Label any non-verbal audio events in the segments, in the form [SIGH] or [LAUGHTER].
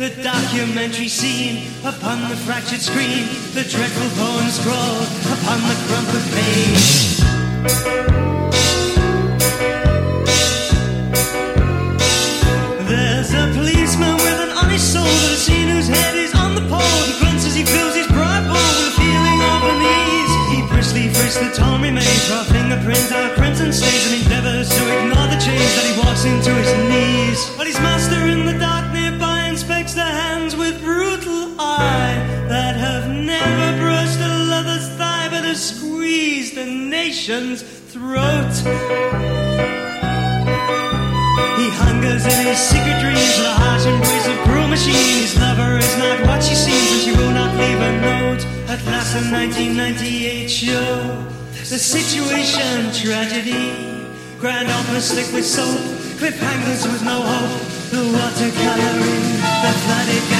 the documentary scene upon the fractured screen, the dreadful poem scrawled upon the crumpled page. There's a policeman with an honest soul that has seen whose head is on the pole. He grunts as he fills his pride bowl with a feeling of unease. He briskly frisks the torn remains, raw fingerprints, our prints and stains, and endeavors to ignore the change that he walks into his knees. But his master in the dark with brutal eye that have never brushed a lover's thigh, but have squeezed the nation's throat. He hungers in his secret dreams, the harsh embrace of cruel machine. His lover is not what she seems, and she will not leave a note. At last, the 1998 show, the situation tragedy. Grand opera slick with soap, cliffhangers with no hope. The watercoloring, the flooded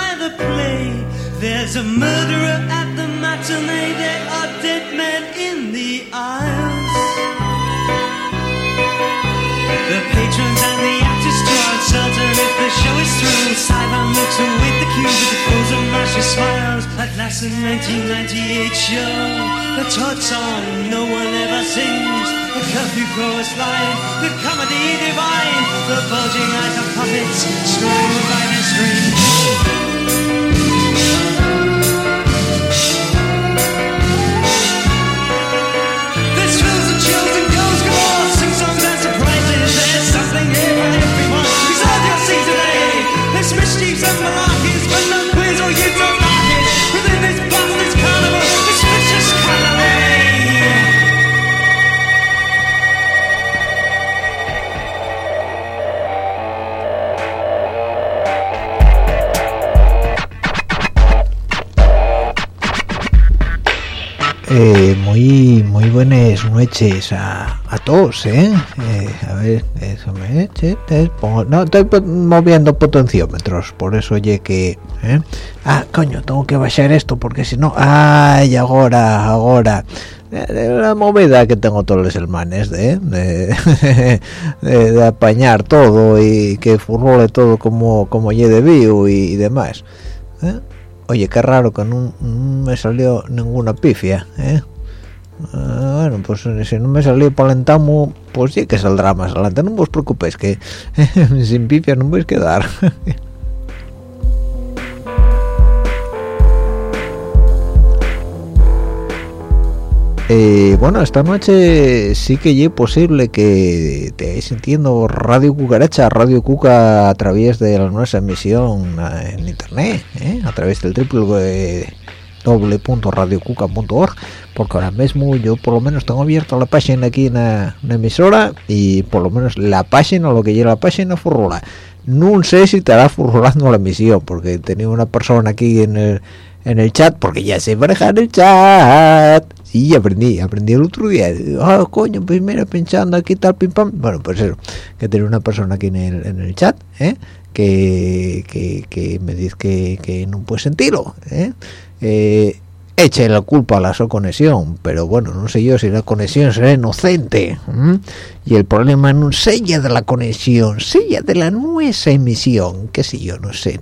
There's a murderer at the matinee. There are dead men in the aisles. The patrons and the actors too uncertain if the show is through. Sideline looks await the cue with the frozen mashy smiles. At last, the 1998 show, the Todd song no one ever sings. The curfew chorus line, the comedy divine, the bulging eyes of puppets strung by their strings. Eh, muy muy buenas noches a, a todos, ¿eh? Eh, A ver, eso me... che, te pongo- no, estoy moviendo potenciómetros, por eso oye que... ¿eh? Ah, coño, tengo que bajar esto, porque si no... ¡Ay, ahora, ahora! Eh, La movida que tengo todos los hermanes de, [LAUGHS] de, de- apañar todo y que furrole todo como, como ye debido y, demás. ¿eh? Oye, qué raro que no, me salió ninguna pifia, ¿eh? Ah, bueno, pues si no me salió palentamo, pues sí que saldrá más adelante. No os preocupéis, que [LAUGHS] sin pifia no vais a quedar. [LAUGHS] Eh, bueno, esta noche sí que es posible que te estéis sintiendo Radio Cucaracha, Radio Cuca a través de la nuestra emisión eh, en internet, ¿eh? a través del www.radiocuca.org, porque ahora mismo yo por lo menos tengo abierta la página aquí en la, en emisora y por lo menos la página, lo que lleva la página, furrola. No sé si te hará furrolando la emisión, porque tenía una persona aquí en el en el chat, porque ya sé manejar el chat. Sí, aprendí, aprendí el otro día. Ah, coño, pues mira, pensando aquí tal, pim pam. Bueno, pues eso, que tenía una persona aquí en el, en el chat, ¿eh? Que, que, que me dice que, que no puede sentirlo, ¿eh? Eh, eche la culpa a la su conexión pero bueno no sé yo si la conexión será inocente y el problema no sella de la conexión sella de la nuestra emisión qué sé yo no sé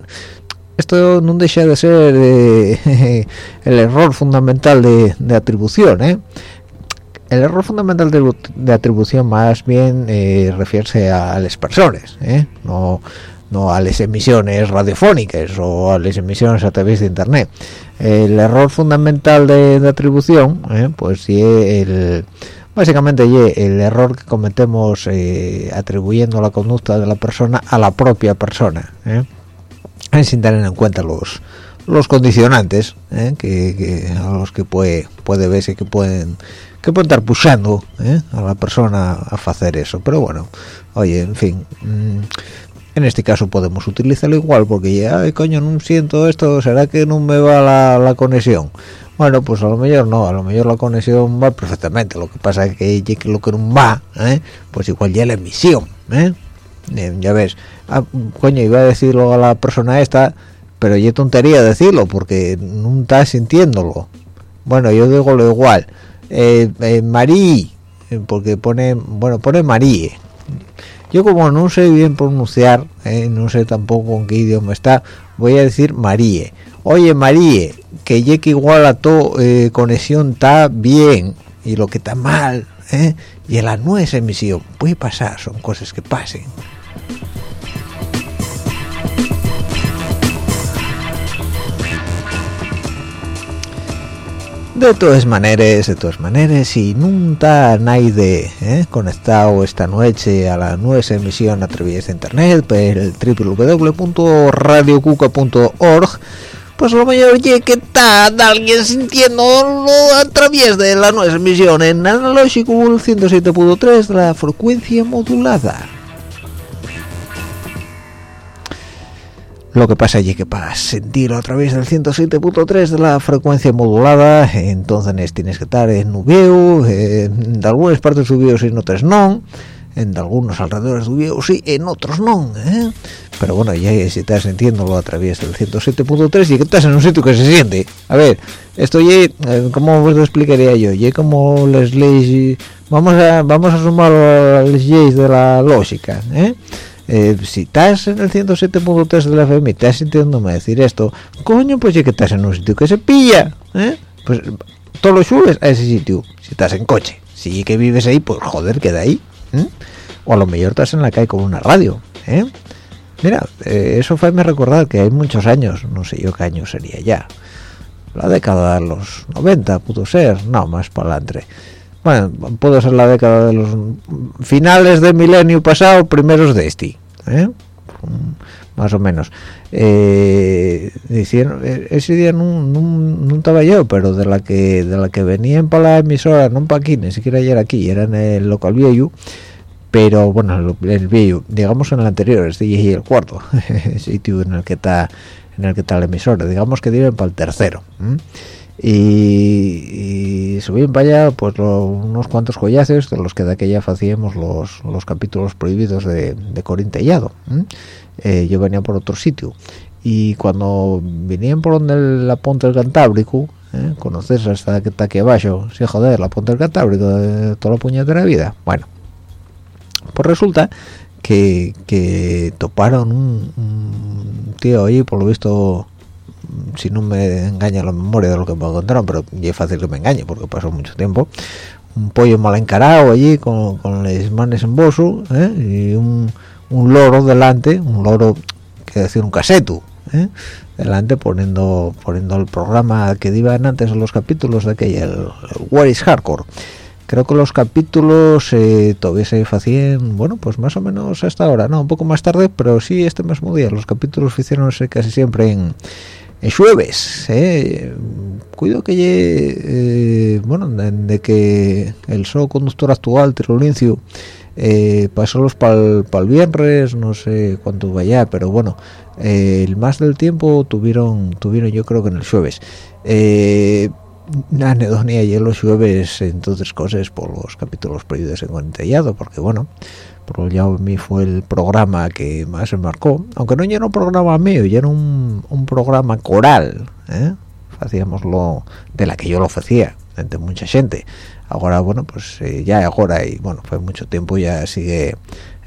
esto no deja de ser eh, [LAUGHS] el error fundamental de, atribución ¿eh? el error fundamental de, atribución más bien eh, refiere a las personas ¿eh? no no a las emisiones radiofónicas o a las emisiones a través de internet el error fundamental de, atribución ¿eh? pues sí el básicamente el error que cometemos atribuyendo la conducta de la persona a la propia persona. Sin tener en cuenta los los condicionantes que, a los que puede puede verse que pueden que pueden estar pushando a la persona a hacer eso pero bueno oye en fin mm, en este caso podemos utilizarlo igual porque ya ay coño no siento esto será que no me va la, conexión bueno pues a lo mejor no a lo mejor la conexión va perfectamente lo que pasa es que lo que no va ¿eh? pues igual ya la emisión ¿eh? Ya ves. Ah, coño iba a decirlo a la persona esta pero ya tontería decirlo porque no está sintiéndolo. Bueno yo digo lo igual. Eh, eh Marí porque pone bueno pone Marie yo como no sé bien pronunciar, eh, no sé tampoco en qué idioma está, voy a decir Marie. Oye Marie, que que igual a tu eh, conexión está bien y lo que está mal, eh, y la no es emisión, puede pasar, son cosas que pasen. De todas maneras de todas maneras si nunca nadie eh, conectado esta noche a la nueva emisión a través de internet por el www.radiocuca.org pues lo mejor que está alguien sintiendo a través de la nueva emisión en analógico 107.3 de la frecuencia modulada lo que pasa allí que para sentirlo a través del 107.3 de la frecuencia modulada entonces tienes que estar en Ubieu en algunas partes de Ubieu sí en otras no en algunos alrededores de sí en otros no ¿eh? pero bueno ya si estás sintiéndolo a través del 107.3 y que estás en un sitio que se siente a ver esto ya eh, ¿cómo os lo explicaría yo? ya como les leyes vamos a vamos a sumar las leyes de la lógica ¿eh? Eh, si estás en el 107.3 de la FM y estás sintiéndome decir esto, coño, pues ya que estás en un sitio que se pilla, ¿eh? Pues todo lo subes a ese sitio, si estás en coche. Si que vives ahí, pues joder, queda ahí. ¿eh? O a lo mejor estás en la calle con una radio, ¿eh? Mira, eso fue me recordar que hay muchos años, no sé yo qué año sería ya. La década de los 90, pudo ser, no, más para adelante bueno, puede ser la década de los finales del milenio pasado, primeros de este, ¿eh? más o menos. Eh, eh ese día no, estaba yo, pero de la que de la que venían para la emisora, no para aquí, ni siquiera ayer aquí, era en el local viejo, pero bueno, el viejo, digamos en el anterior, este y el cuarto, [LAUGHS] sitio en el que está en el que está la emisora, digamos que viven para el tercero y, y subí para allá pues unos cuantos joyaces de los que de aquella hacíamos los, los capítulos prohibidos de, de Corintellado eh, yo venía por otro sitio. Y cuando venían por donde la ponte del Cantábrico ¿eh? conoces hasta que está aquí abajo sí joder la ponte del Cantábrico de toda la puñetera vida. Bueno pues resulta que, que toparon un, tío ahí por lo visto si no me engaña la memoria de lo que me contaron, pero es fácil que me engañe porque pasó mucho tiempo, un pollo mal encarado allí con, con las manos en bolso ¿eh? y un, un, loro delante, un loro, que decir, un caseto, ¿eh? delante poniendo poniendo el programa que iban antes en los capítulos de aquella, el, What is Hardcore. Creo que los capítulos eh, todavía se hacían, bueno, pues más o menos hasta ahora, no, un poco más tarde, pero sí este mismo día. Los capítulos se hicieron casi siempre en, en jueves eh, cuido que eh, bueno de, que el solo conductor actual Tirolincio eh, pasó los para el viernes no sé cuánto vaya pero bueno eh, el más del tiempo tuvieron tuvieron yo creo que en el jueves. Eh, anedonia y los jueves entonces cosas por los capítulos prohibidos en Cuarentellado porque bueno por ya a mí fue el programa que más se marcó. Aunque no era un programa mío ya era un, un programa coral ¿eh? hacíamos lo de la que yo lo hacía entre mucha gente. Ahora bueno pues eh, ya ahora y bueno fue mucho tiempo ya sigue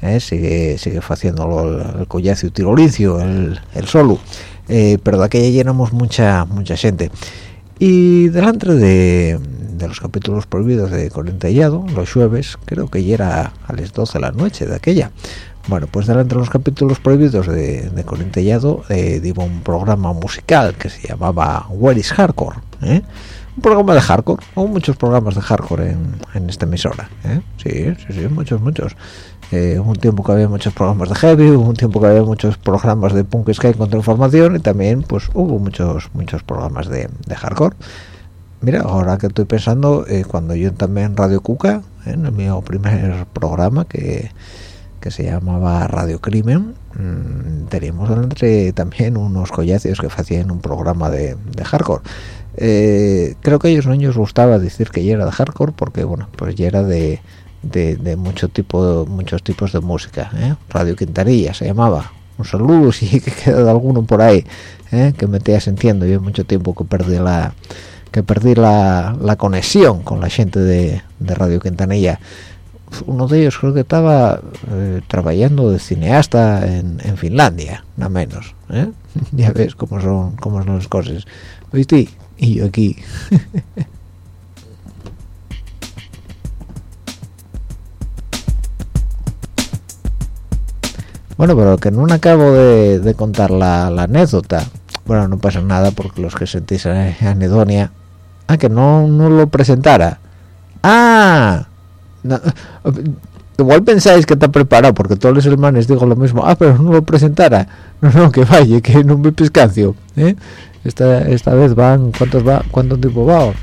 eh, sigue sigue haciéndolo el, collacio tirolicio el, el solo. Eh, pero de aquella llenamos mucha mucha gente y delante de, los capítulos prohibidos de Corintellado los jueves creo que ya era a las 12 de la noche de aquella bueno pues delante de los capítulos prohibidos de, de Corintellado eh, digo un programa musical que se llamaba Where is Hardcore ¿eh? un programa de hardcore hubo muchos programas de hardcore en, en esta emisora ¿eh? sí sí sí muchos muchos un tiempo que había muchos programas de heavy hubo un tiempo que había muchos programas de punk ska contra información y también pues hubo muchos muchos programas de, hardcore. Mira ahora que estoy pensando eh, cuando yo también en Radio Cuca en el mío primer programa que que se llamaba Radio Crimen mmm, teníamos entre también unos collacios que hacían un programa de, de hardcore. Eh, creo que a ellos no les gustaba decir que ya era de hardcore porque bueno pues ya era de, de, de mucho tipo muchos tipos de música ¿eh? Radio Quintanilla se llamaba un saludo [LAUGHS] si que queda alguno por ahí ¿eh? que me esté sintiendo yo mucho tiempo que perdí la que perdí la, la conexión con la gente de, de Radio Quintanilla uno de ellos creo que estaba eh, trabajando de cineasta en, en Finlandia nada menos ¿eh? [LAUGHS] ya ves cómo son cómo son las cosas ¿Oíste? y yo aquí [LAUGHS] bueno pero que no acabo de, contar la, anécdota. Bueno no pasa nada porque los que sentís anedonia ah que no, no lo presentara. Ah no, igual pensáis que está preparado porque todos los hermanos digo lo mismo. Ah pero no lo presentara. No no que vaya que no me pescancio ¿eh? esta esta vez van cuántos va cuánto tiempo va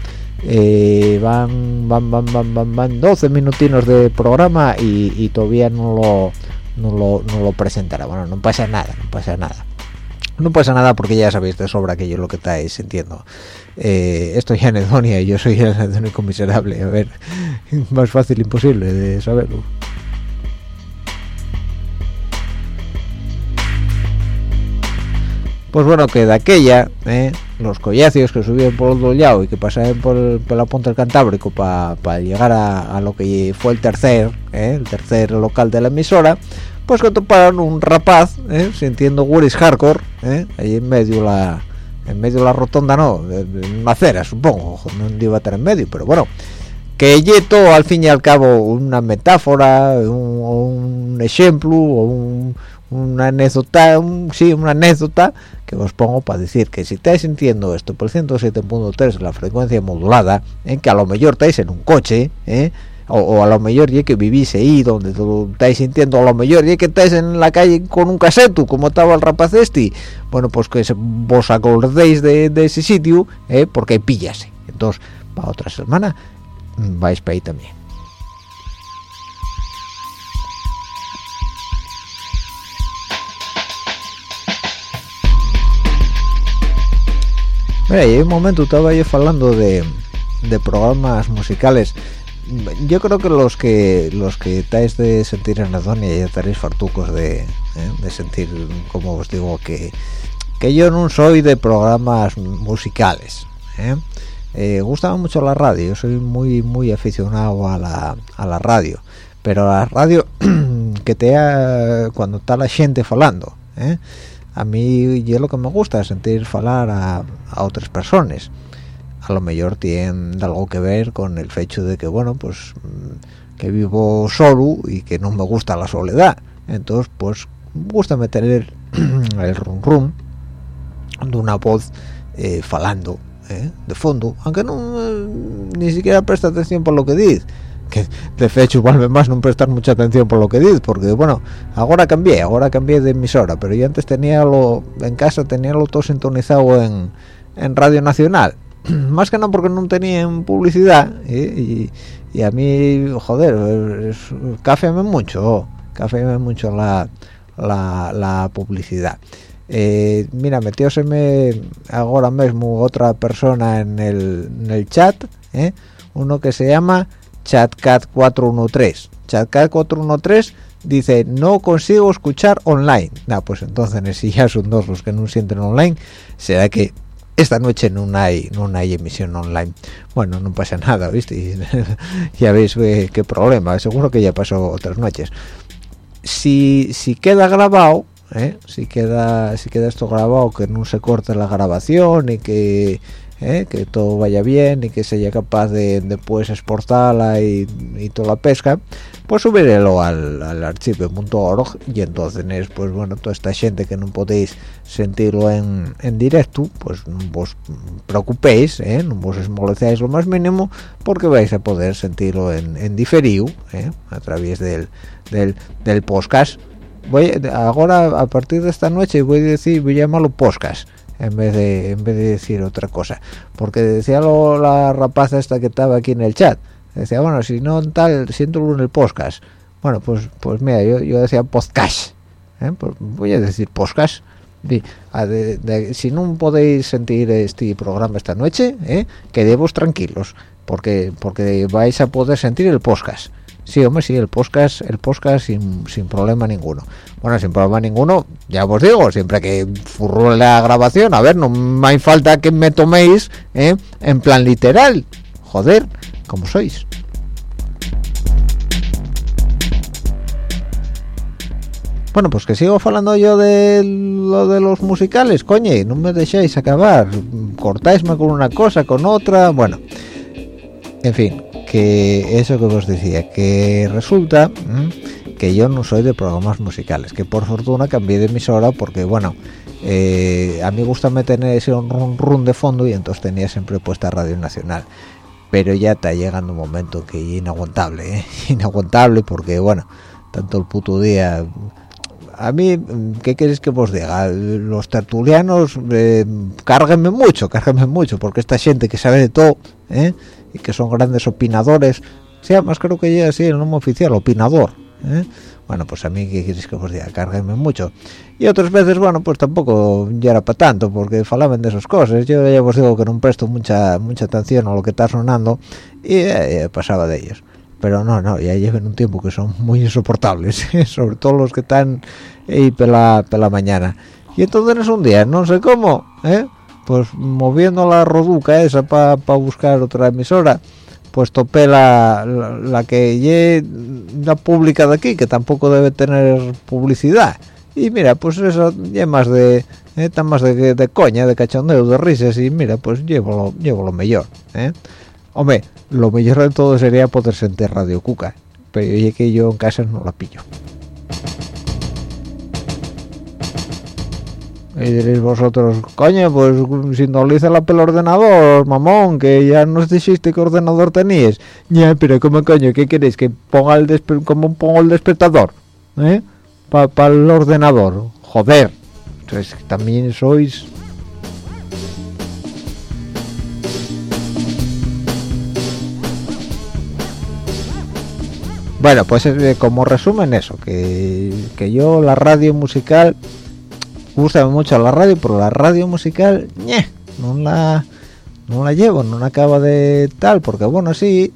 eh, van, van van van van van 12 minutinos de programa y todavía no lo no lo no lo presentará. Bueno no pasa nada no pasa nada. No pasa nada porque ya sabéis de sobra que yo lo que estáis sintiendo. Eh, esto ya anedonia y yo soy el anedónico miserable a ver [LAUGHS] más fácil imposible de saberlo pues bueno que de aquella eh, los collacios que subían por el dollao y que pasaban por, por la punta del Cantábrico para pa llegar a, lo que fue el tercer eh, el tercer local de la emisora pues que toparon un rapaz eh, sintiendo Willis Hardcore eh, ahí en medio la en medio de la rotonda no en una acera supongo no iba a estar en medio pero bueno que yeto al fin y al cabo una metáfora un, un ejemplo o un, una anécdota, un, sí, una anécdota que os pongo para decir que si estáis sintiendo esto por 107.3 la frecuencia modulada, en que a lo mejor estáis en un coche, ¿eh? o, a lo mejor ya que vivís ahí donde estáis sintiendo, a lo mejor ya que estáis en la calle con un caseto, como estaba el rapaz este, bueno, pues que vos acordéis de, ese sitio, ¿eh? porque hay pillase. Entonces, para otra semana, vais para ahí también. Mira, y un momento estaba yo hablando de, de, programas musicales. Yo creo que los que los que estáis de sentir en Adonia ya estaréis fartucos de, ¿eh? de sentir, como os digo, que, que yo no soy de programas musicales. ¿eh? Eh, gustaba mucho la radio, soy muy muy aficionado a la, a la radio, pero la radio [CLEARS THROAT] que te ha, cuando está la gente falando. ¿eh? A mí yo lo que me gusta es sentir hablar a, a, otras personas. A lo mejor tiene algo que ver con el hecho de que bueno pues que vivo solo y que no me gusta la soledad. Entonces pues gusta meter [CLEARS THROAT] el rum rum de una voz eh, falando eh, de fondo aunque no eh, ni siquiera presta atención por lo que dice que de hecho igual más no prestar mucha atención por lo que dices porque bueno ahora cambié ahora cambié de emisora pero yo antes tenía lo en casa tenía lo todo sintonizado en, en Radio Nacional [CLEARS THROAT] más que no porque no tenían publicidad ¿eh? y, y, a mí joder café mucho café mucho la, la, la publicidad eh, mira metióseme ahora mismo otra persona en el, en el chat ¿eh? uno que se llama chatcat 413 chatcat 413 dice no consigo escuchar online nah, pues entonces si ya son dos los que no sienten online. Será que esta noche no hay no hay emisión online. Bueno no pasa nada viste [LAUGHS] ya veis qué problema. Seguro que ya pasó otras noches. Si si queda grabado ¿eh? si queda si queda esto grabado que no se corte la grabación y que ¿eh? que todo vaya bien y que sea capaz de después exportarla y, toda la pesca pues subirlo al, al archivo.org y entonces pues bueno toda esta gente que no podéis sentirlo en, en directo pues no os preocupéis ¿eh? no os esmolecéis lo más mínimo porque vais a poder sentirlo en, en diferido ¿eh? a través del, del, del podcast voy ahora a partir de esta noche voy a decir voy a llamarlo podcast en vez de en vez de decir otra cosa. Porque decía lo, la rapaza esta que estaba aquí en el chat. Decía bueno si no tal siento en el podcast bueno pues pues mira yo, yo decía podcast ¿eh? pues voy a decir podcast. Si no podéis sentir este programa esta noche ¿eh? tranquilos porque porque vais a poder sentir el podcast Sí, hombre, sí, el podcast, el podcast sin, sin problema ninguno. Bueno, sin problema ninguno, ya os digo, siempre que furrule la grabación, a ver, no hay falta que me toméis ¿eh? en plan literal. Joder, como sois. Bueno, pues que sigo hablando yo de lo de los musicales, coño, no me dejéis acabar, cortáisme con una cosa, con otra, bueno, en fin, que eso que os decía que resulta que yo no soy de programas musicales que por fortuna cambié de emisora porque bueno eh, a mí gusta meter ese run, run de fondo y entonces tenía siempre puesta Radio Nacional pero ya está llegando un momento que es inaguantable ¿eh? [LAUGHS] inaguantable porque bueno tanto el puto día a mí, ¿qué queréis que os diga? Los tertulianos, eh, cárguenme mucho, cárguenme mucho, porque esta gente que sabe de todo, ¿eh? y que son grandes opinadores sí además creo que ya así el nombre oficial opinador ¿eh? bueno pues a mí que queréis que os diga cárguenme mucho y otras veces bueno pues tampoco ya era para tanto porque falaban de esas cosas yo ya os digo que no presto mucha mucha atención a lo que está sonando y eh, pasaba de ellos pero no, no, ya llevan un tiempo que son muy insoportables, [LAUGHS] sobre todo los que están ahí pela, pela mañana. Y entonces un día, no sé cómo, ¿eh? pues moviendo la roduca esa para buscar otra emisora pues topé la, la, que ye la pública de aquí que tampoco debe tener publicidad y mira pues eso ya más de eh, más de, de, coña de cachondeo de risas y mira pues llevo lo, llevo lo mejor ¿eh? Hombre lo mejor de todo sería poder sentir radio cuca pero oye que yo en casa no la pillo. Y diréis vosotros coño pues sintoniza la pel ordenador mamón que ya nos dijiste qué ordenador tenías ya pero como coño qué queréis que ponga el como pongo el despertador ¿eh? para el ordenador. Joder. Entonces también sois bueno pues eh, como resumen eso que, que yo la radio musical gusta mucho la radio pero la radio musical no la no la llevo no la acaba de tal porque bueno sí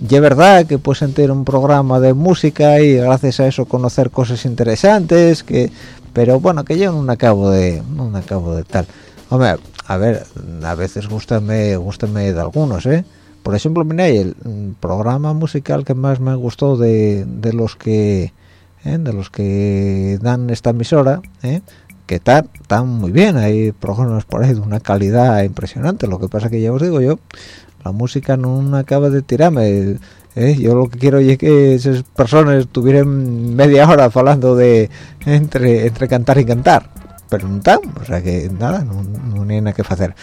es verdad que puedes sentir un programa de música y gracias a eso conocer cosas interesantes que pero bueno que yo no acabo de no acabo de tal. Hombre a ver a veces gustame gustame de algunos eh por ejemplo mira el programa musical que más me gustó de, de los que ¿eh? de los que dan esta emisora ¿eh? que están tan muy bien hay programas por ahí de una calidad impresionante lo que pasa que ya os digo yo la música no acaba de tirarme ¿eh? yo lo que quiero es que esas personas estuvieran media hora hablando de entre entre cantar y cantar pero no tan o sea que nada no, no hay nada que hacer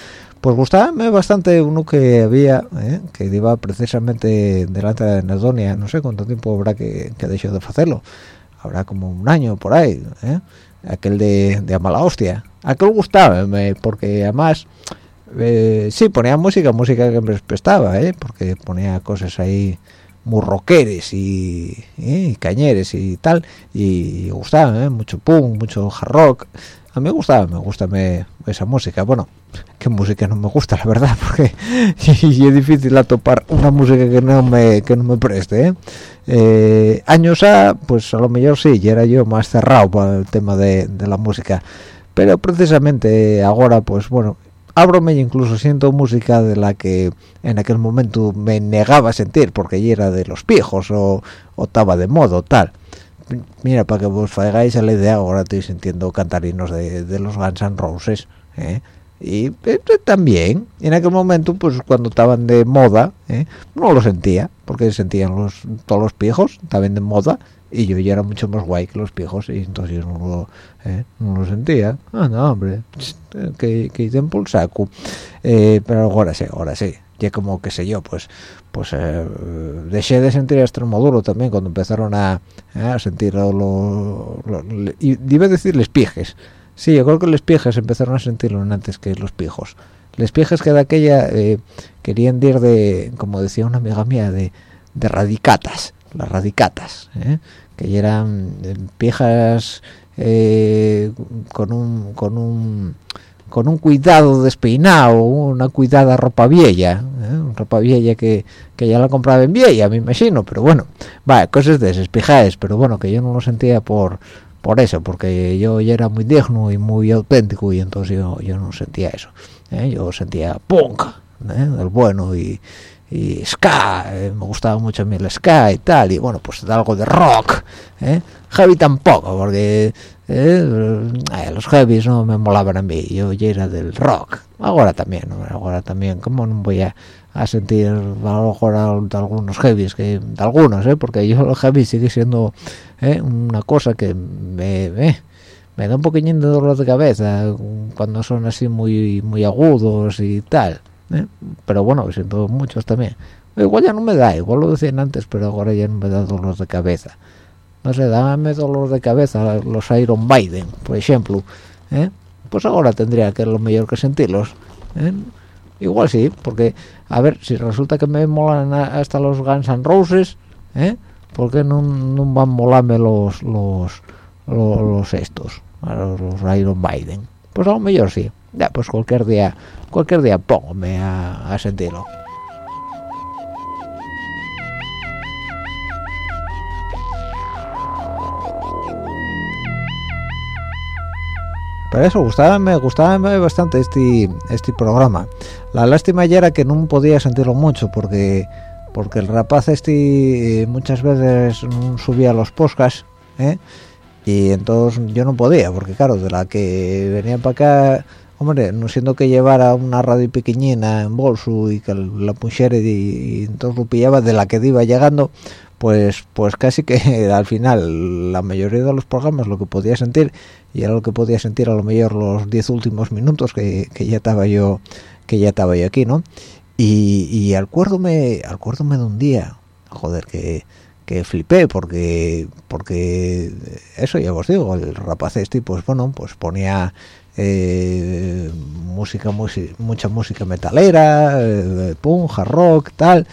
pues gustaba bastante uno que había ¿eh? que iba precisamente delante de Nedonia no sé cuánto tiempo habrá que, que dejado de hacerlo habrá como un año por ahí ¿eh? aquel de, de mala hostia aquel gustaba porque además eh, sí ponía música música que me prestaba ¿eh? porque ponía cosas ahí muy rockeres y, y, cañeres y tal y, gustaba ¿eh? mucho punk mucho hard rock a mí me gustaba me gusta esa música. Bueno qué música no me gusta la verdad [LAUGHS] porque y es difícil topar una música que no me que no me preste ¿eh? Eh, años a pues a lo mejor sí y era yo más cerrado para el tema de, la música. Pero precisamente ahora pues bueno abrome y incluso siento música de la que en aquel momento me negaba a sentir porque ya era de los pijos o, estaba de modo tal mira para que vos hagáis la idea ahora estoy sintiendo cantarinos de, los Guns N' Roses ¿eh? y eh, también en aquel momento pues cuando estaban de moda ¿eh? no lo sentía porque sentían los todos los pijos estaban de moda y yo ya era mucho más guay que los pijos y entonces yo no lo, eh, no lo sentía ah no hombre que, que hice por saco eh, pero ahora sí ahora sí ya como que sé yo pues pues eh, dejé de sentir Extremoduro también cuando empezaron a, a sentir lo, lo, y iba a decir les pijes sí yo creo que los pijes empezaron a sentirlo antes que los pijos les pijes que de aquella querían ir de como decía una amiga mía de, de radicatas las radicatas ¿eh? que eran pijas eh, con un con un con un cuidado despeinado una cuidada ropa vieja ¿eh? ropa vieja que, que, ya la compraba en vieja me imagino pero bueno cosas de esas pero bueno que yo no lo sentía por por eso porque yo ya era muy digno y muy auténtico y entonces yo, yo no sentía eso yo sentía punk el bueno y ska, eh, me gustaba mucho a mí el ska y tal, y bueno, pues algo de rock, ¿eh? heavy tampoco, porque eh, los heavies no me molaban a mí, yo ya era del rock, ahora también, ahora también, ¿cómo no voy a, sentir a lo mejor de algunos heavies, que, de algunos, ¿eh? porque yo [LAUGHS] los heavy sigue siendo ¿eh? una cosa que me... me da un poquillín de dolor de cabeza cuando son así muy muy agudos y tal ¿eh? pero bueno siento muchos también igual ya no me da igual lo decían antes pero ahora ya no me da dolor de cabeza no sé dame dolor de cabeza los Iron Biden por ejemplo ¿eh? pues ahora tendría que lo mejor que sentirlos ¿eh? igual sí porque a ver si resulta que me molan hasta los Guns N' Roses ¿eh? ¿por qué no, no van a molarme los los los, estos los Iron Biden pues a lo mejor sí ya pues cualquier día cualquier día póngame a, a sentirlo Pero eso, gustaba me gustaba bastante este este programa. La lástima ya era que no podía sentirlo mucho porque porque el rapaz este eh, muchas veces subía los podcasts, ¿eh? y entonces yo no podía, porque claro, de la que venía para acá hombre, no siendo que llevara una radio pequeñina en bolso y que la pusiera y, entonces lo pillaba de la que iba llegando, pues pues casi que [LAUGHS] al final la mayoría de los programas lo que podía sentir y era lo que podía sentir a lo mejor los 10 últimos minutos que, que, ya estaba yo que ya estaba yo aquí, ¿no? Y, y acuérdome, acuérdome de un día, joder, que que flipé porque porque eso ya os digo el rapaz este pues bueno pues ponía eh, música, mucha música metalera, eh, punk, hard rock, tal.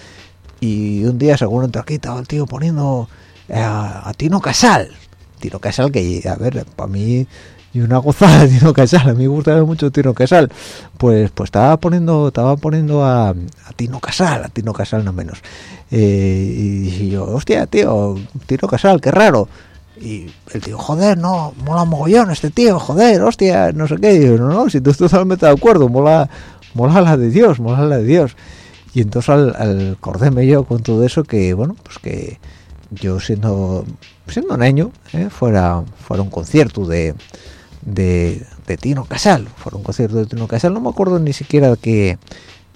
Y un día, según entró aquí, estaba el tío poniendo a, Tino Casal. Tino Casal, que, a ver, para mí, y una gozada Tino Casal, a mí me gustaba mucho Tino Casal. Pues pues estaba poniendo estaba poniendo a, Tino Casal, a Tino Casal no menos. Eh, y yo, hostia, tío, Tino Casal, qué raro y el tío, joder, no, mola mogollón este tío, joder, hostia, no sé qué, y yo, no, no, si tú estás totalmente de acuerdo, mola, mola la de Dios, mola la de Dios. Y entonces al, al acordéme yo con todo eso que, bueno, pues que yo siendo siendo niño, ¿eh? fuera, fuera un concierto de, de, de, Tino Casal, fuera un concierto de Tino Casal, no me acuerdo ni siquiera qué,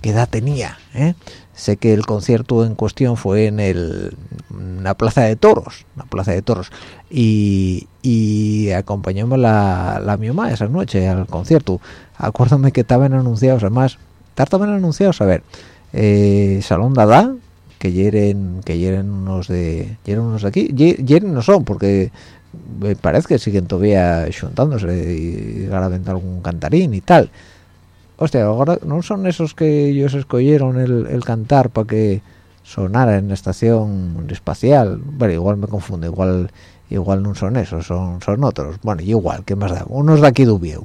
qué edad tenía, ¿eh? sé que el concierto en cuestión fue en el una plaza de toros una plaza de toros y, y acompañamos la, la mi mamá esa noche al concierto acuérdame que estaban anunciados además estaban anunciados a ver eh, Salón Dada que hieren que hieren unos de hieren unos de aquí hieren no son porque me parece que siguen todavía juntándose y garaventa algún cantarín y tal hostia, ahora no son esos que ellos escogieron el, cantar para que sonara en la estación espacial. Bueno, igual me confundo, igual igual no son esos, son son otros. Bueno, igual, ¿qué más da? Unos de aquí de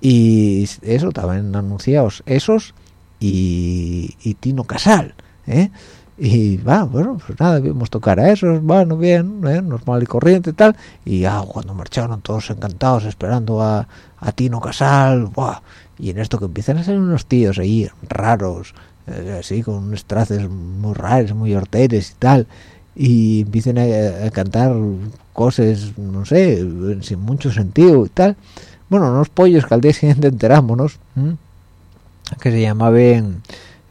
Y eso, estaban anunciados esos y, Tino Casal, ¿eh? y va bueno pues nada vimos tocar a esos bueno bien ¿eh? normal y corriente y tal y ah, cuando marcharon todos encantados esperando a, Tino Casal buah, y en esto que empiezan a ser unos tíos ahí raros eh, así con unos traces muy raros muy horteres y tal y empiezan a, cantar cosas no sé sin mucho sentido y tal bueno unos pollos que al día siguiente enterámonos que se llamaban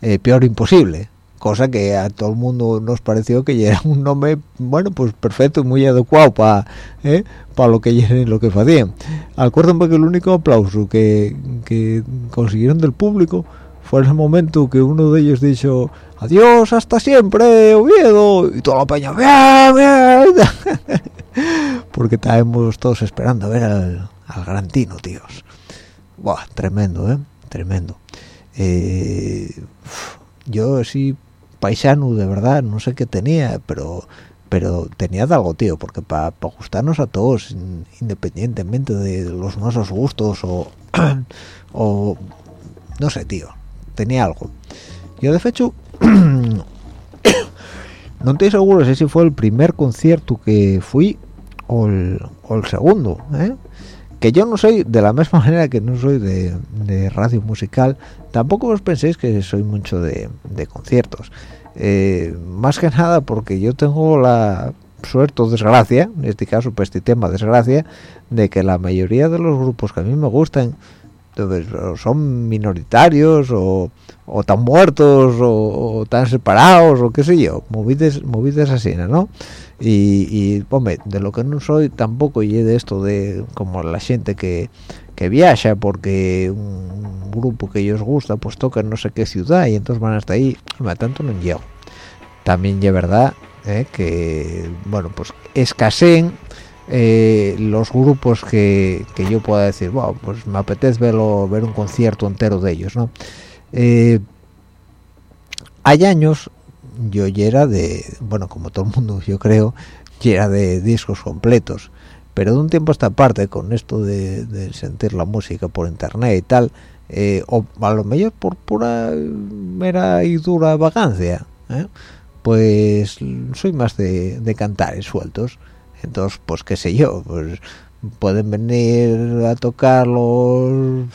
eh, peor imposible cosa que a todo el mundo nos pareció que era un nombre bueno pues perfecto y muy adecuado para ¿eh? lo que lo que hacían acuérdenme que el único aplauso que, que consiguieron del público fue en el momento que uno de ellos dijo adiós hasta siempre Oviedo y toda la peña bien bien [LAUGHS] porque estábamos todos esperando a ver al, al gran Tino tíos. Buah, tremendo eh tremendo eh, yo sí paisano de verdad no sé qué tenía pero pero tenía de algo tío porque para gustarnos a todos independientemente de los nuestros gustos [CLEARS THROAT] o, no sé tío tenía algo yo de hecho [COUGHS] no estoy seguro si fue el primer concierto que fui o el, o el segundo ¿eh? Que yo no soy de la misma [LAUGHS] manera que no soy de, radio musical tampoco os penséis que soy mucho de, conciertos. Eh, más que nada porque yo tengo la suerte o desgracia en este caso pues este tema desgracia de que la mayoría de los grupos que a mí me gustan son minoritarios o, o tan muertos o, tan separados o qué sé yo movides movides así no y, hombre, de lo que no soy tampoco y de esto de como la gente que, que viaja porque un grupo que ellos gusta pues toca no sé qué ciudad y entonces van hasta ahí. Me tanto no llego también es verdad eh, que bueno pues escaseen eh, los grupos que, que, yo pueda decir wow pues me apetece verlo ver un concierto entero de ellos no eh, hay años yo ya era de, bueno, como todo el mundo yo creo, ya era de discos completos, pero de un tiempo a esta parte, con esto de, sentir la música por internet y tal, eh, o a lo mejor por pura mera y dura vagancia, ¿eh? pues soy más de, de cantares sueltos, entonces pues qué sé yo, pues pueden venir a tocarlos,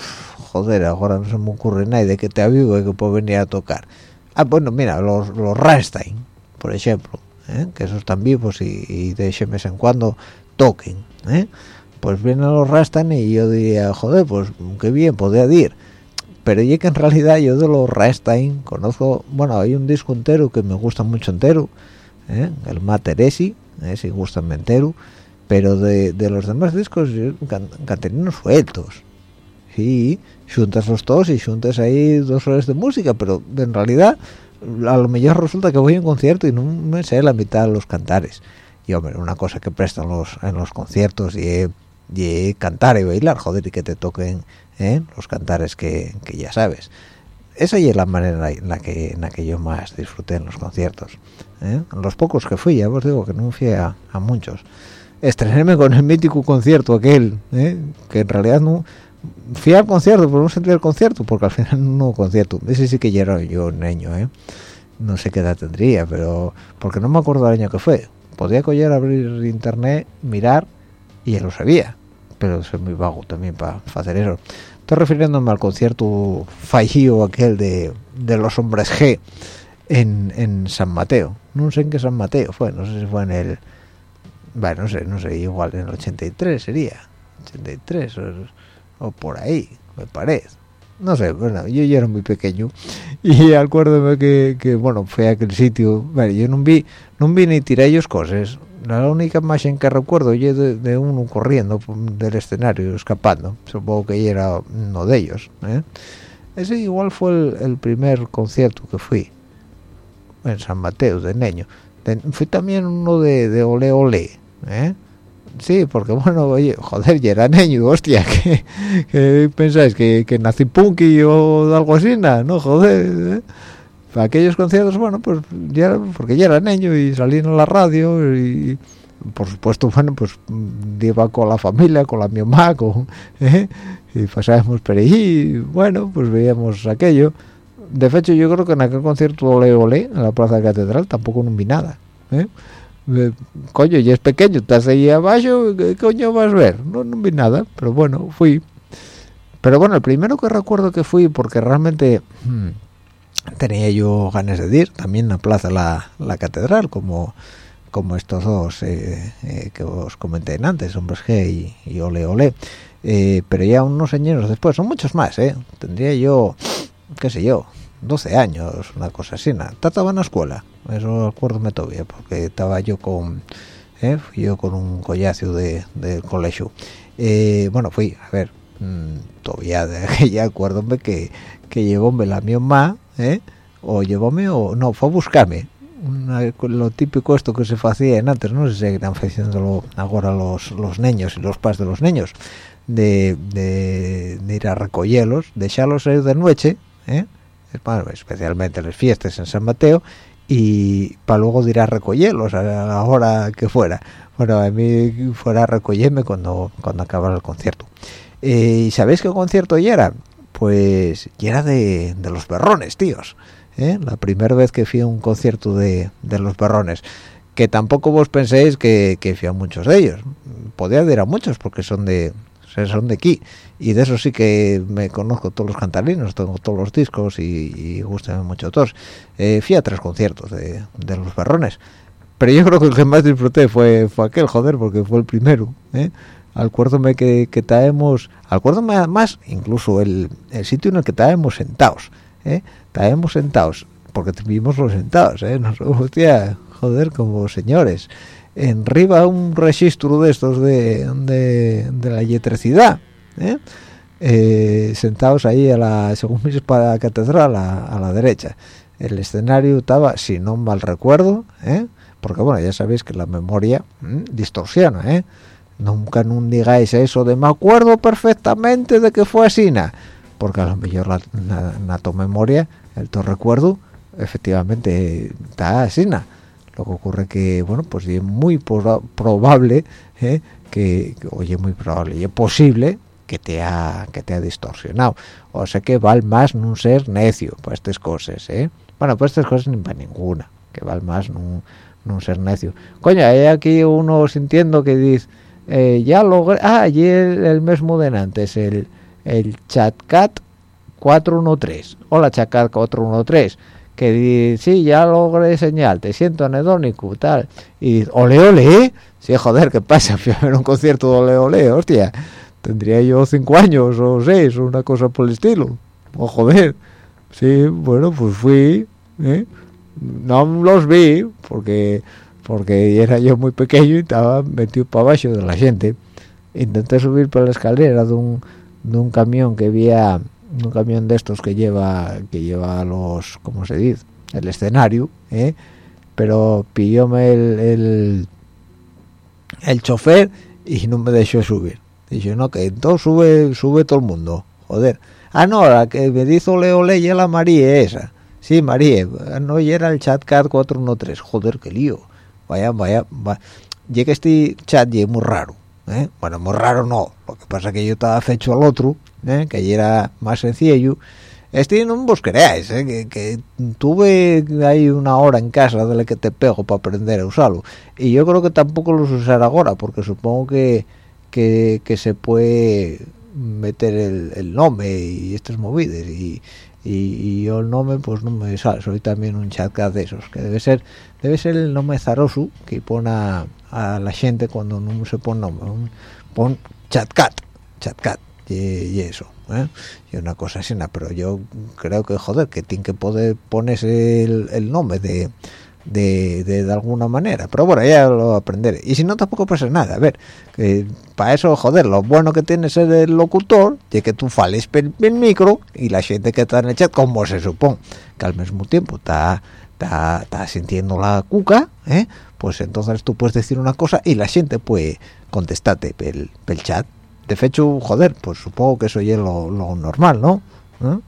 joder, ahora no se me ocurre nada de que te avivo que puedo venir a tocar Ah, bueno, mira, los, los Rammstein, por ejemplo, ¿eh? que esos están vivos y, de ese mes en cuando toquen, ¿eh? Pues vienen los Rammstein y yo diría, joder, pues qué bien, podría ir. Pero ya que en realidad yo de los Rammstein conozco, bueno, hay un disco entero que me gusta mucho entero, ¿eh? el Materesi, ¿eh? si gustan entero, pero de, de, los demás discos can, cantarinos sueltos, sí, juntas los todos y juntas ahí dos horas de música, pero en realidad a lo mejor resulta que voy a un concierto y no me sé la mitad de los cantares. Y hombre, una cosa que prestan los en los conciertos y, y cantar y bailar, joder, y que te toquen ¿eh? los cantares que, que, ya sabes. Esa es la manera en la que en la que yo más disfruté en los conciertos. ¿eh? Los pocos que fui, ya os digo que no fui a, a muchos. Estrenarme con el mítico concierto aquel, ¿eh? que en realidad no fui al concierto, por un sentido del concierto, porque al final [LAUGHS] no concierto. Ese sí que ya era yo niño, ¿eh? No sé qué edad tendría, pero porque no me acuerdo del año que fue. Podía coger, abrir internet, mirar y ya lo sabía. Pero soy muy vago también para hacer eso. Estoy refiriéndome al concierto fallido aquel de, de los hombres G en, en San Mateo. No sé en qué San Mateo fue, no sé si fue en el... Bueno, no sé, no sé, igual en el 83 sería. 83 o o por ahí, me parece. No sé, bueno, yo ya era muy pequeño [LAUGHS] y acuérdame que, que bueno, fue aquel sitio, bueno, yo no vi, no vi ni tiré ellos cosas, la única imagen que recuerdo yo de, de, uno corriendo del escenario, escapando, supongo que era uno de ellos, ¿eh? Ese igual fue el, el, primer concierto que fui, en San Mateo, de niño. fui también uno de, de Ole Ole, ¿eh? Sí, porque bueno, oye, joder, ya era niño, hostia, [LAUGHS] que, pensáis que, que nací punky o algo así, no, joder, ¿eh? Aquellos conciertos, bueno, pues ya, porque ya era niño y salí en la radio y por supuesto, bueno, pues iba con la familia, con la mi mamá, con, [LAUGHS] ¿eh? y pasábamos por ahí, bueno, pues veíamos aquello. De hecho, yo creo que en aquel concierto Ole Ole, en la Plaza de Catedral, tampoco no vi nada, ¿eh? Coño, ya es pequeño, estás ahí abajo, ¿qué coño vas a ver? No, no vi nada, pero bueno, fui. pero bueno el primero que recuerdo que fui porque realmente hmm, tenía yo ganas de ir también en Plaza la, la Catedral como como estos dos eh, eh, que os comenté antes hombres G y, ole ole eh, pero ya unos años después son muchos más eh tendría yo qué sé yo 12 años una cosa así nada estaba en la escuela eso acuerdo me todavía porque estaba yo con yo con un collacio de, del colegio bueno fui a ver mm, todavía de, [LAUGHS] ya acuérdome que que llevóme la mi mamá ¿eh? o llevóme o no fue a buscarme lo típico esto que se hacía en antes no sé si seguirán haciéndolo ahora los los niños y los padres de los niños de, de, ir a recogerlos dejarlos ir de noche ¿eh? Especialmente en las fiestas en San Mateo y para luego ir a recogerlos a la hora que fuera. Bueno a mí fuera recogerme cuando cuando acabara el concierto. Eh, y sabéis qué concierto ya era pues ya era de, de los berrones tíos ¿eh? la primera vez que fui a un concierto de, de los berrones. Que tampoco vos penséis que, que fui a muchos de ellos. Podía ir a muchos porque son de son de aquí y de eso sí que me conozco todos los cantarinos tengo todos los discos y, y gustan mucho todos eh, fui a tres conciertos de, de, los berrones pero yo creo que el que más disfruté fue, fue aquel joder porque fue el primero ¿eh? acuérdome que, que traemos acuérdome más incluso el, el sitio en el que estábamos sentados ¿eh? estábamos sentados porque vimos los sentados ¿eh? [LAUGHS] nos hostia joder como señores en arriba un registro de estos de, de, la electricidad ¿eh? Eh, sentados ahí a la según para la catedral a, la derecha el escenario estaba si no mal recuerdo ¿eh? porque bueno ya sabéis que la memoria distorsiona ¿eh? nunca no digáis eso de me acuerdo perfectamente de que fue así porque a lo mejor la, la, la memoria el to recuerdo efectivamente está así lo que ocurre que bueno pues es muy probable ¿eh? que, oye muy probable y es posible que te ha que te ha distorsionado o sea que vale más no ser necio para estas cosas ¿eh? bueno para estas cosas ni para ninguna que vale más no, no ser necio coño hay aquí uno sintiendo que dice eh, ya logré ah el, el mismo de antes el el chatcat 413 hola chatcat 413 que dice sí ya logré señal te siento anedónico tal y ole ole ¿eh? sí joder qué pasa [LAUGHS] fui a ver un concierto de ole ole hostia tendría yo cinco años o seis o una cosa por el estilo o joder sí bueno pues fui ¿eh? no los vi porque porque era yo muy pequeño y estaba metido para abajo de la gente intenté subir por la escalera de un, de un camión que había un camión de estos que lleva que lleva los cómo se dice el escenario ¿eh? pero pillóme el, el, el chofer y no me dejó subir. Dice no que entonces sube sube todo el mundo joder. Ah no la que me dijo Leo Ley la María esa sí María no y era el chat cat 413 joder qué lío vaya vaya, vaya. este chat y es muy raro ¿eh? bueno muy raro no. Lo que pasa que yo estaba fecho al otro ¿eh? que allí era más sencillo este no vos creáis ¿eh? que, tuve ahí una hora en casa de la que te pego para aprender a usarlo y yo creo que tampoco los usaré ahora porque supongo que, que, se puede meter el, nombre y estas movidas y, y, yo el nombre pues no me sale soy también un chatcat de esos que debe ser debe ser el nombre zaroso que pone a, a la gente cuando no se pone nombre pon chatcat chatcat y, eso ¿eh? y una cosa así pero yo creo que joder que tiene que poder ponerse el, el nombre de de, de, de, alguna manera pero bueno ya lo aprenderé y si no tampoco pasa nada a ver para eso joder lo bueno que tiene ser el locutor de que tú fales el micro y la gente que está en el chat como se supone que al mismo tiempo está está, sintiendo la cuca ¿eh? pues entonces tú puedes decir una cosa y la gente puede contestarte pel, pel chat de hecho joder pues supongo que eso ya es lo, normal no ¿Eh?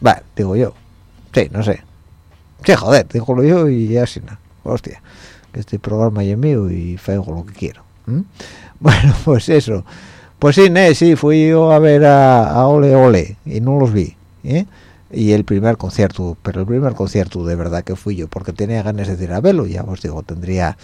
vale digo yo sí no sé sí joder digo yo y ya sin nada hostia que este programa es mío y fego lo que quiero ¿eh? [LAUGHS] bueno pues eso pues sí ne, sí fui yo a ver a, a, Ole Ole y no los vi ¿eh? y el primer concierto pero el primer concierto de verdad que fui yo porque tenía ganas de ir a verlo ya os digo tendría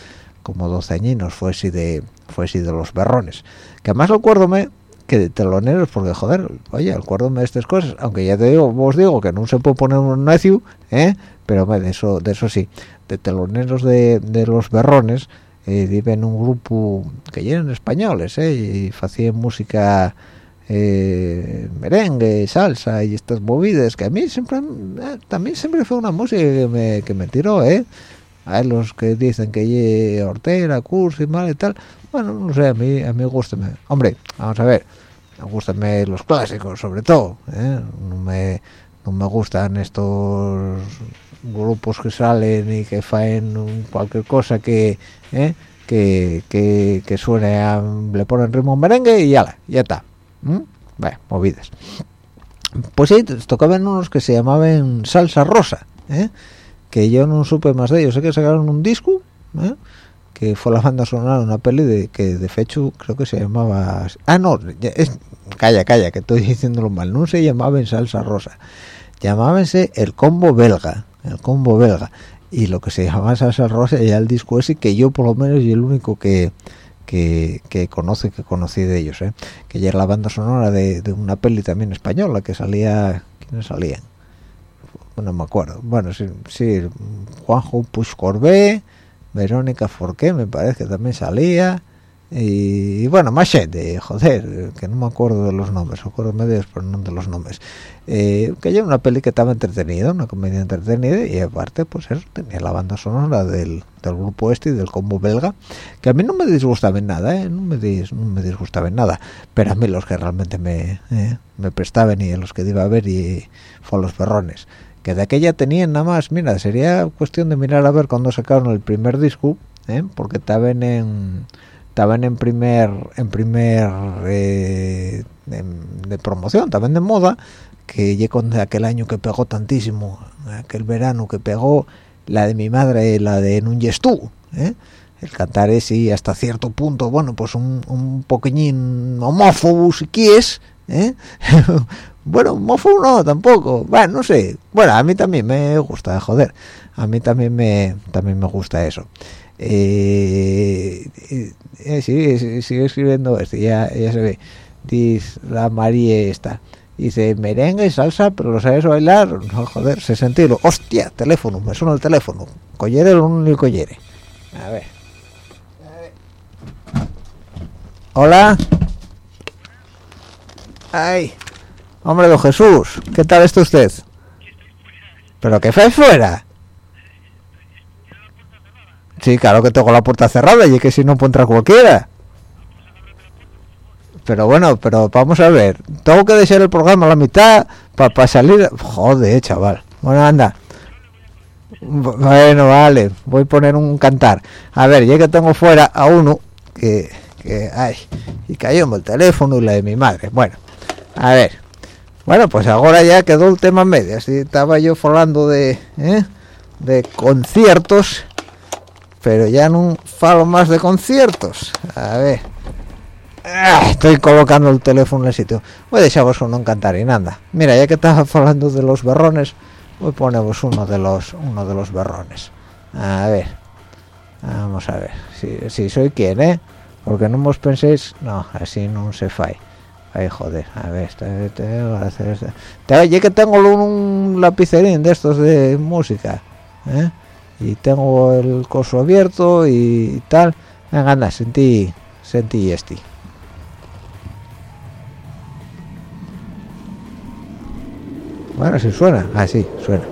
como 12 añinos fue de de los berrones que además recuérdome que de teloneros porque joder oye acuérdame de estas cosas aunque ya te digo vos digo que no se puede poner un necio ¿eh? pero de eso de eso sí de teloneros de, de los berrones eh, viven un grupo que eran españoles ¿eh? y hacían música eh, merengue salsa y estas movidas que a mí siempre eh, también siempre fue una música que me, que me tiró eh hay los que dicen que ye Ortega, curso y mal y tal bueno no sé a mí a mí gustame hombre vamos a ver me gustan los clásicos sobre todo ¿eh? no me no me gustan estos grupos que salen y que faen cualquier cosa que ¿eh? que, que, suene a, le ponen ritmo merengue y ya ya está bueno, movidas pues sí tocaban unos que se llamaban salsa rosa ¿eh? Que yo no supe más de ellos sé que sacaron un disco ¿eh? que fue la banda sonora de una peli de que de fecho creo que se llamaba ah no es, calla calla que estoy diciéndolo mal no se llamaba en salsa rosa llamábanse el combo belga el combo belga y lo que se llamaba salsa rosa ya el disco ese que yo por lo menos y el único que que, que conoce que conocí de ellos ¿eh? que ya era la banda sonora de, de una peli también española que salía quiénes salían no me acuerdo. Bueno sí, sí Juanjo Puig Corbé Verónica Forqué me parece que también salía. Y, bueno más gente joder que no me acuerdo de los nombres acuerdo medios pero no de los nombres. Eh, que ya una peli que estaba entretenida una comedia entretenida y aparte pues eso tenía la banda sonora del, del grupo este y del combo belga que a mí no me disgustaba en nada ¿eh? no me dis, no me disgustaba en nada pero a mí los que realmente me eh, me prestaban y los que iba a ver y fue los perrones que de aquella tenían nada más mira sería cuestión de mirar a ver cuando sacaron el primer disco ¿eh? porque estaban en estaban en primer en primer eh, de, de, promoción también de moda que llegó de aquel año que pegó tantísimo aquel verano que pegó la de mi madre la de Núñez ¿eh? el cantar ese y hasta cierto punto bueno pues un, un poquillín homófobo si quieres ¿eh? [LAUGHS] bueno homófobo no tampoco. Bueno no sé. Bueno a mí también me gusta joder. A mí también me también me gusta eso. Eh, eh, sigue, escribiendo esto ya, ya se ve. Dice la María esta. Dice merengue salsa pero lo sabes bailar no joder se sentirlo hostia teléfono me suena el teléfono. Collere el collere a ver. a ver. Hola. Ay hombre don Jesús qué tal está usted pero qué fue fuera Sí, claro que tengo la puerta cerrada y que si no puede entrar cualquiera. Pero bueno, pero vamos a ver. Tengo que dejar el programa a la mitad para pa salir. Joder, chaval. Bueno, anda. Bueno, vale. Voy a poner un cantar. A ver, ya que tengo fuera a uno que... que ay, y cayó el teléfono y la de mi madre. Bueno, a ver. Bueno, pues ahora ya quedó el tema medio. Así estaba yo hablando de... ¿eh? de conciertos pero ya no falo más de conciertos. A ver. Ah, estoy colocando el teléfono en el sitio. Voy a dejaros uno en cantar y nada mira ya que estaba hablando de los berrones voy a poneros uno de los uno de los berrones. A ver. Vamos a ver. Si, si soy quien eh porque no os penséis. No así no se fai ay joder a ver este, hacer este. ya que tengo un lapicerín de estos de música ¿eh? y tengo el coso abierto y tal venga anda sentí sentí este bueno si suena así ah, suena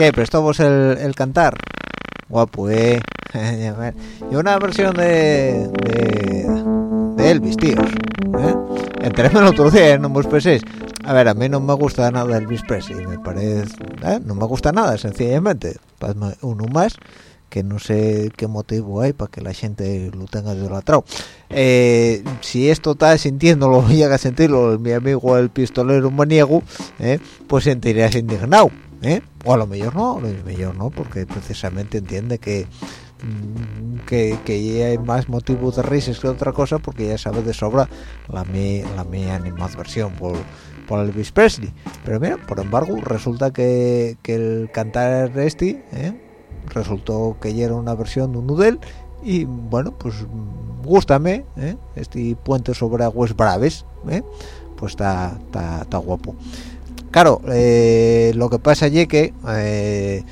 ¿Qué? ¿Prestó vos el, el cantar? Guapo, eh. [LAUGHS] y una versión de, de, de Elvis, tíos. ¿eh? Enteréme el otro día, ¿eh? no me penséis. A ver, a mí no me gusta nada Elvis Presley, me parece... ¿eh? No me gusta nada, sencillamente. Uno más que no sé qué motivo hay para que la gente lo tenga idolatrado. Eh, si esto está sintiéndolo, [LAUGHS] llega a sentirlo mi amigo el pistolero maniego, eh, pues sentirías indignado. ¿eh? O a lo mejor no, a lo mejor no, porque precisamente entiende que mm, que, que hay más motivos de risas que otra cosa porque ya sabe de sobra la mi, la mi animadversión por, por Elvis Presley pero mira, por embargo resulta que, que el cantar este ¿eh? resultó que ya era una versión de un nudel y bueno pues gustame ¿eh? este puente sobre aguas braves ¿eh? pues está guapo claro eh, lo que pasa allí que eh,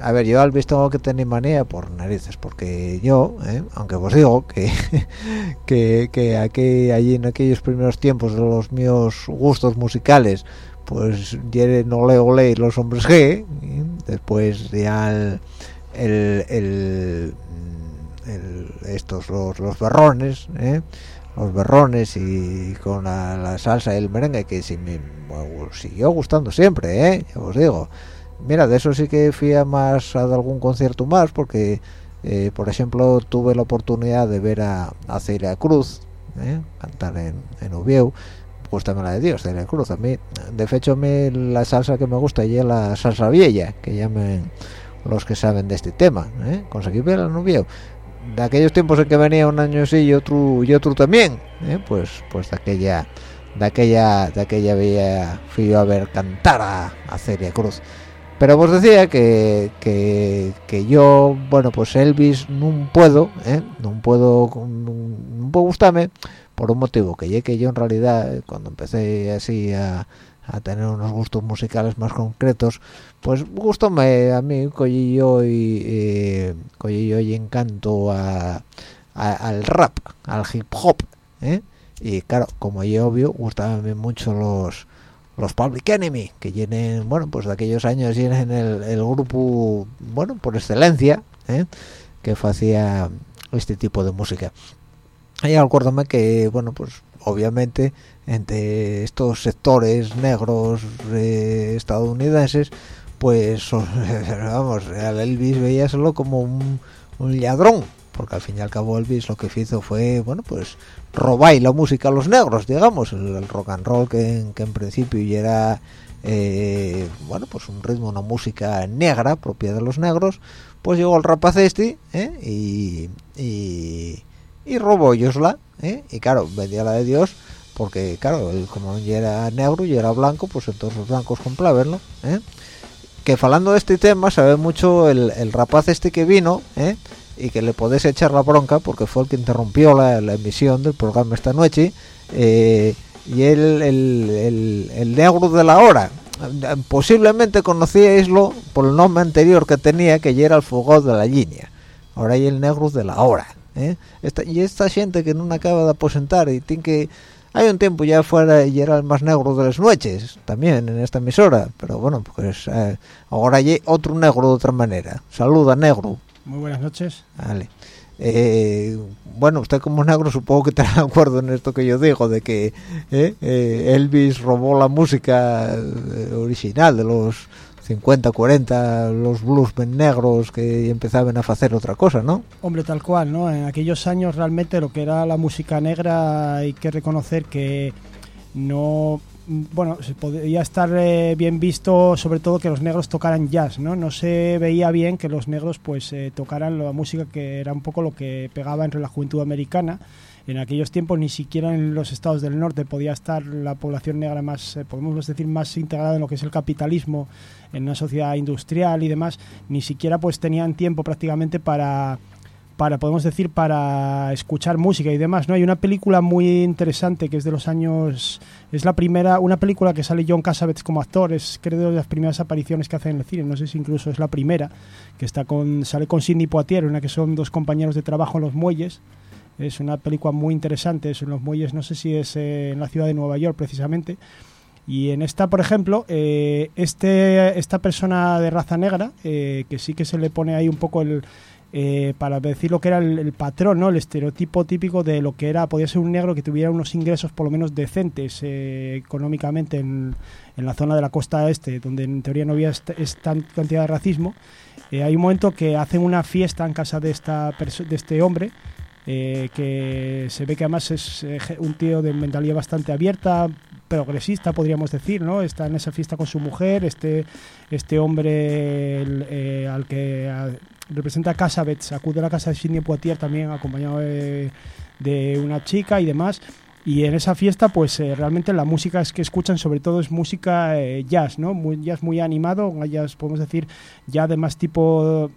a ver yo al visto que tener manía por narices porque yo ¿eh? aunque os digo que, [LAUGHS] que, que aquí allí en aquellos primeros tiempos de los míos gustos musicales pues no leo ley los hombres G después ya el, el, el, estos los, los berrones ¿eh? Los berrones y con la, salsa y el merengue que sí me siguió gustando siempre ¿eh? os digo mira de eso sí que fui a más a algún concierto más porque eh, por ejemplo tuve la oportunidad de ver a, a Celia Cruz ¿eh? cantar en, en Ubieu gustame la de Dios Celia Cruz a mí de hecho mí la salsa que me gusta y es la salsa vieja que llamen los que saben de este tema ¿eh? conseguí ver al novio de aquellos tiempos en que venía un año sí y otro y otro también ¿eh? pues pues de aquella de aquella de aquella veía fui yo a ver cantar a, a Celia Cruz pero vos decía que, que, yo bueno pues Elvis no puedo ¿eh? no puedo no puedo gustarme por un motivo que ya que yo en realidad cuando empecé así a a tener unos gustos musicales más concretos pues gustome a mí collillo y eh, y encanto a, a, al rap al hip hop ¿eh? y claro como yo obvio gustaban mucho los los Public Enemy que tienen bueno pues de aquellos años tienen el, el grupo bueno por excelencia ¿eh? que hacía este tipo de música y acuérdame que bueno pues obviamente entre estos sectores negros eh, estadounidenses pues [LAUGHS] vamos al Elvis veíaselo como un, ladrón porque al fin y al cabo Elvis lo que hizo fue bueno pues robar la música a los negros digamos el, rock and roll que, que, en principio ya era eh, bueno pues un ritmo una música negra propia de los negros pues llegó el rapaz este ¿eh? y, y y robó Yosla ¿eh? y claro vendía la de Dios porque claro él como era negro y era blanco pues entonces los blancos compraban. ¿Eh? que falando de este tema sabe mucho el, el rapaz este que vino ¿eh? y que le podés echar la bronca porque fue el que interrumpió la, la emisión del programa esta noche eh, y el, el, el, el, negro de la hora posiblemente conocíaislo por el nombre anterior que tenía que ya era el fogón de la línea ahora hay el negro de la hora ¿eh? esta, y esta gente que no acaba de aposentar y tiene que hay un tiempo ya fuera y era el más negro de las noches también en esta emisora pero bueno pues eh, ahora hay otro negro de otra manera. Saluda negro. Muy buenas noches. Vale. Eh, bueno usted como negro supongo que estará de acuerdo en esto que yo digo de que eh, eh Elvis robó la música eh, original de los 50, 40, los bluesmen negros que empezaban a hacer otra cosa, ¿no? Hombre, tal cual, ¿no? En aquellos años realmente lo que era la música negra hay que reconocer que no bueno, se podía estar eh, bien visto sobre todo que los negros tocaran jazz, ¿no? No se veía bien que los negros pues eh, tocaran la música que era un poco lo que pegaba entre la juventud americana. En aquellos tiempos ni siquiera en los estados del norte podía estar la población negra más, eh, podemos decir, más integrada en lo que es el capitalismo, en una sociedad industrial y demás, ni siquiera pues tenían tiempo prácticamente para para podemos decir para escuchar música y demás no hay una película muy interesante que es de los años es la primera una película que sale John Cassavetes como actor es creo de las primeras apariciones que hace en el cine no sé si incluso es la primera que está con sale con Sidney Poitier una que son dos compañeros de trabajo en los muelles Es una película muy interesante, es en los muelles, no sé si es eh, en la ciudad de Nueva York precisamente. Y en esta, por ejemplo, eh, este, esta persona de raza negra, eh, que sí que se le pone ahí un poco el, eh, para decir lo que era el, patrón, ¿no? el estereotipo típico de lo que era, podía ser un negro que tuviera unos ingresos por lo menos decentes eh, económicamente en, en, la zona de la costa este, donde en teoría no había esta, cantidad de racismo. Eh, hay un momento que hacen una fiesta en casa de, esta de este hombre, eh, que se ve que además es eh, un tío de mentalidad bastante abierta, progresista, podríamos decir, ¿no? Está en esa fiesta con su mujer, este, este hombre eh, al que representa a Casabets, acude a la casa de Sidney Poitier también acompañado de, de, una chica y demás. Y en esa fiesta, pues eh, realmente la música es que escuchan sobre todo es música eh, jazz, ¿no? Muy, jazz muy animado, jazz, podemos decir, ya de más tipo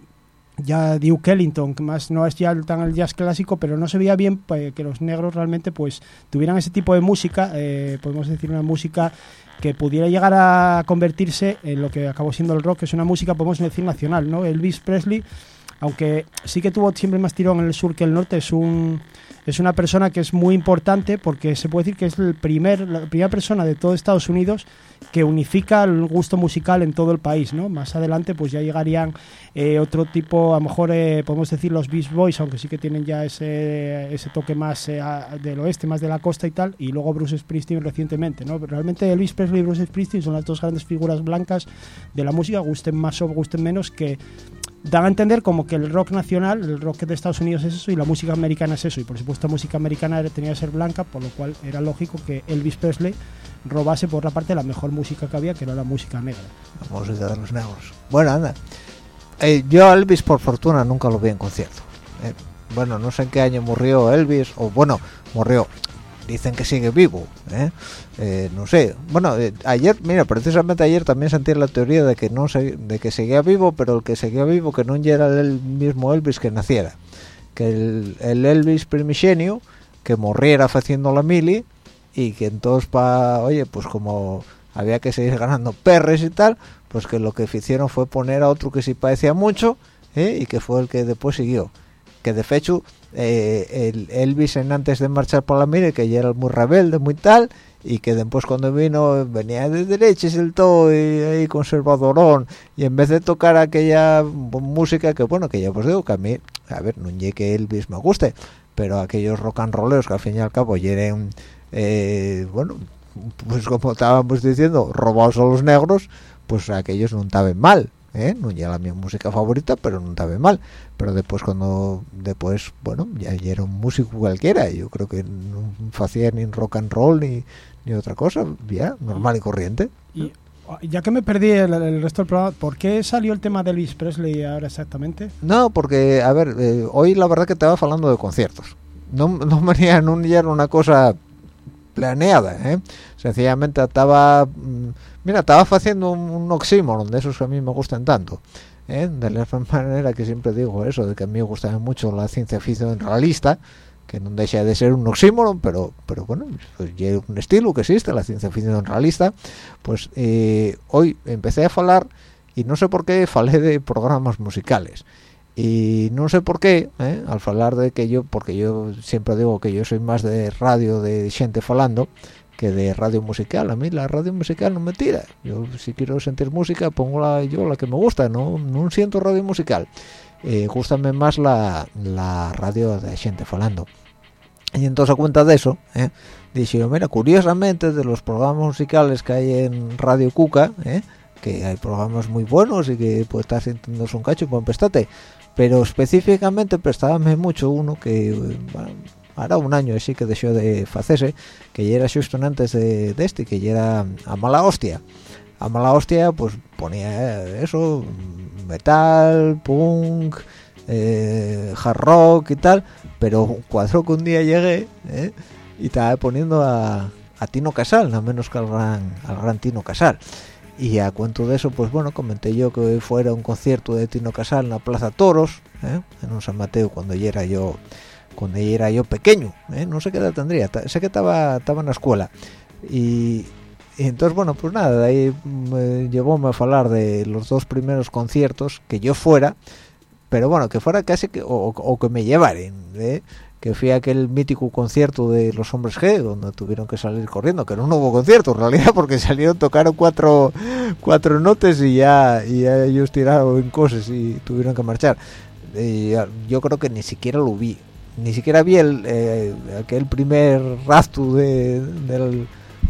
ya Duke Ellington, que más no es ya tan el jazz clásico, pero no se veía bien pues, que los negros realmente pues tuvieran ese tipo de música, eh, podemos decir una música que pudiera llegar a convertirse en lo que acabó siendo el rock, que es una música, podemos decir, nacional, ¿no? Elvis Presley, aunque sí que tuvo siempre más tirón en el sur que el norte, es un es una persona que es muy importante porque se puede decir que es el primer, la primera persona de todo Estados Unidos que unifica el gusto musical en todo el país, ¿no? Más adelante pues ya llegarían eh, otro tipo, a lo mejor eh, podemos decir los Beach Boys, aunque sí que tienen ya ese, ese toque más eh, del oeste, más de la costa y tal, y luego Bruce Springsteen recientemente, ¿no? Realmente Elvis Presley y Bruce Springsteen son las dos grandes figuras blancas de la música, gusten más o gusten menos, que dan a entender como que el rock nacional, el rock de Estados Unidos es eso y la música americana es eso. Y por supuesto, música americana tenía que ser blanca, por lo cual era lógico que Elvis Presley robase por la parte la mejor música que había, que era la música negra. La música de los negros. Bueno, anda. Eh, yo a Elvis, por fortuna, nunca lo vi en concierto. Eh, bueno, no sé en qué año murió Elvis, o bueno, murió. Dicen que sigue vivo, ¿eh? Eh, no sé. Bueno, eh, ayer, mira, precisamente ayer también sentí la teoría de que no de que seguía vivo, pero el que seguía vivo que no era el mismo Elvis que naciera, que el, el Elvis primigenio que morriera haciendo la mili y que entonces pa, oye, pues como había que seguir ganando perres y tal, pues que lo que hicieron fue poner a otro que sí parecía mucho ¿eh? y que fue el que después siguió. Que de hecho eh, el Elvis en antes de marchar por la mili, que ya era muy rebelde, muy tal, y que después cuando vino venía de derechas el todo y, conservadorón y en vez de tocar aquella música que bueno que ya os digo que a mí a ver no llegue que Elvis me guste pero aquellos rock and rolleros que al fin y al cabo eran eh, bueno pues como estábamos diciendo robados a los negros pues aquellos no estaban mal ¿eh? no era la mi música favorita pero no estaba mal pero después cuando después bueno ya, ya, era un músico cualquiera yo creo que no hacía ni rock and roll ni, ni otra cosa ya normal y corriente y ya que me perdí el, el, resto del programa, ¿por qué salió el tema de Elvis Presley ahora exactamente? No, porque, a ver, eh, hoy la verdad que estaba hablando de conciertos. No, no venía no era una cosa planeada, ¿eh? Sencillamente estaba, mira, estaba haciendo un, un oxímoron de esos que a mí me gustan tanto. ¿eh? De la misma manera que siempre digo eso, de que a mí me gusta mucho la ciencia ficción realista, que no deja de ser un oxímoron, pero, pero bueno, pues es un estilo que existe, la ciencia ficción realista, pues eh, hoy empecé a hablar y no sé por qué falé de programas musicales. Y no sé por qué, ¿eh? al hablar de que yo, porque yo siempre digo que yo soy más de radio de gente falando que de radio musical. A mí la radio musical no me tira. Yo si quiero sentir música pongo la, yo la que me gusta, no, no siento radio musical eh, más la, la, radio de gente falando. Y entonces a cuenta de eso eh, dije mira curiosamente de los programas musicales que hay en Radio Cuca eh, que hay programas muy buenos y que puede estar sintiendo un cacho para empestate pero específicamente prestábame mucho uno que bueno, ahora un año así que dejó de hacerse que ya era justo antes de, de este que ya era a mala hostia a mala hostia pues ponía eso metal punk eh, hard rock y tal pero cuadro que un día llegué ¿eh? y estaba poniendo a, a, Tino Casal no menos que al gran al gran Tino Casal y a cuento de eso pues bueno comenté yo que hoy fuera un concierto de Tino Casal en la Plaza Toros ¿eh? en un San Mateo cuando ya era yo cuando ya era yo pequeño ¿eh? no sé qué edad tendría sé que estaba estaba en la escuela y, y entonces, bueno, pues nada, de ahí me llevóme a hablar de los dos primeros conciertos que yo fuera, pero bueno, que fuera casi que, o, que me llevaren, ¿eh? que fui a aquel mítico concierto de los hombres G donde tuvieron que salir corriendo que no hubo concierto en realidad [LAUGHS] porque salieron tocaron cuatro cuatro notes y ya y ellos tiraron en cosas y tuvieron que marchar yo creo que ni siquiera lo vi ni siquiera vi el eh, aquel primer rastro de, del-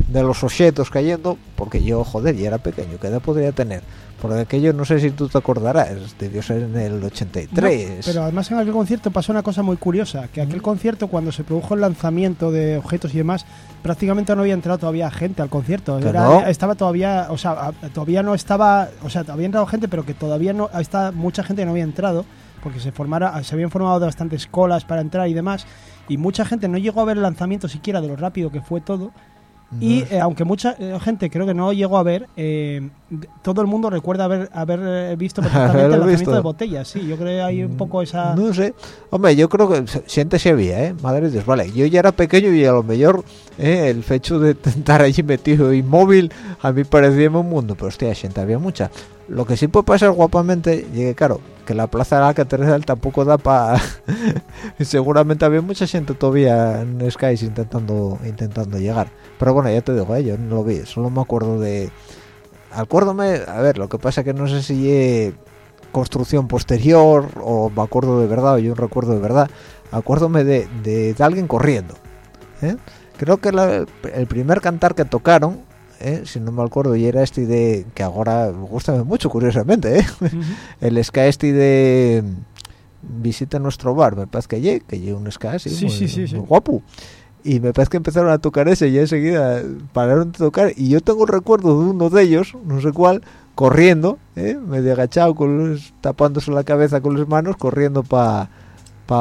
de los objetos cayendo porque yo joder ya era pequeño ¿qué edad podría tener porque aquello no sé si tú te acordarás debió ser en el 83 No, pero además en aquel concierto pasó una cosa muy curiosa, que aquel concierto cuando se produjo el lanzamiento de objetos y demás, prácticamente no había entrado todavía gente al concierto. ¿Que Era- no? Estaba todavía, o sea, todavía no estaba, o sea, había entrado gente, pero que todavía no, está mucha gente que no había entrado, porque se formara, se habían formado de bastantes colas para entrar y demás, y mucha gente no llegó a ver el lanzamiento siquiera de lo rápido que fue todo. Y eh, aunque mucha eh, gente creo que no llegó a ver, eh, todo el mundo recuerda haber, haber eh, visto [LAUGHS] perfectamente el lanzamiento de botellas. Sí, yo creo que hay un poco esa. No sé. Hombre, yo creo que siente se había, ¿eh? Madre de Dios, vale. Yo ya era pequeño y a lo mejor ¿eh? el hecho de [LAUGHS] estar allí metido inmóvil a mí parecía un mundo, pero hostia, gente había mucha. Lo que sí puede pasar guapamente, llegué claro, que la plaza de la catedral tampoco da para... [LAUGHS] Seguramente había mucha gente todavía en Skies intentando intentando llegar. Pero bueno, ya te digo, ¿eh? yo no lo vi, solo me acuerdo de... Acuérdome, a ver, lo que pasa que no sé si... eh, construcción posterior o me acuerdo de verdad o yo un recuerdo de verdad acuérdome de, de, de alguien corriendo ¿eh? creo que la- el primer cantar que tocaron ¿eh? si no me acuerdo y era este de que ahora me gusta mucho curiosamente ¿eh? El ska este de visita nuestro bar me parece que llegue que un ska así, Sí, muy, sí, sí, muy guapo y me parece que empezaron a tocar ese y enseguida pararon de tocar y yo tengo recuerdo de uno de ellos no sé cuál corriendo ¿eh? medio agachado con los- tapándose la cabeza con las manos corriendo para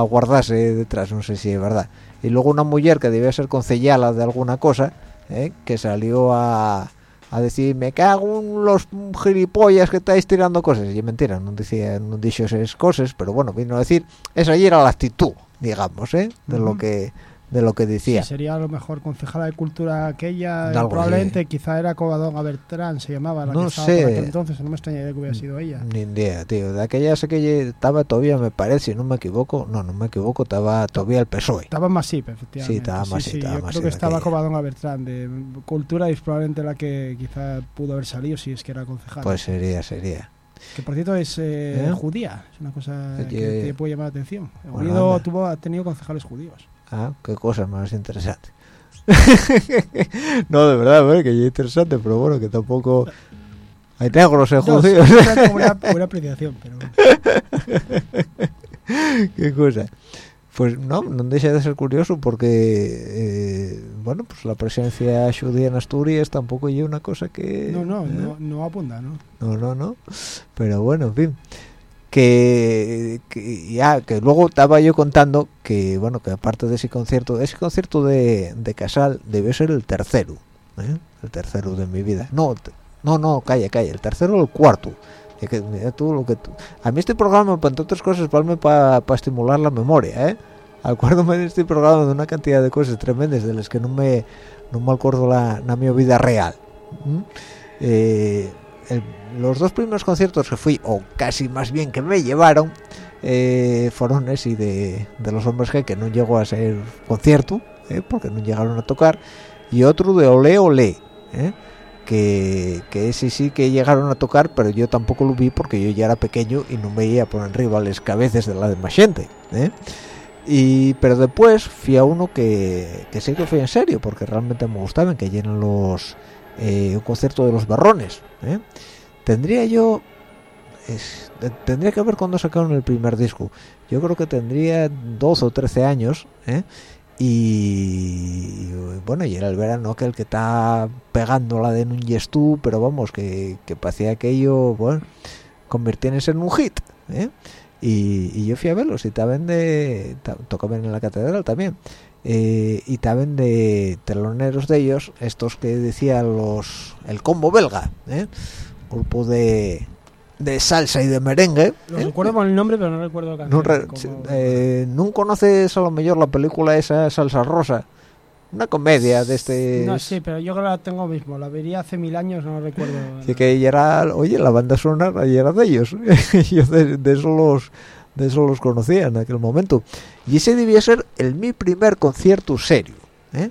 guardarse detrás no sé si es verdad y luego una mujer que debía ser concejala de alguna cosa ¿eh? que salió a a decir me cago en los gilipollas que estáis tirando cosas y mentira no decía no dicho esas cosas pero bueno vino a decir esa allí era la actitud digamos ¿eh? de lo que de lo que decía Sí, sería a lo mejor concejala de cultura aquella. Algo probablemente quizá era Covadonga Bertrán, se llamaba la No que sé. por aquel entonces. No me extrañaría que hubiera sido ella. Ni idea, tío. De aquella sé que estaba todavía, me parece, si no me equivoco, no, no me equivoco, estaba todavía el PSOE. Estaba Masip, efectivamente. Sí, estaba Masip, estaba Yo creo que estaba. Covadonga Bertrán de cultura y es probablemente la que quizá pudo haber salido si es que era concejala. Pues sería, sería. Que por cierto es eh, ¿Eh? judía, es una cosa que te puede llamar la atención. bueno, Oviedo tuvo, ha tenido concejales judíos. Ah, qué cosa más interesante. [LAUGHS] no, de verdad, que ya interesante, pero bueno, que tampoco... Hay negros en judíos. una, [LAUGHS] buena apreciación, pero bueno. [LAUGHS] qué cosa. Pues no, no deja de ser curioso porque, eh, bueno, pues la presencia judía en Asturias tampoco es una cosa que... no, no, ¿eh? no, no abunda, ¿no? No, no, no. Pero bueno, en fin. Que, que ya, que luego estaba yo contando que, bueno, que aparte de ese concierto, ese concierto de, de Casal debió ser el tercero, ¿eh? El tercero de mi vida. No, no, no, calla, calla, el tercero o el cuarto. Es que, mira tú lo que tú- A mí este programa, para entre otras cosas, vale para estimular la memoria, ¿eh? Acuérdome de este programa de una cantidad de cosas tremendas de las que no me, no me acuerdo la, la mi vida real. Eh, el- los dos primeros conciertos que fui, o casi más bien que me llevaron, eh, fueron ese de, de los hombres G, que no llegó a ser concierto, eh, porque no llegaron a tocar, y otro de Olé Olé, eh, que, que ese sí que llegaron a tocar, pero yo tampoco lo vi porque yo ya era pequeño y no veía por arriba las cabezas de la demás gente. eh. Y, pero después fui a uno que, que sí que fue en serio, porque realmente me gustaban, que llenan los eh, un concierto de los barrones. ¿eh? Tendría yo, tendría que ver cuando sacaron el primer disco. Yo creo que tendría 12 o 13 años. ¿eh? Y bueno, y era el verano aquel que está pegando la de un Yestú, pero vamos, que, que parecía aquello, bueno, convirtiéndose en un hit. ¿eh? Y, yo fui a verlos y estaban de. tocaban en la catedral también. Eh, y estaban de teloneros de ellos, estos que decían los. el combo belga, ¿eh? grupo de, de salsa y de merengue. Lo ¿eh? recuerdo con el nombre, pero no recuerdo la No, canción. re- como- eh, ¿no conoces a lo mejor la película esa Salsa Rosa? Una comedia de este... No, sí, pero yo creo que la tengo mismo. La vería hace mil años, no recuerdo. Sí que ella era, oye, la banda sonora y era de ellos. [LAUGHS] Yo de, de esos los, de eso los conocía en aquel momento y ese debía ser el mi primer concierto serio ¿eh?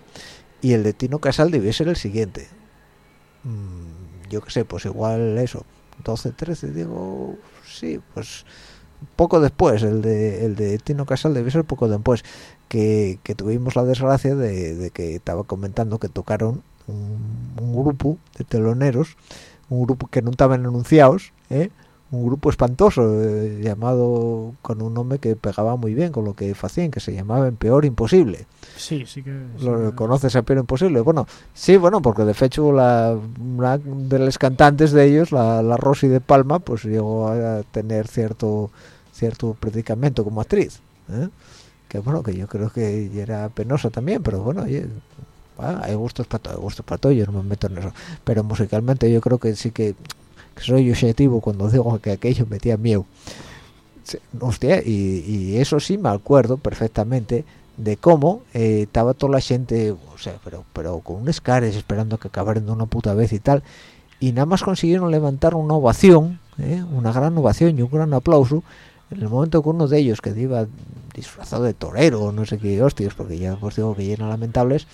y el de Tino Casal debía ser el siguiente mm, yo qué sé pues igual eso 12 13 digo sí pues poco después el de el de Tino Casal debía ser poco después que, que tuvimos la desgracia de, de, que estaba comentando que tocaron un, un grupo de teloneros un grupo que no estaban anunciados ¿eh? Un grupo espantoso eh, llamado con un nombre que pegaba muy bien con lo que hacían que se llamaba Peor Imposible. Sí sí que lo sí, conoces a Peor Imposible bueno sí bueno porque de hecho la una de los cantantes de ellos la, la Rosy de Palma pues llegó a tener cierto cierto predicamento como actriz ¿eh? que bueno que yo creo que era penosa también pero bueno oye, ah, hay gustos para todo hay gustos para todo yo no me meto en eso. Pero musicalmente yo creo que sí que que soy objetivo cuando digo que aquello metía miedo. Hostia, y, eso sí me acuerdo perfectamente de cómo eh, estaba toda la gente, o sea, pero, pero con un escares esperando que acabaran de una puta vez y tal, y nada más consiguieron levantar una ovación, ¿eh? una gran ovación y un gran aplauso, en el momento que uno de ellos, que iba disfrazado de torero, no sé qué hostias, porque ya os digo que llenan lamentables,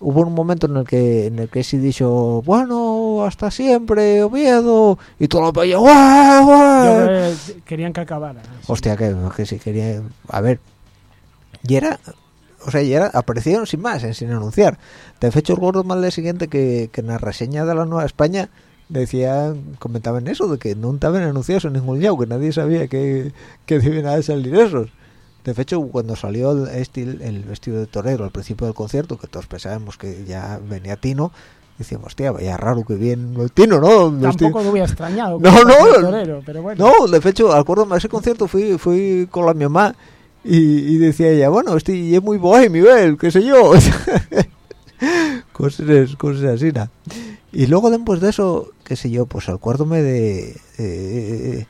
hubo un momento en el que en el que sí dijo bueno hasta siempre Oviedo y todo lo ¡guau, guau! querían que acabara hostia que, que sí quería a ver y era o sea y era aparecieron sin más sin anunciar. De hecho el gordo mal día siguiente que, que en la reseña de la Nueva España decían comentaban eso de que no estaban anunciados en ningún lado que nadie sabía que, que debían salir esos de hecho, cuando salió el, estil, el vestido de torero al principio del concierto, que todos pensábamos que ya venía Tino, decíamos, hostia, vaya raro que viene el Tino, ¿no? Tampoco me hubiera extrañado. [LAUGHS] No, no, torero, pero bueno. no, de hecho, acuerdo a ese concierto fui, fui con la mi mamá y, y decía ella, bueno, este es muy bohemio, ¿eh? qué sé yo. [LAUGHS] cosas, cosas así, ¿no? Y luego después de eso, qué sé yo, pues acuérdome de... Eh,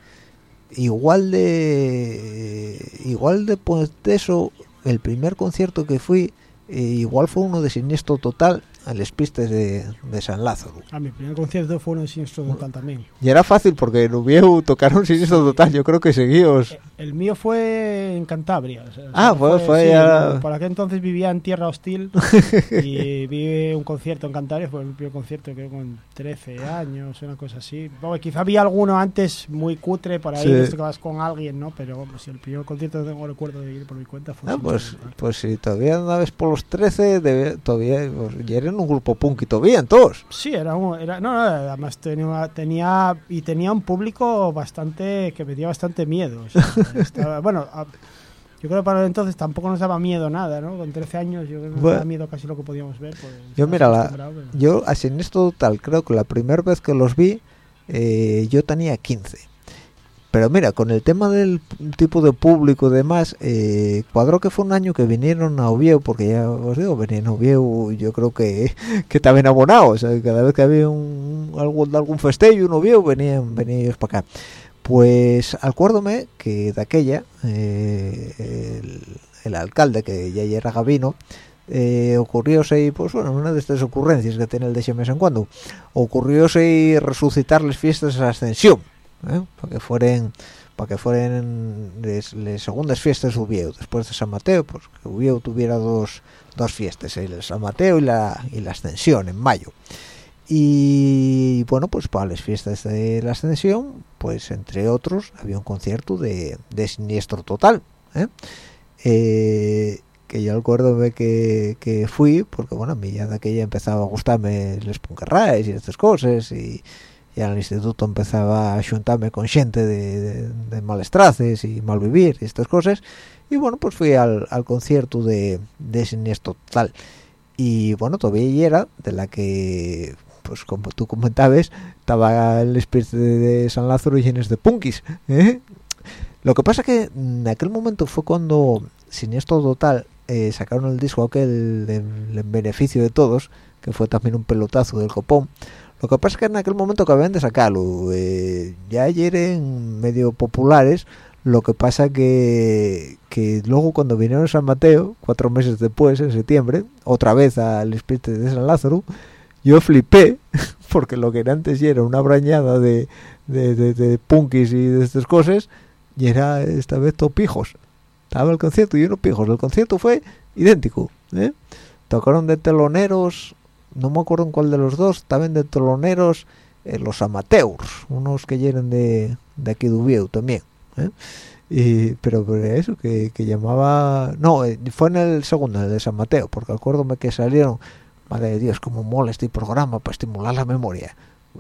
igual de igual de pues eso el primer concierto que fui eh, igual fue uno de siniestro total a las pistas de, de, San Lázaro. A mi primer concierto fue de Siniestro Total también. Y era fácil porque en Ubieu tocaron Siniestro Total, yo creo que seguíos. El, el mío fue en Cantabria. O sea, ah, fue, fue, fue sí, ya... Por aquel entonces vivía en Tierra Hostil y [LAUGHS] vi un concierto en Cantabria, fue el primer concierto creo con 13 años, una cosa así. Bueno, quizá había alguno antes muy cutre por ahí, sí. esto que vas con alguien, ¿no? Pero si el primer concierto que tengo recuerdo de ir por mi cuenta fue... Ah, pues, pues si todavía andabas por los 13, debe, todavía pues, ya eran un grupo punk y todavía todos. Sí, era, un, era no, no, además tenía, tenía y tenía un público bastante que me dio bastante miedo. O sea, [LAUGHS] estaba, bueno, a, yo creo que para entonces tampoco nos daba miedo nada, ¿no? Con 13 años yo creo que nos bueno, daba miedo casi lo que podíamos ver. Pues, yo mira, la, pero... yo así en esto total, creo que la primera vez que los vi eh, yo tenía 15 pero mira, con el tema del tipo de público y demás, eh, cuadro que fue un año que vinieron a Oviedo, porque ya os digo, venían a Oviedo, yo creo que, [LAUGHS] que estaban abonados, sea, cada vez que había un, algún, algún festejo, un Oviedo, venían, venían ellos para acá. Pues acuérdome que de aquella, eh, el, el, alcalde, que ya era Gavino, eh, ocurrióse pues bueno una de estas ocurrencias que tiene el de en cuando. Ocurrióse resucitar las fiestas de ascensión ¿eh? para que fueran para que fueran las segundas fiestas Ubieu después de San Mateo pues que tuviera dos, dos fiestas el San Mateo y la, y la Ascensión en mayo y bueno pues para las fiestas de la Ascensión pues entre otros había un concierto de, de Siniestro Total ¿eh? Eh, que yo recuerdo que, que fui porque bueno a mí ya de aquella empezaba a gustarme les punkerrais y estas cosas y y al instituto empezaba a juntarme con gente de, de, de y malvivir y estas cosas. Y bueno pues fui al, concierto de, de Siniestro Total y bueno todavía era de la que pues como tú comentabas estaba el espíritu de, de San Lázaro llenos de punkis ¿eh? lo que pasa que en aquel momento fue cuando Siniestro Total eh, sacaron el disco aquel en beneficio de todos que fue también un pelotazo del copón lo que pasa es que en aquel momento acaban de sacarlo. Eh, ya eran medio populares. Lo que pasa que, que luego cuando vinieron a San Mateo, cuatro meses después, en septiembre, otra vez al Espíritu de San Lázaro, yo flipé, [LAUGHS] porque lo que antes era una brañada de, de, de, de punkis y de estas cosas, y era esta vez todo pijos estaba el concierto y unos pijos el concierto fue idéntico ¿eh? tocaron de teloneros no me acuerdo en cuál de los dos estaban de teloneros eh, los amateurs unos que llegan de, de aquí de Ubieu también ¿eh? y pero, pero eso que, que llamaba no eh, fue en el segundo el de San Mateo porque acuérdome que salieron madre de Dios como mola este programa para estimular la memoria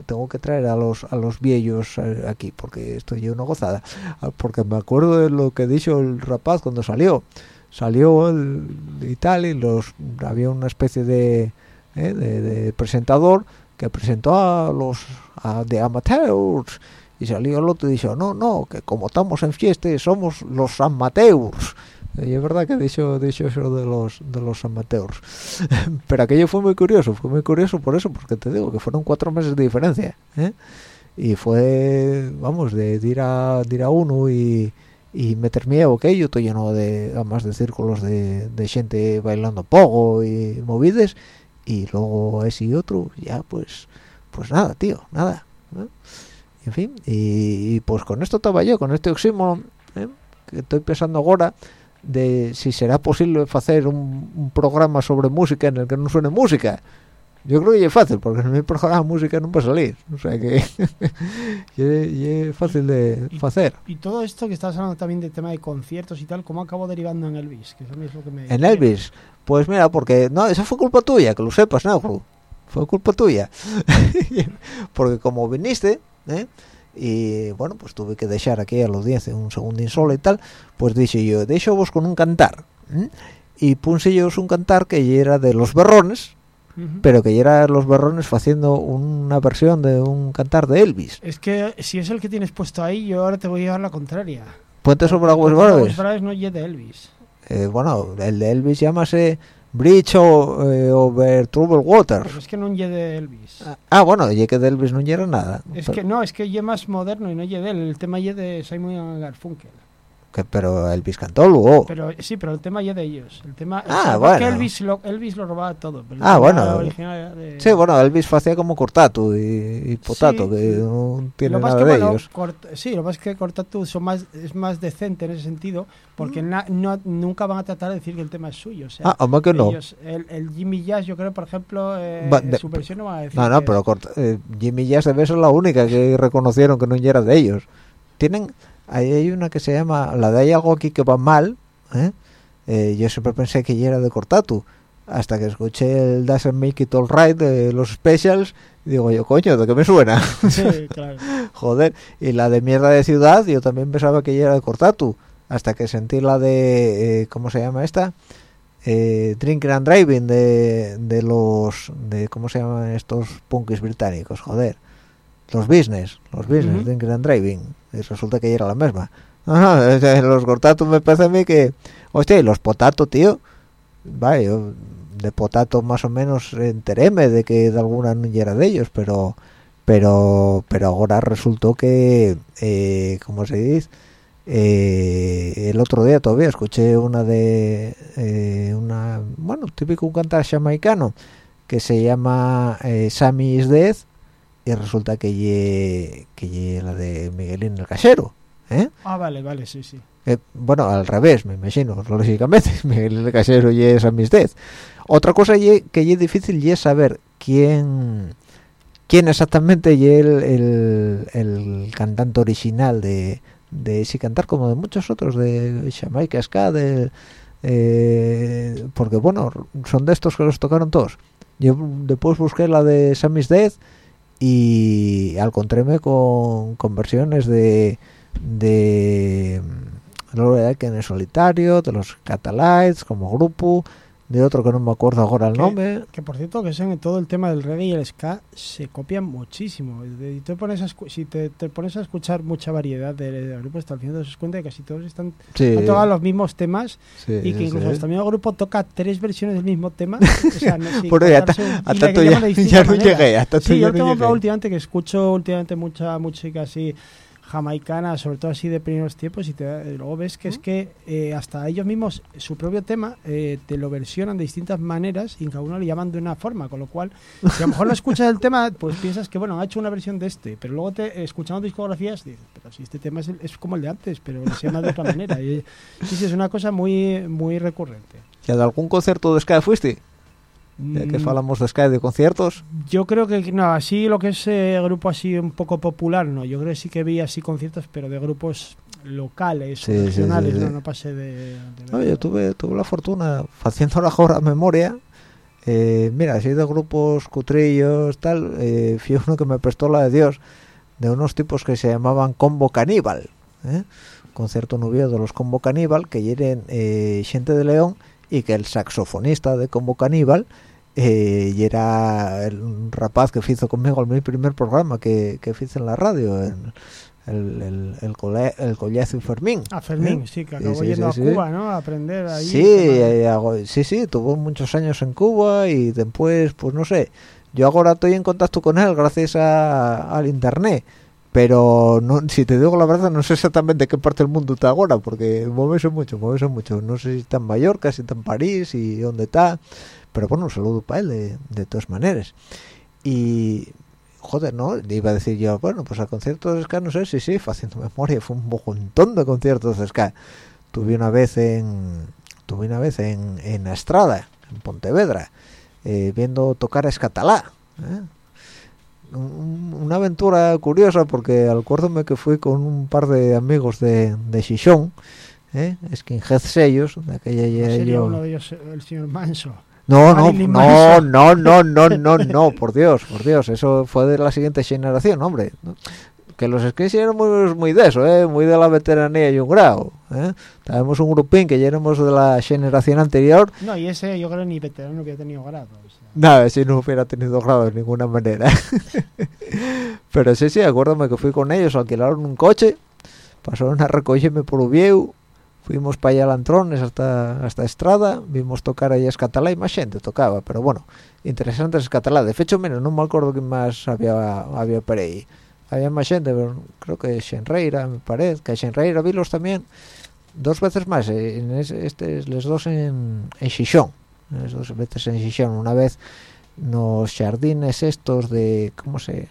tengo que traer a los a los viejos eh, aquí porque estoy una gozada Ah, porque me acuerdo de lo que dijo el rapaz cuando salió salió el, y tal y los había una especie de, eh, de, de presentador que presentó a los a, de amateurs y salió el otro y dijo no no que como estamos en fiesta somos los amateurs y es verdad que dicho dicho eso de los de los amateurs [LAUGHS] pero aquello fue muy curioso fue muy curioso por eso porque te digo que fueron cuatro meses de diferencia ¿eh? y fue vamos de, de ir a de ir a uno y y meter miedo que yo estoy lleno de además de círculos de, de gente bailando pogo y movides y luego ese y otro ya pues pues nada tío nada en fin y, y, pues con esto estaba yo con este oxímoron ¿eh? que estoy pensando ahora de si será posible hacer un, un, programa sobre música en el que no suene música yo creo que es fácil porque en mi programa música no va a salir o sea que [LAUGHS] es fácil de hacer y, y, todo esto que estás hablando también del tema de conciertos y tal ¿cómo acabó derivando en Elvis? que eso es lo que me en Elvis pues mira porque no eso fue culpa tuya que lo sepas negro fue culpa tuya [LAUGHS] porque como viniste ¿eh? y bueno pues tuve que dejar aquí a los 10 un segundo solo y tal pues dije yo dejo vos con un cantar ¿eh? y puse yo un cantar que era de los berrones uh -huh. pero que era los berrones haciendo una versión de un cantar de Elvis es que si es el que tienes puesto ahí yo ahora te voy a llevar la contraria puente sobre aguas Braves no es de Elvis eh, bueno el de Elvis llámase Bridge o, eh, over Troubled Water. Pero es que no lle de Elvis. Ah, ah bueno, ye que de Elvis no era nada. Es pero... que no, es que ye más moderno y no lle de él. El tema ye de Simon Garfunkel. Que, pero Elvis cantó luego. Pero sí, pero el tema ya de ellos. El tema ah, bueno. que Elvis lo, Elvis lo robaba todo. Pero ah, bueno. De... Sí, bueno, Elvis hacía como Cortatu y, y Potato, sí, que sí. no tiene nada que, de bueno, ellos. Cort sí, lo que pasa es que Cortatu son más, es más decente en ese sentido, porque mm. na, no, nunca van a tratar de decir que el tema es suyo. O sea, ah, que no. Ellos, el, el, Jimmy Jazz, yo creo, por ejemplo, eh, Va, de, su versión no va a decir. No, no, pero eh, Jimmy Jazz debe ser la única que reconocieron que no era de ellos. Tienen ahí hay una que se llama la de hay algo aquí que va mal ¿eh? Eh, yo siempre pensé que ya era de Cortatu hasta que escuché el Doesn't Make It All Right de los Specials digo yo coño de qué me suena [LAUGHS] sí, claro. [LAUGHS] joder y la de mierda de ciudad yo también pensaba que ya era de Cortatu hasta que sentí la de eh, cómo se llama esta eh, Drinking and Driving de, de los de cómo se llaman estos punkis británicos joder los business los business uh -huh. And Driving y resulta que era la misma Ajá, [LAUGHS] los cortatos me parece a mí que hostia y los potatos tío vaya yo de potato más o menos enteréme de que de alguna no era de ellos pero pero pero ahora resultó que eh, como se dice eh, el otro día todavía escuché una de eh, una bueno típico un cantar jamaicano que se llama eh, Sammy is Death y resulta que ye, que ye la de Miguelín el Casero. ¿eh? Ah, vale, vale, sí, sí. Eh, bueno, al revés, me imagino, lógicamente. [LAUGHS] Miguelín el Casero y es Amistad. Otra cosa ye, que es difícil es saber quién quién exactamente y el, el, el, cantante original de, de ese cantar, como de muchos otros, de Jamaica Ska, de, eh, porque bueno, son de estos que los tocaron todos. Yo después busqué la de Sammy's Death y al contrario con, con versiones de de Lord que en solitario de los Catalites como grupo de otro que no me acuerdo ahora el que, nombre. que por cierto que en todo el tema del reggae y el ska se copian muchísimo. Y te pones a, si te, te, pones a escuchar mucha variedad de, de grupos al final te das cuenta de que casi todos están sí. han tocado los mismos temas sí, y que incluso sí. hasta el mismo grupo toca tres versiones del mismo tema. [LAUGHS] O sea, no, por ahí hasta, [LAUGHS] hasta tú ya, ya no llegué hasta sí, yo tengo últimamente que escucho últimamente mucha música así jamaicana, sobre todo así de primeros tiempos, y te, luego ves que es que eh, hasta ellos mismos, su propio tema, eh, te lo versionan de distintas maneras y cada uno le llaman de una forma, con lo cual, si a lo mejor no escuchas el tema, pues piensas que, bueno, ha hecho una versión de este, pero luego te escuchando discografías, dices, pero si este tema es, es como el de antes, pero se llama de otra manera. Y, sí, sí, es una cosa muy, muy recurrente. ¿Y a algún concierto de Sky fuiste? Ya que Mm, falamos de Sky de conciertos. Yo creo que no, así lo que es eh, grupo así un poco popular, no. Yo creo que sí que vi así conciertos, pero de grupos locales, Sí, regionales, sí, sí. no, no pasé de. de No, yo tuve, tuve la fortuna, haciendo la jora memoria, eh, mira, así de grupos cutrillos, tal, eh, fui uno que me prestó la de Dios, de unos tipos que se llamaban Combo Caníbal, ¿eh? concierto nubio de los Combo Caníbal, que eran eh, gente de León, y que el saxofonista de Combo Caníbal, eh, y era el, rapaz que hizo conmigo el mi primer programa que, que hice en la radio, en- el, el, el, cole- el Collazo y Fermín. Ah, Fermín, ¿eh? sí, que acabó sí, yendo sí, a sí. Cuba, ¿no? A aprender ahí. Sí, eh, hago- sí, sí, tuvo muchos años en Cuba y después, pues no sé, yo ahora estoy en contacto con él gracias a- al internet, pero no, si te digo la verdad no sé exactamente qué parte del mundo está ahora, porque muévese mucho, muévese mucho, no sé si está en Mallorca, si está en París y dónde está, pero bueno, un saludo para él de, de todas maneras. Y, joder, ¿no? Iba a decir yo, bueno, pues a conciertos de ska, no sé, sí, sí, haciendo memoria, fue un montón de conciertos de ska. Tuve una vez en, tuve una vez en, en Estrada, en Pontevedra, eh, viendo tocar a Escatalá. ¿eh? Un- Una aventura curiosa porque acuérdome que fui con un par de amigos de, de Xixón, ¿eh? Skinhead sellos, de aquella ya Sería yo- uno de ellos el señor Manso. no, no, no, no, no, no, no, no, por Dios, por Dios, eso fue de la siguiente generación, hombre. Que los skins eran muy, muy de eso, ¿eh? muy de la veteranía y un grado. ¿eh? Tenemos un grupín que ya éramos de la generación anterior, No, y ese yo creo que ni veterano había tenido grado. o sea. Nada, si no hubiera tenido grado de ninguna manera. [LAUGHS] Pero sí, sí, acuérdame que fui con ellos, alquilaron un coche, pasaron a recogerme por Uvieu, fuimos para allá a Lantrones hasta, hasta Estrada, vimos tocar ahí a Escatalá y más gente tocaba, pero bueno, interesante Escatalá. De hecho, menos, no me acuerdo quién más había, había por ahí. Había más gente, pero creo que Xenreira, me parece, que Xenreira vilos también dos veces más, eh, en este, les dos en, en Xixón, dos veces en Xixón, una vez nos jardines estos de, ¿cómo se...?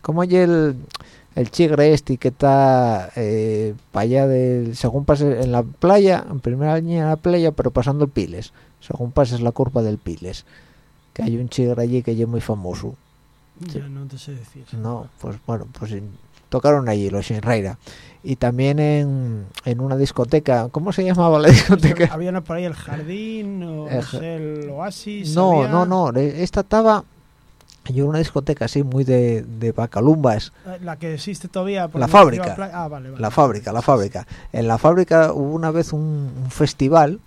¿Cómo hay el, el chigre este que está eh, para allá del según pases en la playa en primera línea de la playa pero pasando el Piles según pases la curva del Piles que hay un chigre allí que es muy famoso Ya no te sé decir. no pues bueno pues tocaron allí los Shinreira y también en, en una discoteca ¿cómo se llamaba la discoteca? [LAUGHS] Había por ahí el jardín, o El el oasis. no había- no no esta estaba yo una discoteca así muy de, de bacalumbas Eh, La que existe todavía. por La fábrica. Ah, vale, vale. La fábrica, la fábrica. En la fábrica hubo una vez un, un festival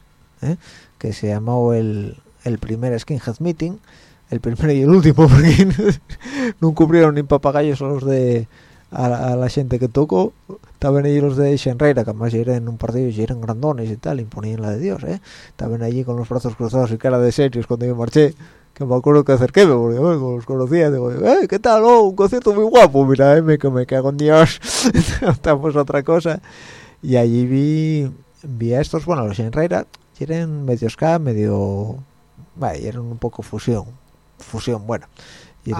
¿eh? que se llamó el, el primer Skinhead Meeting, el primero y el último, [LAUGHS] porque no cubrieron ni papagayos a los de a la gente que tocó. Estaban allí los de Shenreira, que además eran un partido y eran grandones y tal, imponían la de Dios, ¿eh? Estaban allí con los brazos cruzados y cara de serios cuando yo marché. Que me acuerdo que acerquéme, porque bueno, los conocía, digo, eh, ¿qué tal? Oh, un concierto muy guapo, mira, eh, me, que me cago en Dios, [LAUGHS] estamos otra cosa. Y allí vi, vi a estos, bueno, los Shenreira, y eran medio ska, medio, vale, eran un poco fusión, fusión, bueno. Y Ah,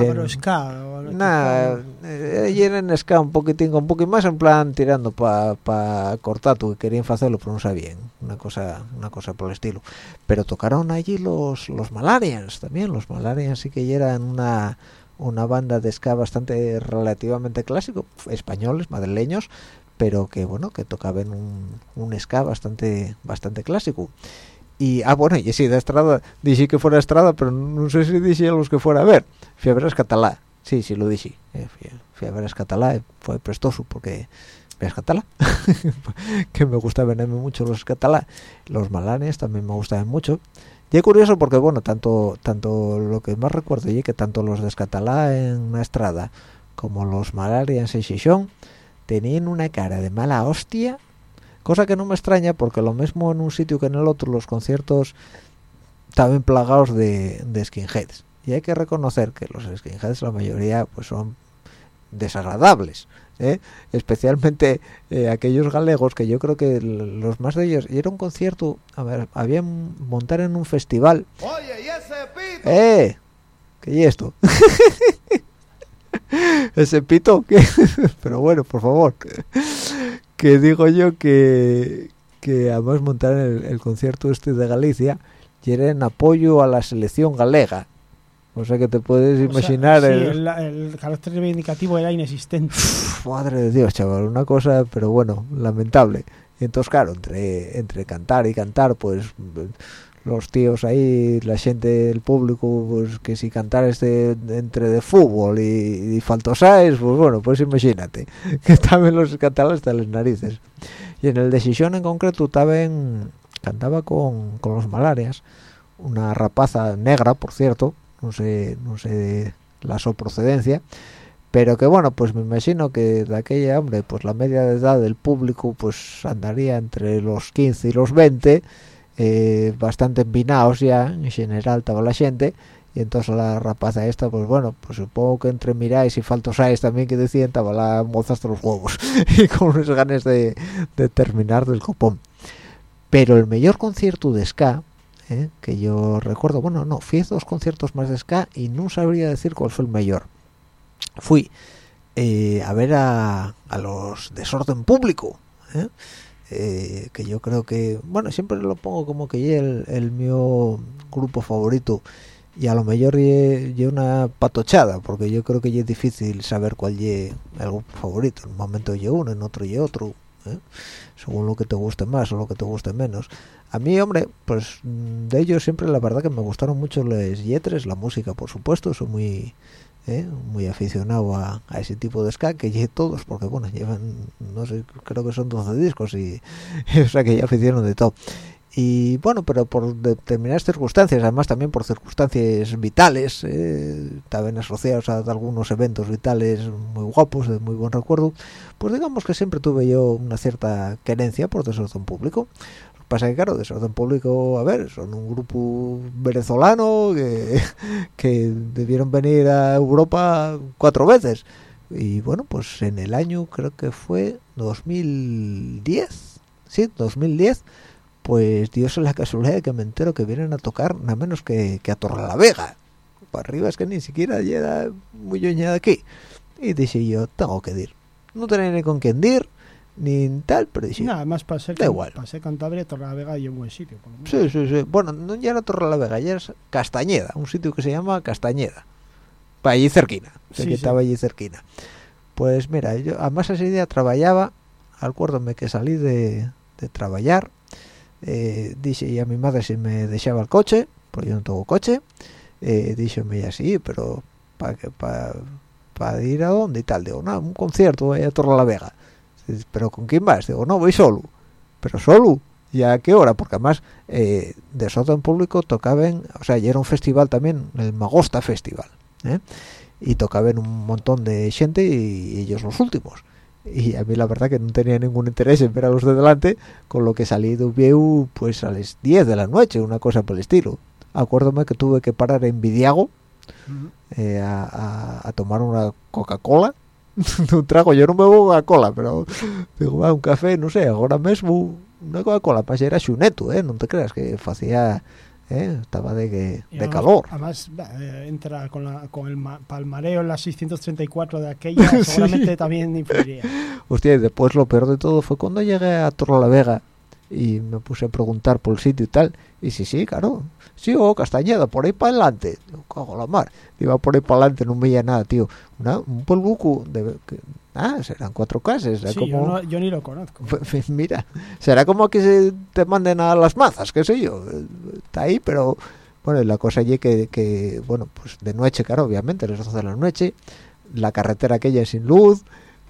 Nah, eh, y eran ska un poquitín, un poquito más en plan tirando para pa cortato, que querían hacerlo, pero no sabían, una cosa, una cosa por el estilo. Pero tocaron allí los, los Malarians también, los Malarians sí que eran una, una banda de ska bastante relativamente clásico, españoles, madrileños, pero que bueno, que tocaban un, un ska bastante, bastante clásico. Y, ah, bueno, y sí, de Estrada, dije que fuera Estrada, pero no sé si dije a los que fuera a ver. Fui a sí, sí lo dije. eh, fui, fui eh, fue prestoso porque ve a Escatalá, [LAUGHS] que me gustaban a mí mucho los Escatalá. Los Malanes también me gustaban mucho. Y es curioso porque, bueno, tanto tanto lo que más recuerdo y que tanto los de Escatalá en la Estrada como los Malarians en Xixón tenían una cara de mala hostia cosa que no me extraña porque lo mismo en un sitio que en el otro los conciertos estaban plagados de, de skinheads y hay que reconocer que los skinheads la mayoría pues son desagradables ¿eh? especialmente eh, aquellos galegos que yo creo que los más de ellos y era un concierto a ver había montar en un festival Oye, ¿y ese pito? eh qué es esto [LAUGHS] ese pito ¿qué? [LAUGHS] pero bueno por favor que digo yo que que además montar el, el concierto este de Galicia y era en apoyo a la selección galega o sea que te puedes O sea, imaginar sí, el- el, el carácter reivindicativo era inexistente. Uf, madre de Dios, chaval, una cosa, pero bueno, lamentable. Entonces, claro, entre, entre cantar y cantar, pues los tíos ahí, la gente, el público, pues que si cantar este entre de fútbol y, y faltosáis, pues bueno, pues imagínate, [LAUGHS] que estaban los cantaban hasta las narices. Y en el Decisión en concreto también cantaba con, con los malarias, una rapaza negra, por cierto, no sé, no sé la su procedencia, pero que bueno pues me imagino que de aquella hombre pues la media de edad del público pues andaría entre los 15 y los 20 eh, bastante empinados ya en general estaba la gente y entonces la rapaza esta pues bueno pues supongo que entre miráis y faltosáis también que decían estaba la moza hasta los huevos [LAUGHS] y con unas ganas de, terminar del copón pero el mayor concierto de ska eh, que yo recuerdo bueno no fui a dos conciertos más de ska y no sabría decir cuál fue el mayor fui eh, a ver a, a los desorden público ¿eh? Eh, que yo creo que bueno siempre lo pongo como que el, el mío grupo favorito. Y a lo mejor ye una patochada porque yo creo que es difícil saber cuál ye el grupo favorito. En un momento ye uno en otro ye otro ¿eh? según lo que te guste más o lo que te guste menos. A mí hombre pues mm, de ellos siempre la verdad que me gustaron mucho los yetres la música por supuesto soy muy ¿eh? muy aficionado a, a ese tipo de ska que lleve todos porque bueno llevan no sé creo que son 12 discos y [LAUGHS] o sea que ya aficionaron de todo. Y bueno pero por determinadas circunstancias además también por circunstancias vitales eh, también asociados a algunos eventos vitales muy guapos de muy buen recuerdo pues digamos que siempre tuve yo una cierta querencia por desorden público pasa que claro desorden público a ver son un grupo venezolano que, [LAUGHS] que debieron venir a Europa cuatro veces. Y bueno pues en el año creo que fue 2010 sí 2010 pues Dios es la casualidad de que me entero que vienen a tocar nada menos que, que a Torrelavega. Para arriba es que ni siquiera llega muy lloñada aquí. Y dije yo tengo que ir no tenía ni con quién ir ni tal pero dije Nada más para ser, Da igual. para ser Cantabria, Torrelavega y un buen sitio. por lo menos. Sí, sí, sí. Bueno, no ya era Torrelavega, ya es Castañeda, un sitio que se llama Castañeda. Para allí cerquina, Sí, que sí. estaba allí cerquina. Pues mira, yo además ese día trabajaba, acuérdome que salí de, de trabajar, eh, dije a mi madre si me dejaba el coche, porque yo no tengo coche, eh, díxome así, pero para que para pa ir a dónde y tal, digo, no, un concierto ahí a Torrelavega. Pero ¿con quién vas? Digo, no, voy solo. Pero solo. ¿Y a qué hora? Porque además eh, de Soto en público tocaban, o sea, ya era un festival también, el Magosta Festival, ¿eh? y tocaban un montón de gente y, ellos los últimos. Y a mí la verdad que no tenía ningún interés en ver a los de delante, con lo que salí de Ubieu pues a las 10 de la noche, una cosa por el estilo. Acuérdame que tuve que parar en Vidiago eh, a, a- a tomar una Coca-Cola. [LAUGHS] un trago, yo no bebo Coca-Cola, pero digo, va, un café, no sé, ahora mismo una Coca-Cola, más era xuneto, ¿eh? No te creas que hacía, ¿eh? Estaba de, que- de además- calor. Además, eh, entra con, la, con el ma- palmareo en la 634 de aquella, [LAUGHS] Sí. seguramente también influiría. Hostia, y después lo peor de todo fue cuando llegué a Torrelavega y me puse a preguntar por el sitio y tal. Y sí, sí, claro. Sí, o Castañeda, por ahí para adelante. Cago la mar. Iba por ahí para adelante, no veía nada, tío. Una, un polvuco de... que- ah, serán cuatro casas. Sí, como... yo, no- yo ni lo conozco. [LAUGHS] Pues, Mira, será como que se te manden a las mazas, qué sé yo. Está ahí, pero bueno, la cosa allí que, que, bueno, pues de noche, claro, obviamente, las 12 de la noche, la carretera aquella sin luz,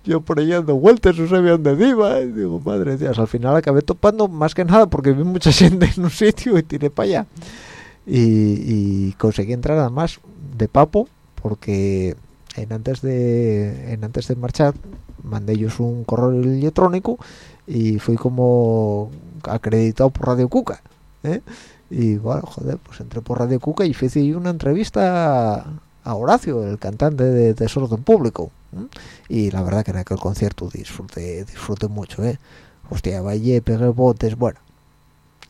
yo por ahí dando vueltas, no sabía dónde iba, y digo, madre Dios, al final acabé topando más que nada porque vi mucha [LAUGHS] gente en un sitio y tiré para allá. Y, conseguí entrar además de papo porque en antes de en antes de marchar mandé ellos un correo electrónico y fui como acreditado por Radio Cuca ¿eh? y bueno joder pues entré por Radio Cuca y hice una entrevista a Horacio el cantante de Desorden Público y la verdad que en aquel concierto disfruté disfruté mucho eh hostia vaya pegué botes bueno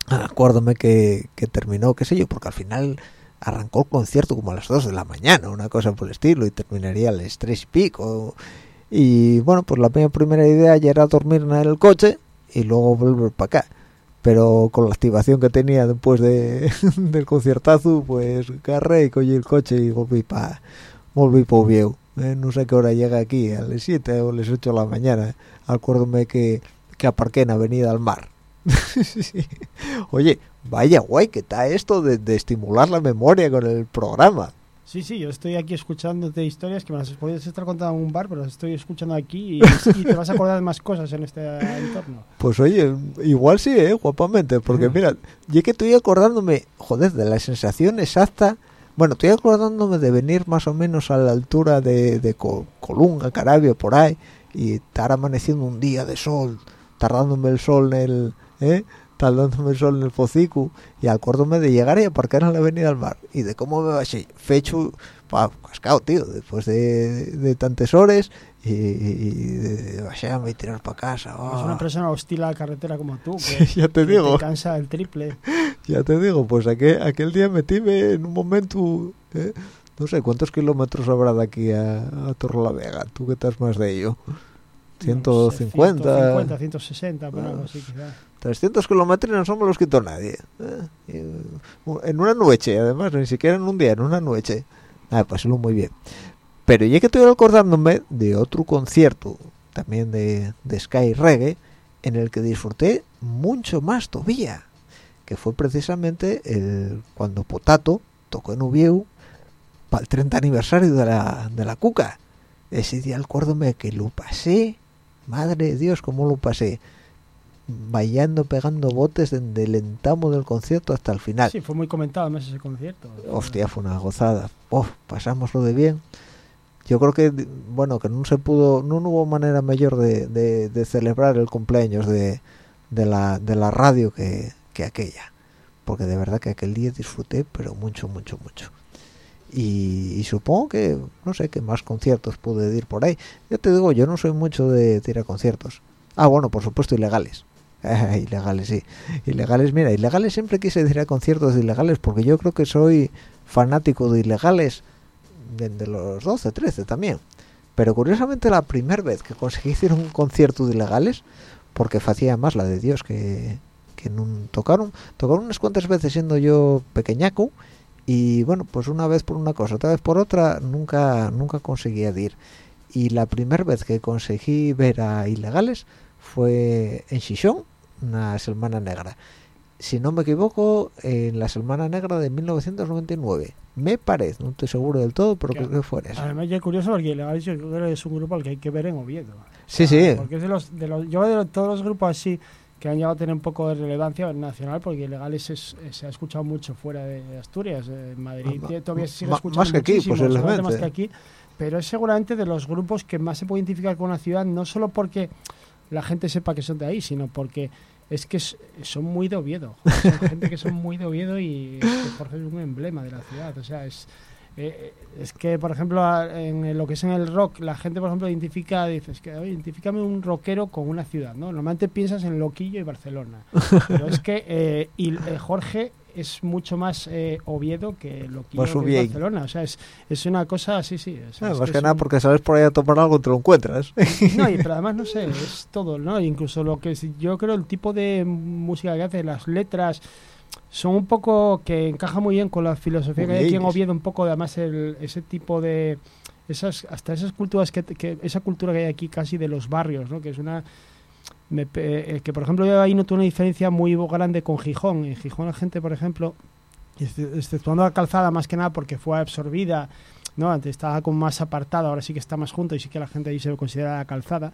acuérdame que, que terminó qué sé yo porque al final arrancó el concierto como a las 2 de la mañana una cosa por el estilo y terminaría a las 3 y pico. Y bueno pues la primera idea ya era dormir en el coche y luego volver para acá. Pero con la activación que tenía después de, [LAUGHS] del conciertazo pues carré y cogí el coche y volví para volví para Oviedo eh, no sé qué hora llega aquí a las 7 o las 8 de la mañana acuérdome que, que aparqué en Avenida al Mar [LAUGHS] oye vaya guay que está esto de, de estimular la memoria con el programa Sí, sí, yo estoy aquí escuchándote historias que me las podías estar contando en un bar, pero las estoy escuchando aquí y, [LAUGHS] y te vas a acordar de más cosas en este entorno. Pues oye, igual sí, ¿eh? Guapamente, porque mira, yo que estoy acordándome, joder, de la sensación exacta, bueno, estoy acordándome de venir más o menos a la altura de, de Col- Colunga, Carabio, por ahí, y estar amaneciendo un día de sol, tardándome el sol en el, ¿eh? tardándome el sol en el focico, y acuérdome de llegar y aparcar en la avenida al mar, y de cómo me bajé, fecho, pa, cascado, tío, después de, de tantas horas, y, y de bajarme y tirar para casa. Es ah. una persona hostil a la carretera como tú, que, Sí, ya te que digo. te cansa el triple. [LAUGHS] Ya te digo, pues aquel, aquel día metíme en un momento, eh, no sé cuántos kilómetros habrá de aquí a, a Torrelavega, tú que estás más de ello. No sé, 150, 150, 160, pero Ah. algo así quizá. 300 kilómetros no me los quitó nadie. eh, y, en una noche, además, ni siquiera en un día, en una noche. Ah, pasélo muy bien. Pero ya que estoy acordándome de otro concierto, también de, de Sky Reggae, en el que disfruté mucho más todavía, que fue precisamente el, cuando Potato tocó en Ubieu para el 30 aniversario de la, de la Cuca. Ese día acuérdome que lo pasé, madre de Dios, cómo lo pasé, bailando, pegando botes desde el entamo del concierto hasta el final. Sí, fue muy comentado ese concierto. Hostia, fue una gozada. Oh, pasámoslo de bien. Yo creo que, bueno, que no se pudo, no hubo manera mayor de, de- celebrar el cumpleaños de, de, la, de la radio que, que aquella. Porque de verdad que aquel día disfruté, pero mucho, mucho, mucho. Y, supongo que, no sé, que más conciertos pude ir por ahí. Ya te digo, yo no soy mucho de, de ir a conciertos. Ah, bueno, por supuesto, ilegales. [LAUGHS] Ilegales, sí. Ilegales, mira, ilegales siempre quise ir a conciertos de ilegales porque yo creo que soy fanático de ilegales desde los 12, 13 también. Pero curiosamente la primera vez que conseguí hacer un concierto de ilegales, porque hacía más la de Dios que, que no tocaron, tocaron unas cuantas veces siendo yo pequeñaco y bueno, pues una vez por una cosa, otra vez por otra, nunca nunca conseguía ir. Y la primera vez que conseguí ver a ilegales fue en Xixón, una semana negra. Si no me equivoco, en la Semana Negra de 1999. Me parece, no estoy seguro del todo, pero creo que fue eso. Además, ya es curioso porque Ilegales yo creo que es un grupo al que hay que ver en Oviedo. Sí, O sea, sí. Porque es de los, de los, yo de los- todos los grupos así que han llegado a tener un poco de relevancia nacional, porque Ilegales es- se ha escuchado mucho fuera de Asturias, eh, en Madrid Ah, todavía se sigue escuchando más que aquí, posiblemente. más que aquí, pero es seguramente de los grupos que más se puede identificar con una ciudad, no solo porque la gente sepa que son de ahí, sino porque es que son muy de Oviedo. Son gente que son muy de Oviedo y Jorge es un emblema de la ciudad. O sea, es, eh, es que, por ejemplo, en lo que es en el rock, la gente, por ejemplo, identifica, dices que, oye, identifícame un rockero con una ciudad, ¿no? Normalmente piensas en Loquillo y Barcelona. Pero es que eh, y, eh, Jorge es mucho más eh, Oviedo que Más que es Oviedo. Barcelona. O sea, es, es una cosa, sí, sí. o sea, Ah, es más que que es nada un- porque sales por ahí a tomar algo y te lo encuentras. [LAUGHS] no, y, pero además no sé, [LAUGHS] es todo, ¿no? Incluso lo que es- yo creo el tipo de música que hace, las letras, son un poco que encaja muy bien con la filosofía que hay aquí en. Oviedo, un poco además el, ese tipo de esas hasta esas culturas que, que- esa cultura que hay aquí casi de los barrios, ¿no? Que es una me eh, que por ejemplo yo ahí noto una diferencia muy grande con Gijón. En Gijón la gente, por ejemplo, exce- exceptuando la calzada más que nada porque fue absorbida, ¿no? Antes estaba como más apartada, ahora sí que está más junto y sí que la gente ahí se considera la calzada.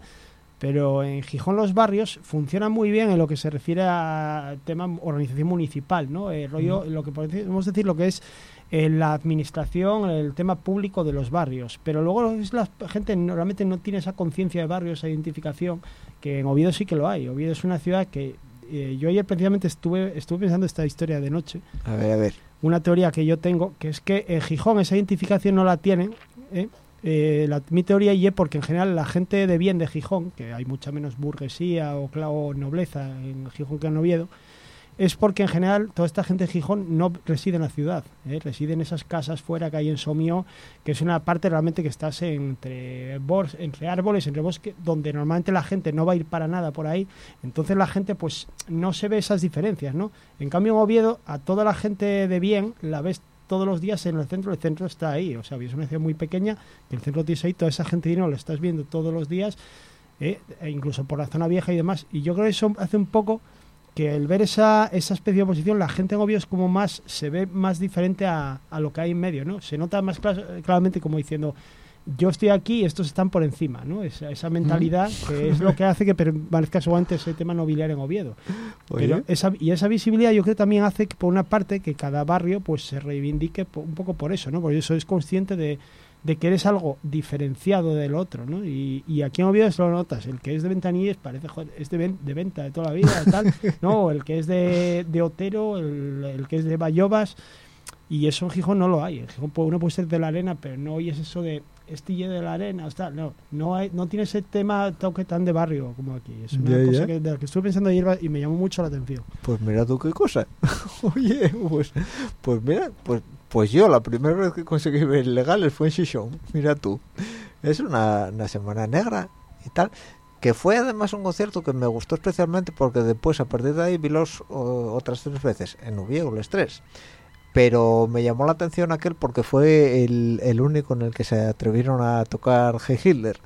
Pero en Gijón los barrios funcionan muy bien en lo que se refiere a tema organización municipal, ¿no? El rollo, lo que podemos decir lo que es eh, la administración, el tema público de los barrios. Pero luego es la gente normalmente no tiene esa conciencia de barrios, esa identificación, que en Oviedo sí que lo hay. Oviedo es una ciudad que eh, yo ayer precisamente estuve, estuve pensando esta historia de noche A ver, a ver. una teoría que yo tengo, que es que en Gijón esa identificación no la tienen, ¿eh? eh, la, mi teoría y es porque en general la gente de bien de Gijón, que hay mucha menos burguesía o, o nobleza en Gijón que en Oviedo, es porque en general toda esta gente de Gijón no reside en la ciudad, ¿eh? reside en esas casas fuera que hay en Somio, que es una parte realmente que estás entre, entre árboles, entre bosque, donde normalmente la gente no va a ir para nada por ahí, entonces la gente pues no se ve esas diferencias, ¿no? En cambio en Oviedo a toda la gente de bien la ves todos los días en el centro, el centro está ahí, o sea, es una ciudad muy pequeña, que el centro tienes ahí, toda esa gente no lo estás viendo todos los días, ¿eh? e incluso por la zona vieja y demás, y yo creo que eso hace un poco que el ver esa, esa especie de oposición, la gente en obvio es como más, se ve más diferente a, a lo que hay en medio, ¿no? Se nota más claramente como diciendo, yo estoy aquí y estos están por encima, ¿no? Esa, esa mentalidad que es lo que hace que permanezca solamente ese tema nobiliario en Oviedo. Pero esa, y esa visibilidad yo creo también hace que, por una parte, que cada barrio pues se reivindique un poco por eso, ¿no? Porque eso es consciente de, de que eres algo diferenciado del otro, ¿no? Y, y aquí en Oviedo se lo notas, el que es de Ventanilles parece, joder, es de, de, venta de toda la vida, tal, [LAUGHS] ¿no? El que es de, de Otero, el, el, que es de Bayobas, y eso en Gijón no lo hay. En Gijón uno puede ser de la arena, pero no oyes eso de estille de la arena, o sea, no, no, hay, no tiene ese tema toque tan de barrio como aquí. Es una Ya, cosa ya. que, de la que estuve pensando ayer y me llamó mucho la atención. Pues mira tú qué cosa. [LAUGHS] Oye, pues, pues mira, pues, pues yo la primera vez que conseguí ver legales fue en Shishon. Mira tú. Es una, una semana negra y tal. Que fue además un concierto que me gustó especialmente porque después a partir de ahí vi los o- otras tres veces en Oviedo, los tres. Pero me llamó la atención aquel porque fue el, el único en el que se atrevieron a tocar Hey Hitler.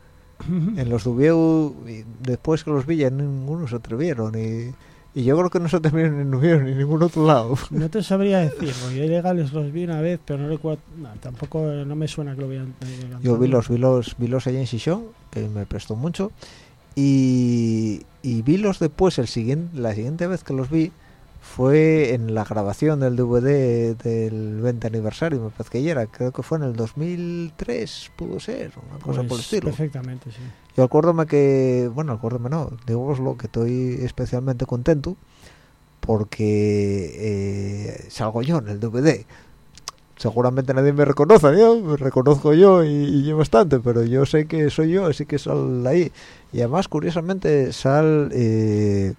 En los de Oviedo, después que los vi ya ninguno se atrevieron y... Y yo creo que no se atrevieron en Oviedo ni en ningún otro lado. No te sabría decir, porque yo [LAUGHS] ilegales los vi una vez, pero no recuerdo, no, tampoco no me suena que lo vean. Yo vi los, vi los, vi los allá en Shishon, que me prestó mucho, y, y vi los después, el siguiente, la siguiente vez que los vi fue en la grabación del DVD del 20 aniversario, me parece que ya era, creo que fue en el 2003, pudo ser, una cosa por el Pues estilo. Perfectamente, sí. Yo acuérdame que, bueno, acuérdame no, digo lo que estoy especialmente contento porque eh, salgo yo en el DVD. Seguramente nadie me reconoce, yo me reconozco yo y, y yo bastante, pero yo sé que soy yo, así que sal ahí. Y además, curiosamente, sal, eh,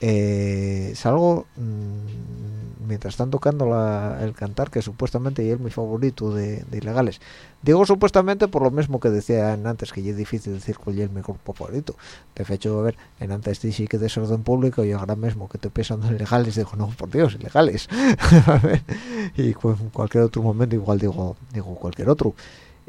eh, salgo mm, mientras están tocando la- el cantar, que supuestamente es mi favorito de, de ilegales. Digo supuestamente por lo mismo que decían antes, que es difícil decir cuál es mi grupo favorito. De hecho, a ver, en antes sí que desorden público y ahora mismo que estoy pensando en ilegales, digo, no, por Dios, ilegales. [LAUGHS] A ver, y en cualquier otro momento igual digo, digo cualquier otro.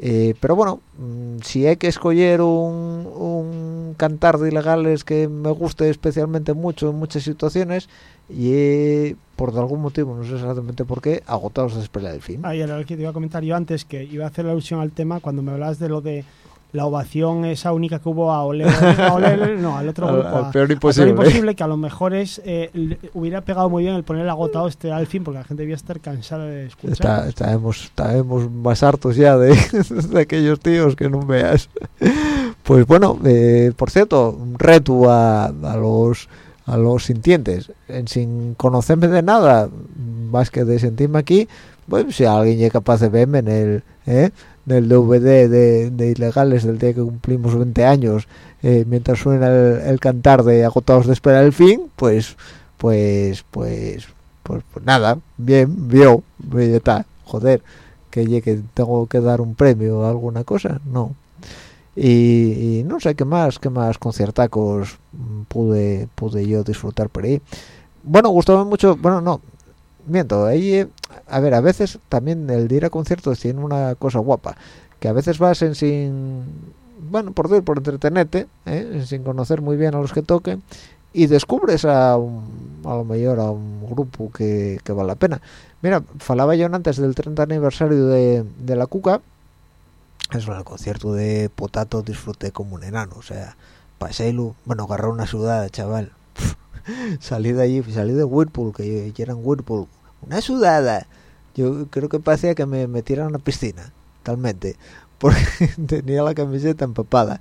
Eh, pero bueno, mm, si hay que escoger un, un cantar de ilegales que me guste especialmente mucho en muchas situaciones, y eh, por algún motivo, no sé exactamente por qué, agotados de esperar el fin. Lo que te iba a comentar yo antes, que iba a hacer alusión al tema cuando me hablabas de lo de la ovación esa única que hubo a Ole, a Ole- [LAUGHS] no, al otro Al- grupo, al a- peor imposible. imposible, que a lo mejor es eh, hubiera pegado muy bien el poner agotado este al fin, porque la gente debía estar cansada de escuchar. Está, estaremos más hartos ya de, [LAUGHS] de aquellos tíos que no veas. Pues bueno, eh, por cierto, un reto a, a los a los sintientes, en, sin conocerme de nada, más que de sentirme aquí, pues si alguien es capaz de verme en el, ¿eh? En el DVD de, ilegales del día que cumplimos 20 años, eh, mientras suena el, el cantar de agotados de esperar el fin, pues, pues, pues, pues, pues nada, bien, vio, está, joder, que que tengo que dar un premio o alguna cosa, no. Y, no sé qué más, qué más conciertacos pude, pude yo disfrutar por ahí. Bueno, gustaba mucho, bueno, no, miento, ahí, eh, a ver, a veces también el de ir a conciertos tiene una cosa guapa, que a veces vas en sin, bueno, por decir, por entretenerte, ¿eh? sin conocer muy bien a los que toquen, y descubres a, un- a lo mejor a un grupo que, que vale la pena. Mira, falaba yo antes del 30 aniversario de, de la Cuca, eso el concierto de Potato disfruté como un enano, o sea, pasélo, bueno, agarré una sudada, chaval. [LAUGHS] salí de allí, salí de Whirlpool, que yo Whirlpool, una sudada. Yo creo que parecía que me metieran a una piscina, talmente, [LAUGHS] porque tenía la camiseta empapada.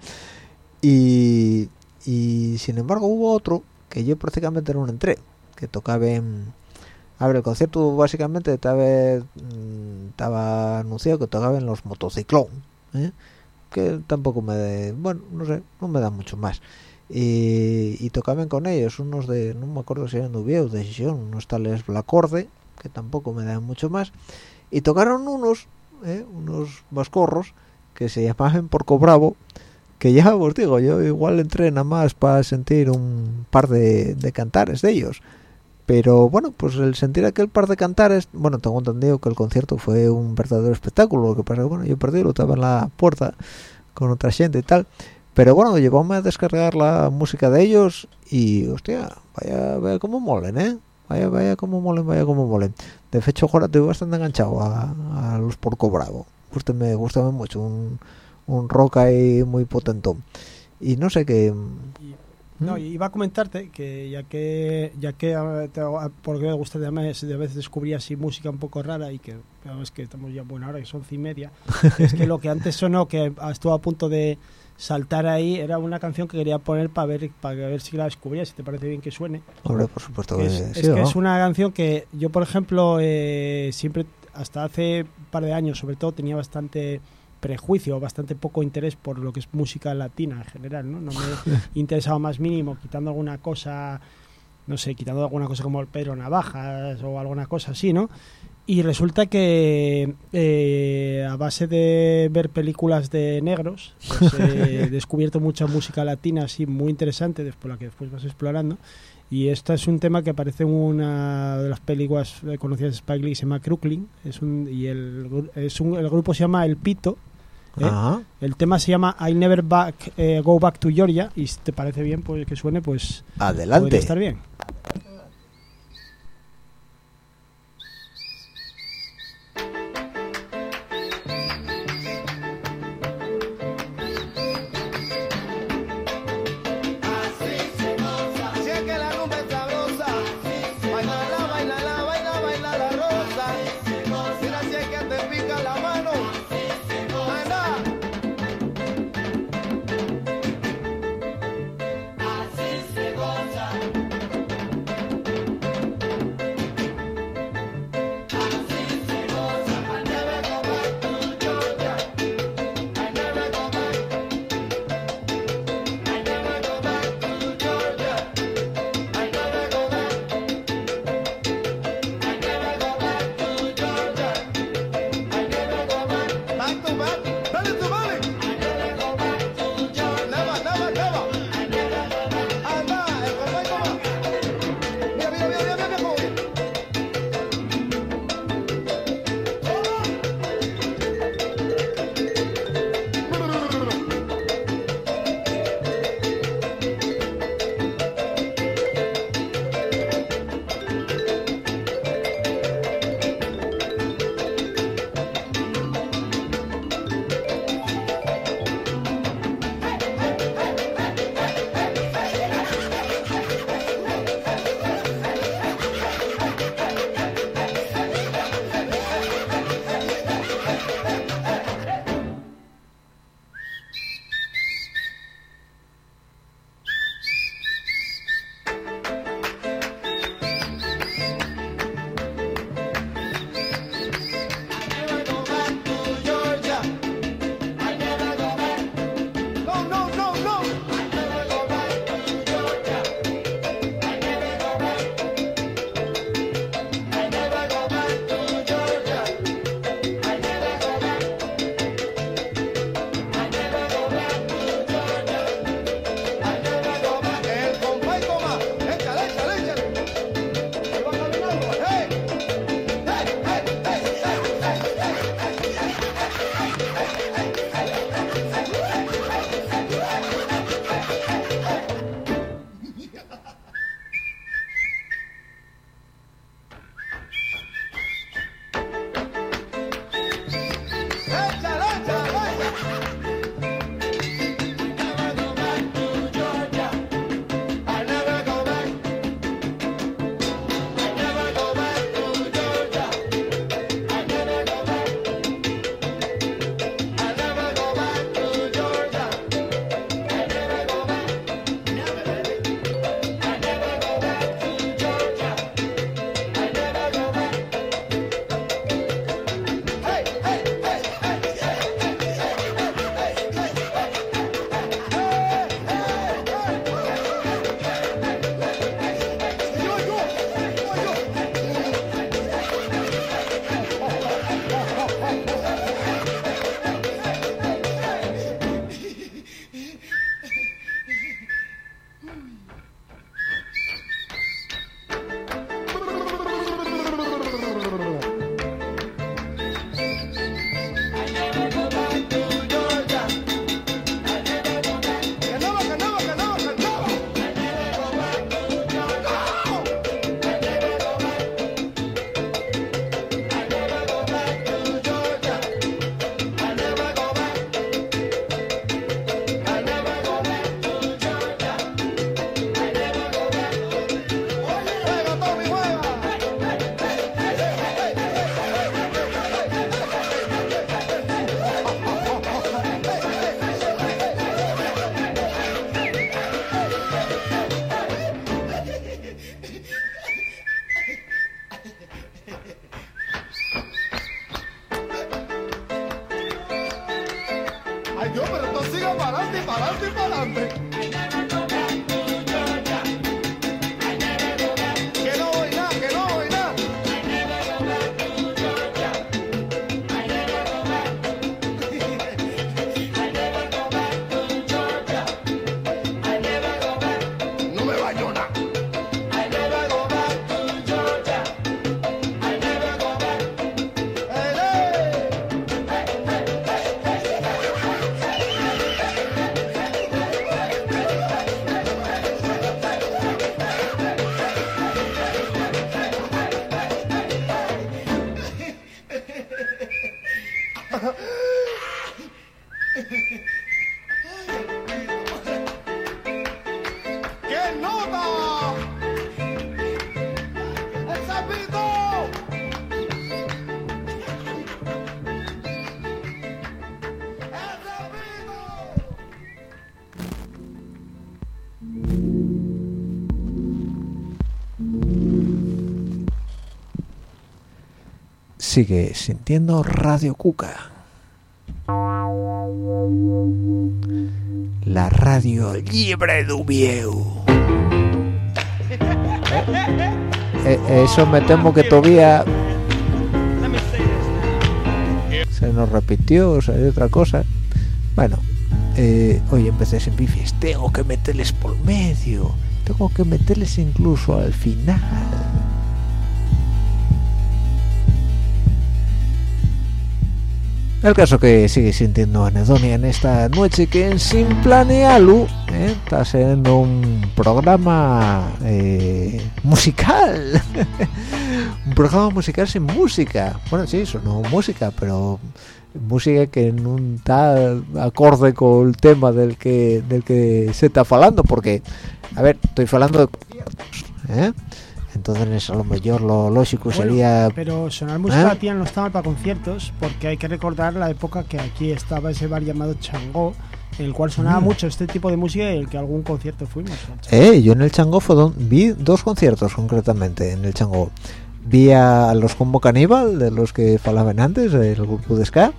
Y, y sin embargo hubo otro que yo prácticamente no entré, que tocaba en... A ver, el concierto básicamente estaba, mm, estaba anunciado que tocaba en los motociclón, ¿eh? que tampoco me de, bueno no sé no me da mucho más y, tocaban con ellos unos de no me acuerdo si eran nubios de sesión unos tales Blacorde que tampoco me dan mucho más. Y tocaron unos ¿eh? unos vascorros que se llamaban Porco Bravo que ya os digo yo igual entré nada más para sentir un par de, cantares de ellos. Pero bueno pues el sentir aquel par de cantares bueno tengo entendido que el concierto fue un verdadero espectáculo. Lo que pasa bueno yo perdí lo estaba en la puerta con otra gente y tal. Pero bueno llevóme a descargar la música de ellos y hostia vaya vaya cómo molen eh vaya vaya cómo molen vaya cómo molen. De hecho ahora estoy bastante enganchado a, a los porco bravo. Gusta me gusta mucho un, un rock ahí muy potentón. Y no sé qué Y- no, iba a comentarte que ya que ya que te- porque me gusta además de veces descubrí así música un poco rara y que es que estamos ya buena hora que son once y media [LAUGHS] es que lo que antes sonó que estuvo a punto de saltar ahí era una canción que quería poner para ver para ver si la descubría si te parece bien que suene. Hombre por supuesto que es, sí, es que ¿no? es una canción que yo por ejemplo eh, siempre hasta hace un par de años sobre todo tenía bastante prejuicio bastante poco interés por lo que es música latina en general no, no me [LAUGHS] interesaba más mínimo quitando alguna cosa no sé quitando alguna cosa como el Pedro Navajas o alguna cosa así no y resulta que eh, a base de ver películas de negros pues, [LAUGHS] he descubierto mucha música latina así muy interesante después la que después vas explorando. Y este es un tema que aparece en una de las películas eh, conocidas de Spike Lee se llama Crooklyn. Es un, y el, es un, el grupo se llama El Pito ¿eh? El tema se llama I Never Back eh, Go Back to Georgia. Y si te parece bien pues que suene pues adelante. podría estar bien Sigue sintiendo Radio Cuca. La radio libre de Ubieu. [LAUGHS] Eh, eh, eso me temo que todavía se nos repitió, o sea, hay otra cosa. Bueno, eh, hoy empecé sin bifes. Tengo que meterles por medio. Tengo que meterles incluso al final. El caso que sigue sintiendo anedonia en esta noche que en sin planearlo ¿eh? está siendo un programa eh, musical [LAUGHS] un programa musical sin música bueno sí sonó música pero música que no está acorde con el tema del que del que se está hablando porque a ver estoy hablando de ¿eh? Entonces a lo mejor lo lógico Bueno, sería Pero sonar música ¿Eh? tía no estaba para conciertos, porque hay que recordar la época que aquí estaba ese bar llamado Changó, en el cual sonaba Mm. mucho este tipo de música y en el que algún concierto fuimos. Changó. Eh, yo en el Chango fue don- vi dos conciertos concretamente en el Chango. Vi a los Combo Caníbal, de los que falaban antes, el grupo de Ska,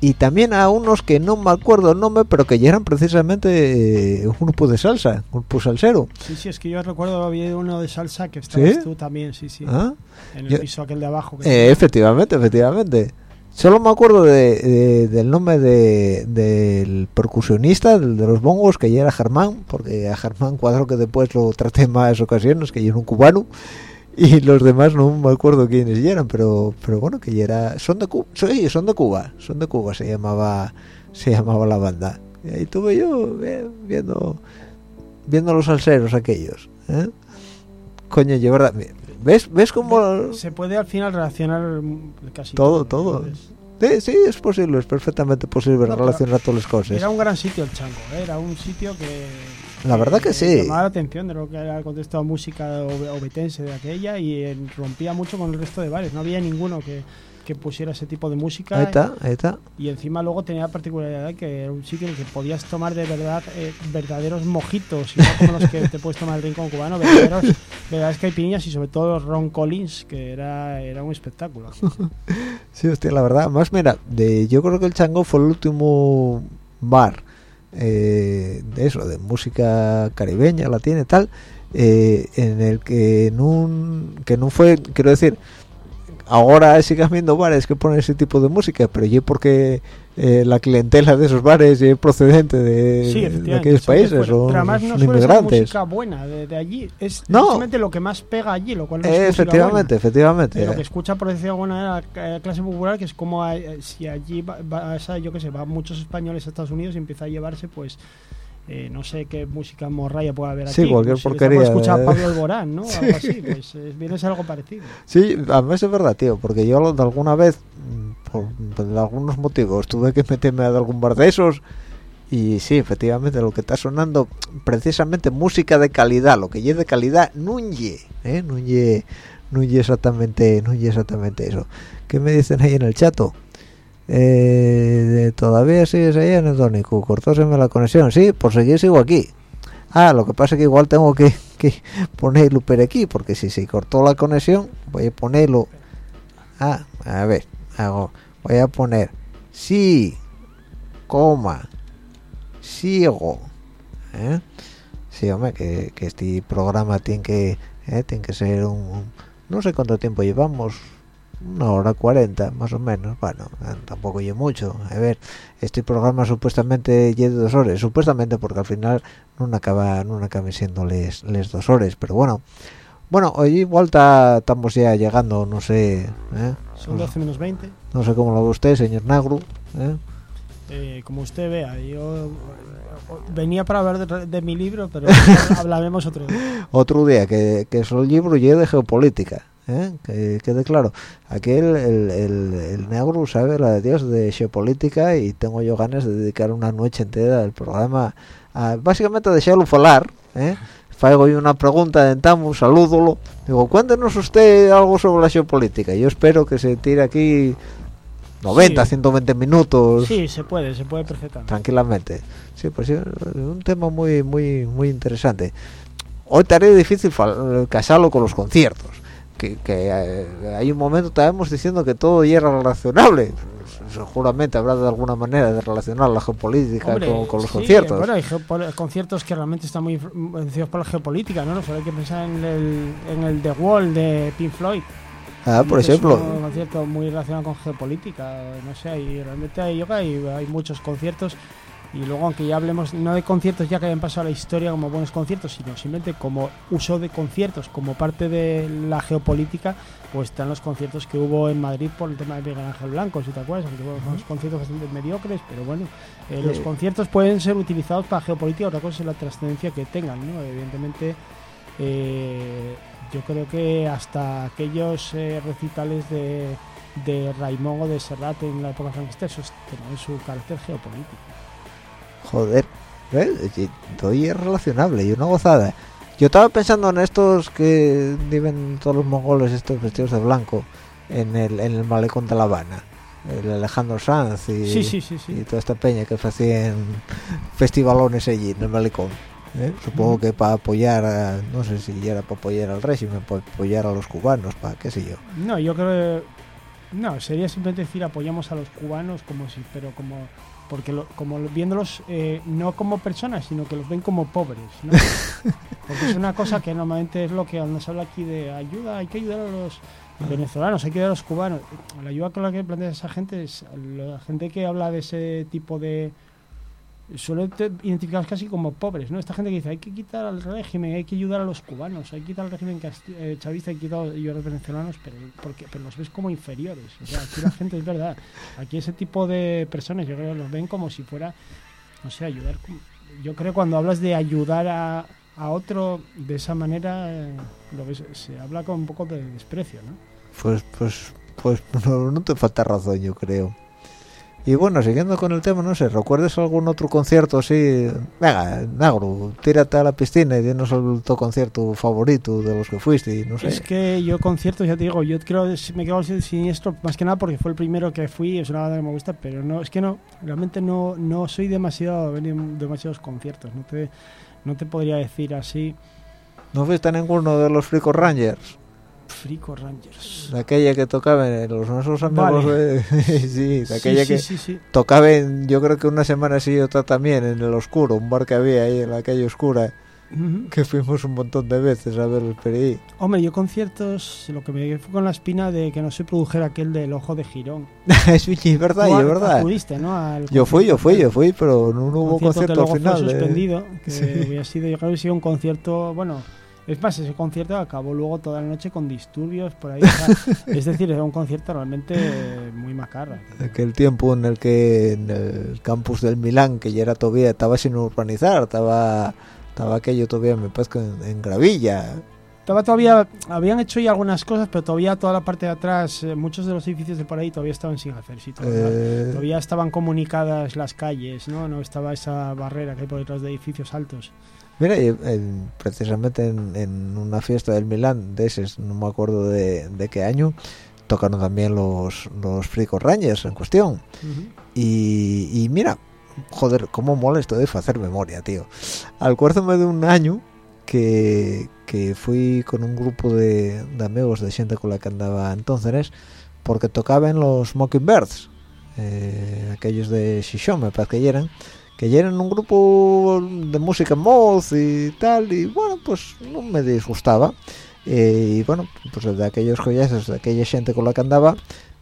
y también a unos que no me acuerdo el nombre, pero que ya eran precisamente eh, un grupo de salsa, un grupo salsero. Sí, sí, es que yo recuerdo había uno de salsa que estabas ¿Sí? tú también, sí, sí. ¿Ah? En el Yo- piso aquel de abajo. que Eh, efectivamente, efectivamente. Solo me acuerdo de, de- del nombre de, del percusionista, del de los bongos, que ya era Germán, porque a Germán cuadro que después lo traté en más ocasiones, que ya era un cubano, [LAUGHS] y los demás no me acuerdo quiénes eran, pero pero bueno, que ya era... Son de Cuba, sí, son de Cuba, son de Cuba, se llamaba se llamaba la banda. Y ahí tuve yo eh, viendo viendo los salseros aquellos. ¿eh? Coño, yo verdad... ¿Ves, ¿Ves cómo...? Se puede al final relacionar casi Todo, todo. entonces, Sí, sí, es posible, es perfectamente posible pero relacionar todas las cosas. Era un gran sitio el Chango, ¿eh? era un sitio que... La verdad que sí. Llamaba la atención de lo que era el contexto de música obe- obetense de aquella y eh, rompía mucho con el resto de bares. No había ninguno que, que pusiera ese tipo de música. Ahí está, ahí está. Y encima luego tenía la particularidad que era un sitio en el que podías tomar de verdad eh, verdaderos mojitos, y no como los que te puedes tomar el rincón cubano, verdaderos, verdaderas caipirinhas y sobre todo Ron Collins, que era, era un espectáculo. [LAUGHS] Sí, hostia, la verdad. Más, mira, de, yo creo que el Chango fue el último bar eh, de eso, de música caribeña, latina y tal, eh, en el que no, que no fue, quiero decir, ahora sigas viendo bares que ponen ese tipo de música, pero yo porque eh, la clientela de esos bares es procedente de, Sí, de aquellos países, son, Pero además no son suele ser inmigrantes. música buena de, de allí. Es No. lo que más pega allí, lo cual no es Eh, efectivamente, efectivamente. Eh, lo que escucha por decir alguna manera la clase popular que es como eh, si allí va, vas a, yo que sé va muchos españoles a Estados Unidos y empieza a llevarse pues eh, no sé qué música morralla puede haber Sí, aquí cualquier pues, si porquería, a Pablo Alborán no [LAUGHS] algo así pues eh, viene a ser algo parecido Sí, además es verdad, tío, porque yo de alguna vez, mm, por, por algunos motivos, tuve que meterme a algún bar de esos y sí, efectivamente, lo que está sonando, precisamente música de calidad, lo que es de calidad, no ye, ¿eh? Ye exactamente, no ye exactamente eso. ¿Qué me dicen ahí en el chato? Eh, todavía sigues ahí en el cortóseme la conexión, sí, por seguir sigo aquí. Ah, lo que pasa es que igual tengo que, [LAUGHS] que ponerlo por aquí, porque si se cortó la conexión, voy a ponerlo. Ah, a ver, hago, voy a poner sí, coma, ciego ¿eh? sí hombre que, que este programa tiene que ¿eh? tiene que ser un- no sé cuánto tiempo llevamos una hora cuarenta más o menos bueno tampoco llevo mucho a ver este programa supuestamente lleva dos horas supuestamente porque al final no acaba no acaba siendo les, les dos horas pero bueno bueno hoy igual ta- estamos ya llegando no sé ¿eh? Son 12 menos 20. no sé cómo lo ve usted señor Nagru ¿eh? Eh, como usted vea, yo venía para hablar de, de mi libro, pero [LAUGHS] hablaremos otro día. otro día que, que es el libro y de geopolítica ¿eh? que quede claro aquí el, el, el, el negro sabe la de Dios de geopolítica y tengo yo ganas de dedicar una noche entera del programa a básicamente a dejarlo falar ¿eh? Faigo yo una pregunta en Tamu, salúdolo. Digo, cuéntenos usted algo sobre la geopolítica. Yo espero que se tire aquí 90, Sí. 120 minutos Sí, se puede, se puede perfectamente. tranquilamente. Sí, pues es un tema muy muy muy interesante. Hoy tarea difícil casarlo con los conciertos. Que, que, eh, hay un momento estábamos diciendo que todo ya era relacionable. Seguramente habrá de alguna manera de relacionar la geopolítica Hombre, con, con los sí, conciertos. Bueno, hay conciertos que realmente están muy influenciados por la geopolítica, ¿no? Solo hay que pensar en el, en el The Wall de Pink Floyd. ah, por es ejemplo. un concierto muy relacionado con geopolítica. No sé, hay, realmente hay yoga y hay muchos conciertos. Y luego, aunque ya hablemos no de conciertos ya que hayan pasado a la historia como buenos conciertos, sino simplemente como uso de conciertos como parte de la geopolítica, pues están los conciertos que hubo en Madrid por el tema de Miguel Ángel Blanco, si te acuerdas, aunque fueron unos conciertos bastante mediocres, pero bueno, eh, los conciertos pueden ser utilizados para geopolítica, otra cosa es la trascendencia que tengan, ¿no? Evidentemente, eh, yo creo que hasta aquellos eh, recitales de, de Raimón o de Serrat en la época franquista, esos tenían su carácter geopolítico. Joder, ¿ves? Y todo es relacionable y una gozada. Yo estaba pensando en estos que viven todos los mongoles, estos vestidos de blanco, en el, en el malecón de La Habana. El Alejandro Sanz y, Sí, sí, sí, sí. y toda esta peña que hacían festivalones allí en el malecón. ¿eh? Supongo que para apoyar, a- no sé si era para apoyar al régimen, para apoyar a los cubanos, para qué sé yo. No, yo creo no sería simplemente decir apoyamos a los cubanos como si, pero como porque lo- como lo- viéndolos eh, no como personas, sino que los ven como pobres, ¿no? [LAUGHS] Porque es una cosa que normalmente es lo que nos habla aquí de ayuda, hay que ayudar a los venezolanos, hay que ayudar a los cubanos. La ayuda con la que plantea esa gente es la gente que habla de ese tipo de suele identificados casi como pobres, ¿no? Esta gente que dice hay que quitar al régimen, hay que ayudar a los cubanos, hay que quitar al régimen eh, chavista, hay que quitar a los venezolanos, pero porque pero los ves como inferiores. O sea, aquí la gente es verdad, aquí ese tipo de personas yo creo los ven como si fuera, no sé, ayudar. Yo creo cuando hablas de ayudar a, a otro de esa manera, eh, lo ves, se habla con un poco de desprecio, ¿no? Pues, pues, pues [LAUGHS] no te falta razón, yo creo. Y bueno, siguiendo con el tema, no sé, ¿recuerdas algún otro concierto así? Venga, Nagro, tírate a la piscina y dinos el tu concierto favorito de los que fuiste, y no sé. Es que yo conciertos, ya te digo, yo creo me quedo sin siniestro más que nada porque fue el primero que fui, es una banda que me gusta, pero no, es que no, realmente no, no soy demasiado, demasiados conciertos, no te, no te podría decir así, ¿No fuiste a ninguno de los Frico Rangers? Frico Rangers. De aquella que tocaban eh, los nuestros amigos Vale. [LAUGHS] sí, de aquella sí, que sí, sí, sí. tocaban, yo creo que una semana sí y otra también, en el oscuro, un bar que había ahí en la calle oscura, Ujú. que fuimos un montón de veces a ver el PRI. Hombre, yo conciertos, lo que me fue con la espina de que no se produjera aquel del ojo de Girón. [LAUGHS] es verdad, es verdad. acudiste, ¿no? Al Yo fui, yo concierto fui, yo fui, pero no, hubo concierto, que luego al final. fue eh. suspendido, que Sí. había sido, yo creo que ha sido un concierto, bueno, es más, ese concierto acabó luego toda la noche con disturbios por ahí, [LAUGHS] es decir, era un concierto realmente muy macarra. Aquel tiempo en el que en el campus del Milán, que ya era todavía, estaba sin urbanizar, estaba, estaba aquello todavía, me parece en, en gravilla. Estaba todavía, habían hecho ya algunas cosas, pero todavía toda la parte de atrás, eh, muchos de los edificios de por ahí todavía estaban sin hacer, sí, todavía, Eh, todavía estaban comunicadas las calles, ¿no? No estaba esa barrera que hay por detrás de edificios altos. Mira, precisamente en, en una fiesta del Milán, de ese, no me acuerdo de, de qué año, tocaron también los, los Frico Rangers en cuestión. Y, y mira, joder, cómo mola esto de hacer memoria, tío. Acuérdame de un año que, que fui con un grupo de, de amigos de gente con la que andaba entonces, porque tocaban los Mockingbirds, eh, aquellos de Shishon, me parece que eran, que ya eran un grupo de música moz y tal y bueno pues no me disgustaba. Eh, y bueno pues de aquellos joyazos de aquella gente con la que andaba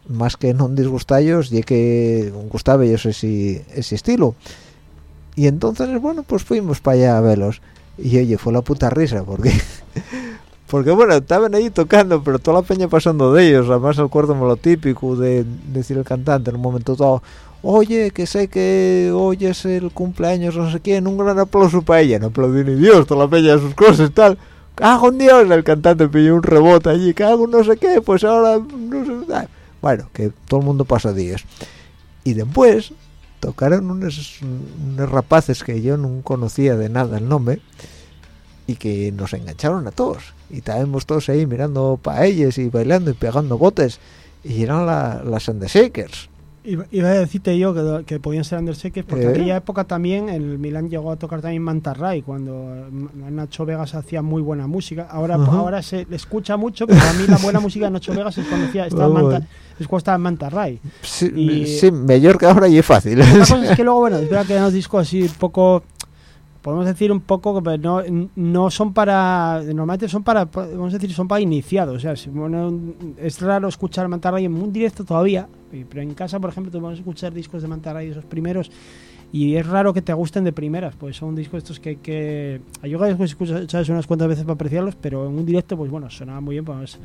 más que no disgustallos y que gustaba ellos ese, ese estilo. Y entonces bueno pues fuimos para allá a verlos. Y oye fue la puta risa porque [LAUGHS] porque bueno estaban ahí tocando pero toda la peña pasando de ellos. Además acuérdame lo típico de, decir el cantante en un momento dado oye que sé que hoy es el cumpleaños no sé quién un gran aplauso para ella no aplaudí ni Dios toda la peña de sus cosas tal. Cago en Dios el cantante pilló un rebote allí cago no sé qué pues ahora no sé ah, bueno que todo el mundo pasa días. Y después tocaron unos, unos rapaces que yo no conocía de nada el nombre y que nos engancharon a todos. Y estábamos todos ahí mirando para ellos y bailando y pegando botes y eran la, las Iba, iba a decirte yo que, que podían ser Undershakers porque ¿Eh? en aquella época también el Milán llegó a tocar también Manta Ray cuando Nacho Vegas hacía muy buena música. Ahora ahora se le escucha mucho, pero a mí la buena música de Nacho Vegas es cuando hacía estaba Ah, [LAUGHS] Manta, es cuando estaba en Manta Ray. sí, Y- sí, mejor que ahora y es fácil cosa es que luego, bueno, es verdad que eran discos así poco, podemos decir un poco, que no, no son para, normalmente son para, vamos a decir, son para iniciados. O sea, si, bueno, es raro escuchar Manta Ray en un directo todavía, y- pero en casa, por ejemplo, tú vamos a escuchar discos de Manta Ray, esos primeros, y es raro que te gusten de primeras, pues son discos estos que hay que... Yo creo que escuchas unas cuantas veces para apreciarlos, pero en un directo, pues bueno, sonaba muy bien, pues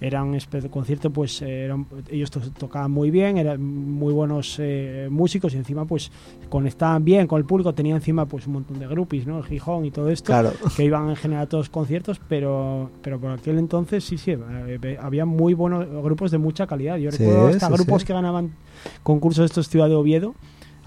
eran concierto, pues eran, ellos to- tocaban muy bien, eran muy buenos eh, músicos y encima pues conectaban bien con el público, tenían encima pues un montón de groupies, ¿no? El Gijón y todo esto, claro que iban en general a todos los conciertos, pero pero por aquel entonces sí, sí, eh, había muy buenos grupos de mucha calidad. Yo Sí, recuerdo hasta sí, grupos sí. que ganaban concursos de estos Ciudad de Oviedo,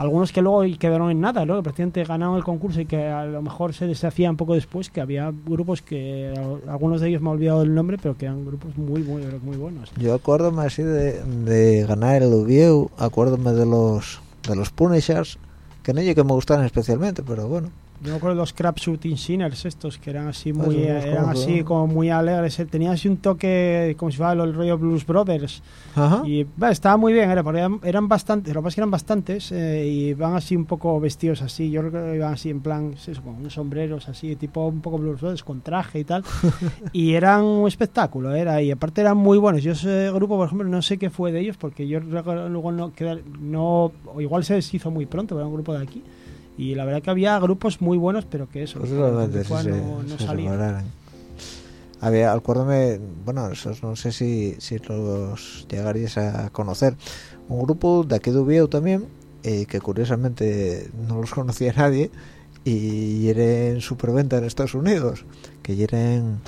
algunos que luego quedaron en nada, ¿no? Que prácticamente ganaron el concurso y que a lo mejor se deshacían poco después, que había grupos que algunos de ellos me he olvidado el nombre, pero que eran grupos muy muy muy buenos. yo acuérdome así de, de ganar el Oviedo acuérdome de los de los Punishers que no yo que me gustaran especialmente pero bueno Yo me acuerdo de los Crab Shooting Sinners estos, que eran así muy, eran así como muy alegres, eh, tenían así un toque como si fuera el rollo Blues Brothers, Ajá. y bah, estaba muy bien, era, porque eran, eran bastantes, lo que pasa es que eran bastantes, eh, y van así un poco vestidos así, yo creo que iban así en plan, eso, con unos sombreros así, tipo un poco Blues Brothers, con traje y tal, [LAUGHS] y eran un espectáculo, era, y aparte eran muy buenos, yo ese grupo, por ejemplo, no sé qué fue de ellos, porque yo luego no, no o igual se deshizo muy pronto, era un grupo de aquí, y la verdad que había grupos muy buenos, pero que eso, que sí no, no salía. acuérdame, bueno, esos no sé si, si los llegarías a conocer. Un grupo de aquí de Oviedo también, eh, que curiosamente no los [LAUGHS] conocía nadie, y eran superventa en Estados Unidos, que eran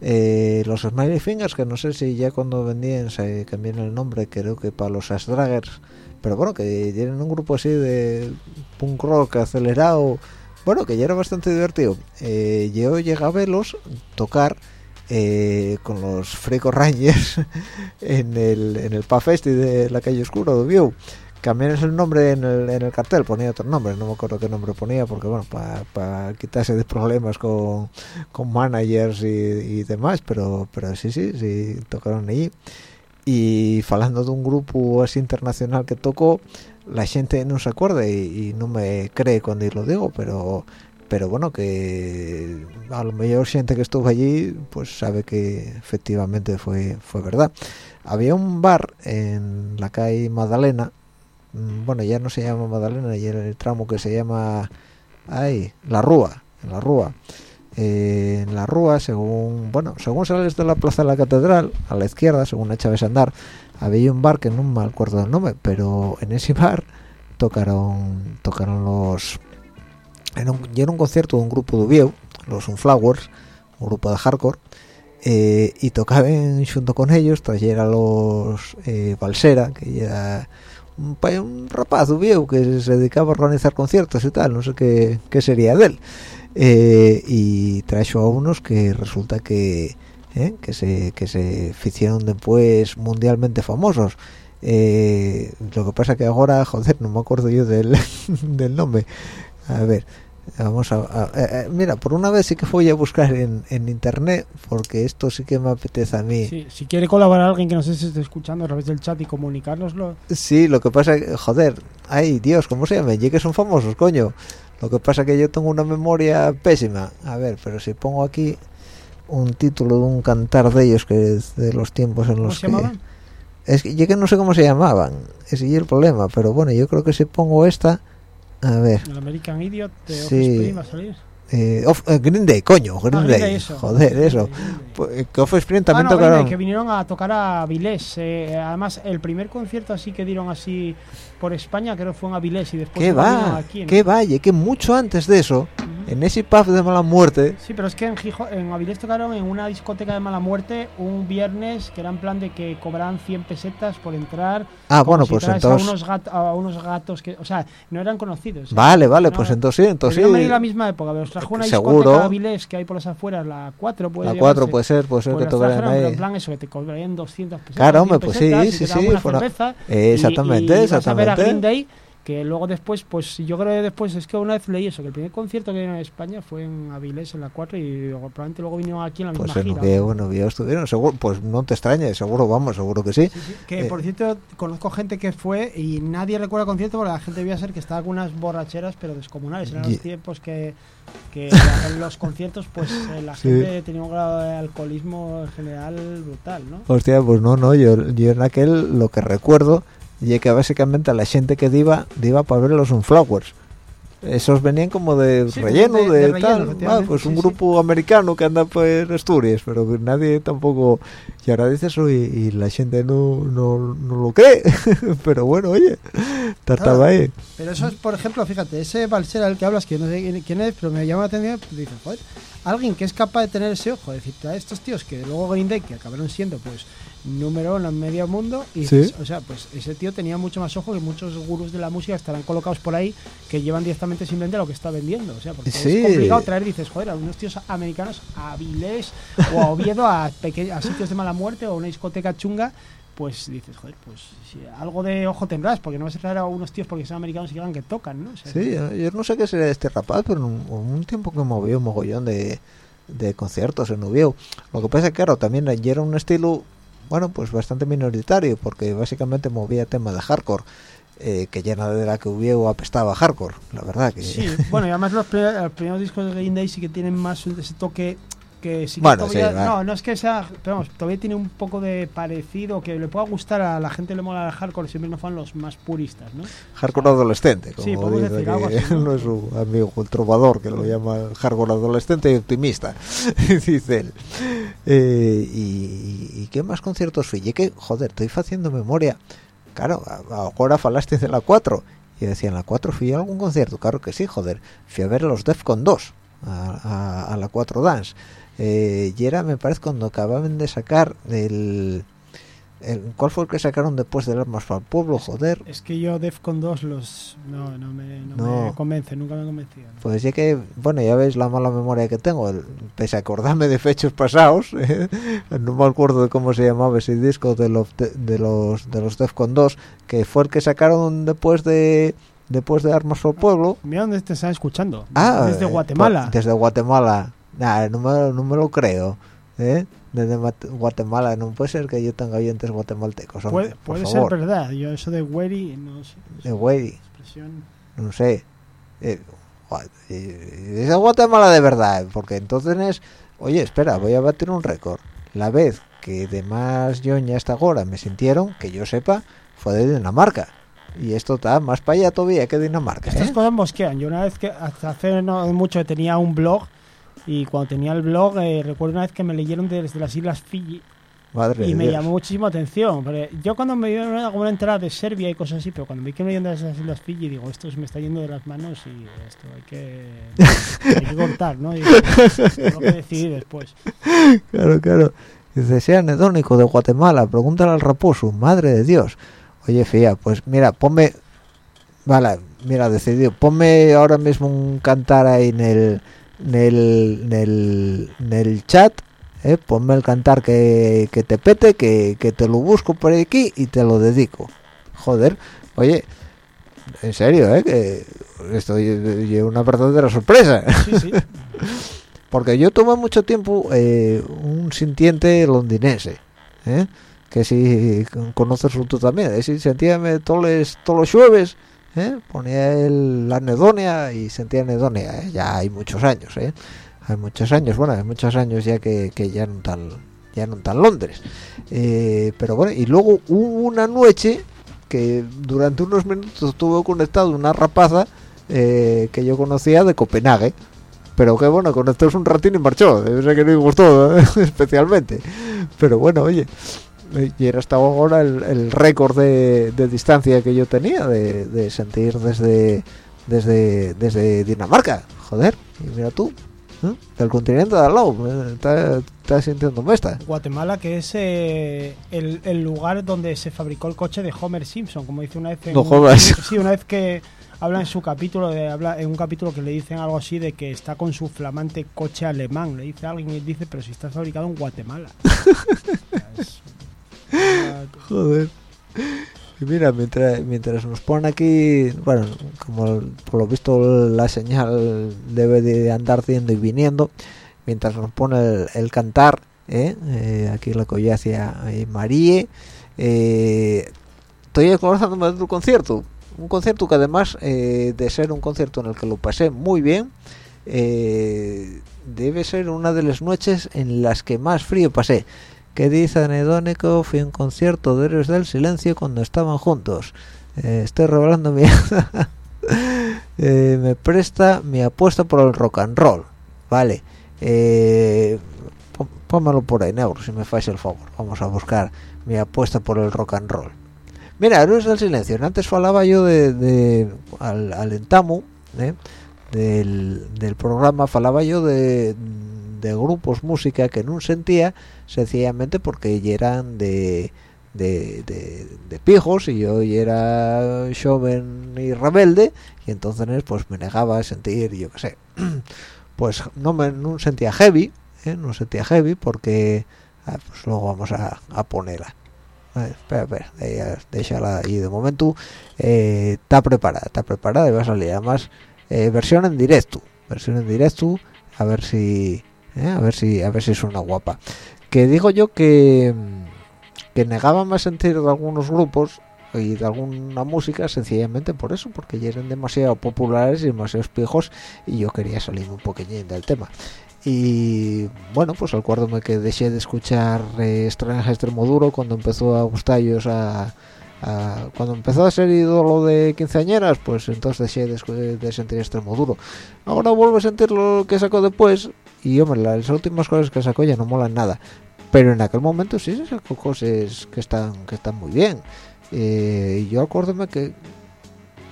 eh, los Smiley Fingers, que no sé si ya cuando vendían se cambiaron el nombre, creo que para los Asdraggers, pero bueno, que eran un grupo así de punk rock acelerado, bueno, que ya era bastante divertido. Eh, yo llegué a verlos tocar eh, con los Freco Rangers [LAUGHS] en el, en el Pub Festi de la calle Oscura de Oviedo. Cambiaron el nombre en el, en el cartel, ponía otro nombre, no me acuerdo qué nombre ponía, porque bueno, para quitarse de problemas con, con managers y, y demás, pero, pero sí, sí, sí, tocaron allí. Y hablando de un grupo así internacional que tocó, la gente no se acuerda y, y no me cree cuando lo digo, pero pero bueno que a lo mejor gente que estuvo allí pues sabe que efectivamente fue fue verdad. Había un bar en la calle Magdalena mm, bueno ya no se llama Magdalena ya era el tramo que se llama ay la Rúa la Rúa Eh, en la Rúa según bueno según sales de la plaza de la catedral a la izquierda según echabas a andar había un bar que no me acuerdo el nombre pero en ese bar tocaron tocaron los en un, y un concierto de un grupo de Oviedo, los Sunflowers, un grupo de hardcore, eh, y tocaban junto con ellos, trajeron a los eh, Balsera, que era un, pa- un rapaz de Oviedo que se dedicaba a organizar conciertos y tal, no sé qué, qué sería de él. Eh, y trajo a unos que resulta que, eh, que se que se hicieron después mundialmente famosos. Eh, lo que pasa que ahora, [LAUGHS] joder, no me acuerdo yo del, [LAUGHS] del nombre. A ver, vamos a... a- eh, eh, mira, por una vez sí que voy a buscar en, en internet, porque esto sí que me apetece a mí. Sí, si quiere colaborar alguien que nos esté escuchando a través del chat y comunicárnoslo, Sí, lo que pasa que, joder, ay Dios, ¿cómo se llaman? Ya que son famosos, coño. Lo que pasa que yo tengo una memoria pésima. A ver, pero si pongo aquí un título de un cantar de ellos que es de los tiempos en ¿Cómo los se que llamaban? es que yo que no sé cómo se llamaban. Ese es el problema, pero bueno, yo creo que si pongo esta a ver, El American Idiot de Sí. Offspring va a salir. Eh, Off- eh, Green Day, coño, Green, Ah, Green Day, Day, eso. joder, eso. Pues, eh, Que Offspring Ah, también no, Green Day, tocaron. que vinieron a tocar a Avilés. eh, además, el primer concierto así que dieron así por España, creo que fue en Avilés y después ¿Qué va? aquí, ¿no? ¿Qué vaya? Que mucho antes de eso, Ujú. En ese pub de mala muerte, Sí, pero es que en, Gijo- en Avilés tocaron en una discoteca de mala muerte un viernes que era en plan de que cobraban 100 pesetas por entrar. Ah, bueno, si pues entonces- A unos, gat- a unos gatos que, o sea, no eran conocidos. ¿eh? Vale, vale, No, pues entonces sí, entonces sí. la misma época, pero os trajo una Seguro. discoteca Avilés que hay por las afueras, la 4 puede La 4 llamarse. puede ser, puede ser Pues que tocaran pero ahí. en plan eso, que te cobrarían 200 pesetas. Claro, 100 hombre, pues sí, y sí, sí, una fuera- cerveza, Eh, y- exactamente, y, vas a ver a exactamente. Green Day, que luego después, pues yo creo que después, es que una vez leí eso, que el primer concierto que dieron en España fue en Avilés, en la 4, y probablemente luego vinieron aquí en la misma Pues en gira. Oviedo, en Oviedo estuvieron, seguro, pues no te extraña, seguro, vamos, seguro que sí. Sí, sí, Que Eh. por cierto, conozco gente que fue y nadie recuerda el concierto porque la gente debía ser que estaba con unas borracheras, pero descomunales. Eran Ye- los tiempos que, que en los conciertos, pues eh, la Sí. gente tenía un grado de alcoholismo en general brutal, ¿no? Hostia, pues no, no, yo, yo en aquel lo que recuerdo y que básicamente la gente que iba, iba para ver los Sunflowers. Esos venían como de Sí, relleno, de- de, de relleno, tal, ah, pues un sí. grupo americano que anda por Asturias, pero que nadie tampoco... Y ahora dices eso y, y la gente no, no, no lo cree, [LAUGHS] pero bueno, oye, estaba ahí. Pero eso es, por ejemplo, fíjate, ese balsera del que hablas, que no sé quién- es, pero me llama la atención, pues dices, joder, alguien que es capaz de tener ese ojo, de decir, a estos tíos que luego Green Day, que acabaron siendo, pues, número uno en medio mundo, y Sí. o sea, pues ese tío tenía mucho más ojo que muchos gurús de la música estarán colocados por ahí, que llevan directamente simplemente lo que está vendiendo, o sea, porque Sí. es complicado traer, dices, joder, a unos tíos americanos a o a Oviedo, a, a sitios de mala muerte o a una discoteca chunga, pues dices, joder, pues si algo de ojo tendrás, porque no vas a traer a unos tíos porque son americanos y hagan que tocan, ¿no? O sea, Sí, yo, no sé qué sería este rapaz, pero en un, un tiempo que movió un mogollón de, de conciertos en Oviedo. Lo que pasa es que, claro, también era un estilo, bueno, pues bastante minoritario, porque básicamente movía tema de hardcore, eh, que ya nada era que Oviedo apestaba hardcore, la verdad que... Sí, bueno, y además los primeros discos de Green Day sí que tienen más ese toque que sí que Bueno, todavía, sí, vale. no, no es que sea, pero vamos, todavía tiene un poco de parecido que le pueda gustar a la gente le mola el hardcore, siempre no fan los más puristas, ¿no? Hardcore adolescente, como Sí, dice decir algo así, ¿no? [LAUGHS] nuestro amigo el trovador, que lo llama hardcore adolescente y optimista, [LAUGHS] dice él. Eh, y, y qué más conciertos fui? Y que, joder, estoy haciendo memoria. Claro, ahora falaste de la 4. Y decía, en la 4 fui a algún concierto. Claro que sí, joder. Fui a ver a los Defcon 2, a, a- a la 4 Dance. Eh, y era, me parece, cuando acababan de sacar el... el- ¿Cuál fue el que sacaron después del Armas para el Pueblo? Joder. Es que yo Defcon 2 los no, no, me, no, No. me convence, nunca me convencido. ¿no? Pues ya que, bueno, ya veis la mala memoria que tengo, el- pese a acordarme de fechos pasados, [LAUGHS] ¿eh? no me acuerdo de cómo se llamaba ese disco de los de, de los de los Defcon 2, que fue el que sacaron después de después de Armas por el Pueblo. Mira dónde te están escuchando. Ah, desde eh, Guatemala. pues, desde Guatemala. Nah, no me, no me lo creo. ¿eh? Desde Guatemala, no puede ser que yo tenga oyentes guatemaltecos. hombre, puede puede ser verdad. Yo eso de Wery, no sé. De expresión. no sé eh, eh, es de Guatemala de verdad porque entonces es oye espera voy a batir un récord la vez que de más yoña hasta ahora me sintieron que yo sepa fue de Dinamarca y esto está más para allá todavía que Dinamarca Estas ¿eh? cosas mosquean. Yo una vez que, hasta hace no mucho, tenía un blog y cuando tenía el blog, eh, recuerdo una vez que me leyeron desde las Islas Fiji madre y de me Dios. llamó muchísimo atención. yo cuando me vieron alguna entrada de Serbia y cosas así, pero cuando vi que me leyeron desde las Islas Fiji, digo, esto se me está yendo de las manos y esto hay que, [LAUGHS] hay que cortar, ¿no? Y tengo que decidir después. claro claro dice sea anedónico de Guatemala pregúntale al raposo madre de Dios oye fía pues mira ponme vale mira decidido ponme ahora mismo un cantar ahí en el en el, en el, en el chat ¿eh? ponme el cantar que, que te pete que, que te lo busco por aquí y te lo dedico joder oye en serio ¿eh? que esto es una verdadera sorpresa Sí, sí. [LAUGHS] porque yo tuve mucho tiempo eh, un sintiente londinense ¿eh? que si conoces tú también ¿eh? si sentíame todos los, todos los jueves ¿eh? ponía el, la anedonia y sentía anedonia ¿eh? ya hay muchos años ¿eh? hay muchos años bueno hay muchos años ya que, ya no tan ya no tan Londres Eh, pero bueno y luego hubo una noche que durante unos minutos estuvo conectado una rapaza eh, que yo conocía de Copenhague pero que bueno, conectó un ratín y marchó debe que no le gustó [LAUGHS] especialmente pero bueno, oye y era hasta ahora el, el récord de, de distancia que yo tenía de, de sentir desde desde desde Dinamarca joder y mira tú ¿eh? del continente de al lado eh, está, está sintiendo esta Guatemala, que es eh, el, el lugar donde se fabricó el coche de Homer Simpson, como dice una vez. En No un-. [LAUGHS] Sí, una vez que habla en su capítulo, de, habla en un capítulo que le dicen algo así de que está con su flamante coche alemán. Le dice alguien y dice, pero si está fabricado en Guatemala. [LAUGHS] O sea, es- [LAUGHS] Joder. Y mira, mientras, mientras nos ponen aquí, bueno, como por lo visto la señal debe de andar yendo y viniendo, mientras nos pone el, cantar, ¿eh? Eh, aquí la collacia eh, Marie, eh, estoy acordándome de otro concierto, un concierto que además eh, de ser un concierto en el que lo pasé muy bien, eh, debe ser una de las noches en las que más frío pasé que dice anedónico fui a un concierto de Héroes del Silencio cuando estaban juntos. Eh, estoy revelando mi [LAUGHS] Eh, me presta mi apuesta por el rock and roll vale eh, pónmelo por ahí negro si me fáis el favor. Vamos a buscar mi apuesta por el rock and roll. Mira Héroes del Silencio antes falaba yo de, al, al entamo ¿eh? del, del programa falaba yo de, de grupos música que no sentía sencillamente porque eran de, de, de, pijos y yo era joven y rebelde y entonces pues me negaba a sentir yo qué sé. [CLEARS THROAT] Pues no me no sentía heavy ¿eh? no sentía heavy porque ah, pues luego vamos a, a ponerla. Eh, espera, espera, déjala y de momento. Eh, está preparada, está preparada y va a salir. Además eh, versión en directo, versión en directo, a ver si, eh, a ver si, a ver si suena guapa. Que digo yo que que negaba más sentir de algunos grupos y de alguna música sencillamente por eso, porque ya eran demasiado populares y demasiados pijos y yo quería salir un poquillín del tema. Y bueno, pues acuérdome que dejé de escuchar eh, Duro cuando empezó a gustallos a, a- cuando empezó a ser ídolo de quinceañeras, pues entonces dejé de, escu- de sentir Extremo Duro. Ahora vuelvo a sentir lo que sacó después y hombre, las últimas cosas que sacó ya no molan nada. Pero en aquel momento sí se sacó cosas que están que están muy bien. Eh, yo acuérdome que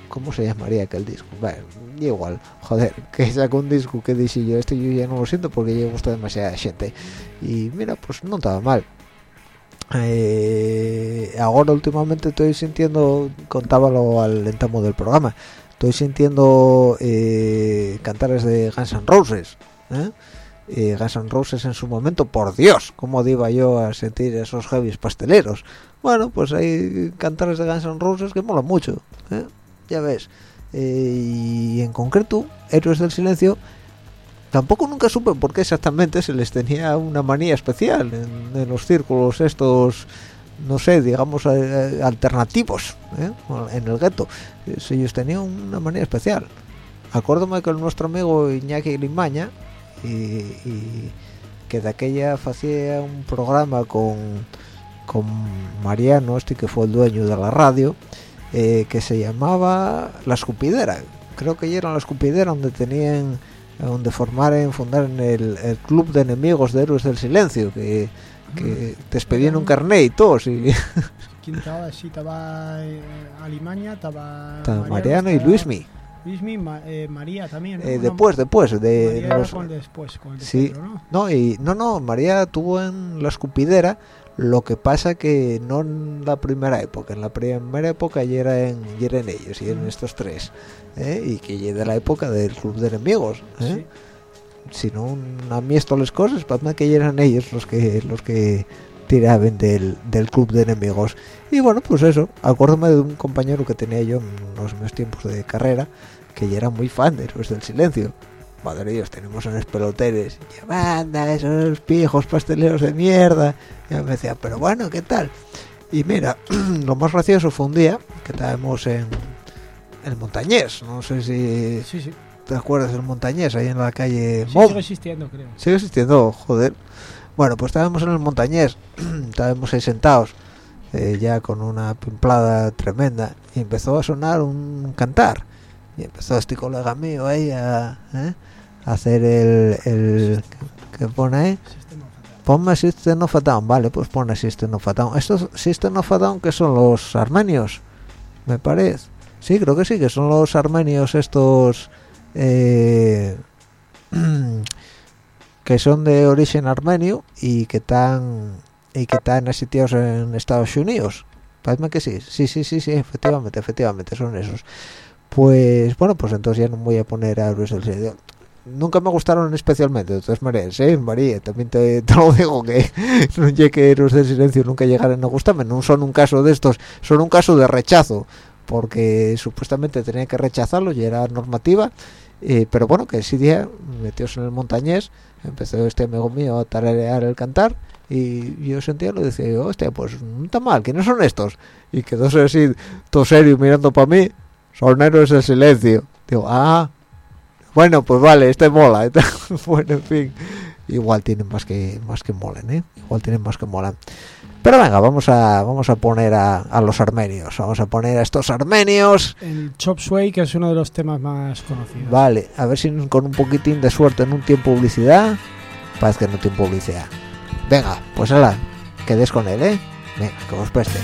¿cómo se llamaría aquel disco? Bueno, igual, joder, [LAUGHS] que sacó un disco que dije yo, este yo ya no lo siento porque ya gusta demasiada gente. Y mira, pues no estaba mal. Eh, ahora últimamente estoy sintiendo, contábalo al entamo del programa, estoy sintiendo eh, cantares de Guns N' Roses. ¿eh? Eh, Guns N' Roses en su momento, por Dios, cómo iba yo a sentir esos heavies pasteleros. Bueno, pues hay cantares de Guns N' Roses que molan mucho, ¿eh? ya ves. Eh, y en concreto, Héroes del Silencio, tampoco nunca supe por qué exactamente se les tenía una manía especial en, los círculos estos, no sé, digamos, eh, alternativos, ¿eh? en el gueto. Eh, Si ellos tenían una manía especial. Acuérdame que nuestro amigo Iñaki Limaña, y, que de aquella hacía un programa con, con Mariano, este que fue el dueño de la radio, eh, que se llamaba La Escupidera. Creo que ya era La Escupidera donde tenían, donde formaron, fundaron el, el club de enemigos de héroes del silencio, que, que te expedían un carnet y todos, y [LAUGHS] ¿Quién estaba? Sí, estaba eh, Alimaña, estaba estaba Mariano y Luismi. Luismi, Ma- eh, María también. ¿no? Eh, después, después, de María los- con después, con el de Sí. Pedro, ¿no? No, y no, no, María tuvo en la escupidera, lo que pasa que no en la primera época, en la primera época ya eran, ya eran ellos, y eran estos tres, ¿eh? y que ya de la época del club de enemigos, ¿eh? si no a mí esto las cosas, para que ya eran ellos los que los que tiraban del, del club de enemigos. Y bueno, pues eso, acuérdame de un compañero que tenía yo en los meus tiempos de carrera, que ya era muy fan de Héroes del Silencio. Madre Dios, tenemos unos peloteres. Y banda, esos pijos pasteleros de mierda. Y me decía, pero bueno, ¿qué tal? Y mira, [CLEARS THROAT] lo más gracioso fue un día que estábamos en, el Montañés. No sé si Sí, sí. te acuerdas del Montañés, ahí en la calle... Sí, Mom. sigue existiendo, creo. Sigue existiendo, joder. Bueno, pues estábamos en el Montañés, [CLEARS THROAT] estábamos ahí sentados, eh, ya con una pimplada tremenda, y empezó a sonar un cantar. Y empezó este colega mío ahí a, ¿eh? Hacer el, el... ¿Qué pone ahí? Ponme System of a vale, pues pone System of a. Estos System of a que son los armenios, me parece. Sí, creo que sí, que son los armenios estos eh, [CLEARS THROAT] que son de origen armenio y que están y que están sitios en Estados Unidos. Parece que sí, sí, sí, sí, sí, efectivamente, efectivamente, son esos. Pues bueno, pues entonces ya no voy a poner a Héroes del. Nunca me gustaron especialmente, de todas maneras, ¿eh? María, también te, [LAUGHS] te lo digo que no llegue Héroes del Silencio nunca llegaron a gustarme, no son un caso de estos, son un caso de rechazo, porque supuestamente tenía que rechazarlo y era normativa, eh, pero bueno, que ese día metióse en el montañés, empezó este amigo mío a tararear el cantar, y yo sentía lo decía yo, hostia, pues no está mal, ¿quiénes son estos? Y quedó así, todo serio mirando para mí, son héroes del silencio. Digo, ah, bueno, pues vale, este mola. este- [LAUGHS] bueno, en fin, igual tienen más que más que molen, ¿eh? Igual tienen más que molan. Pero venga, vamos a vamos a poner a, a los armenios, vamos a poner a estos armenios. El Chop Suey, que es uno de los temas más conocidos. Vale, a ver si con un poquitín de suerte en un tiempo publicidad. Parece que no tiene publicidad. Venga, pues hala, quedes con él, ¿eh? Venga, que os preste.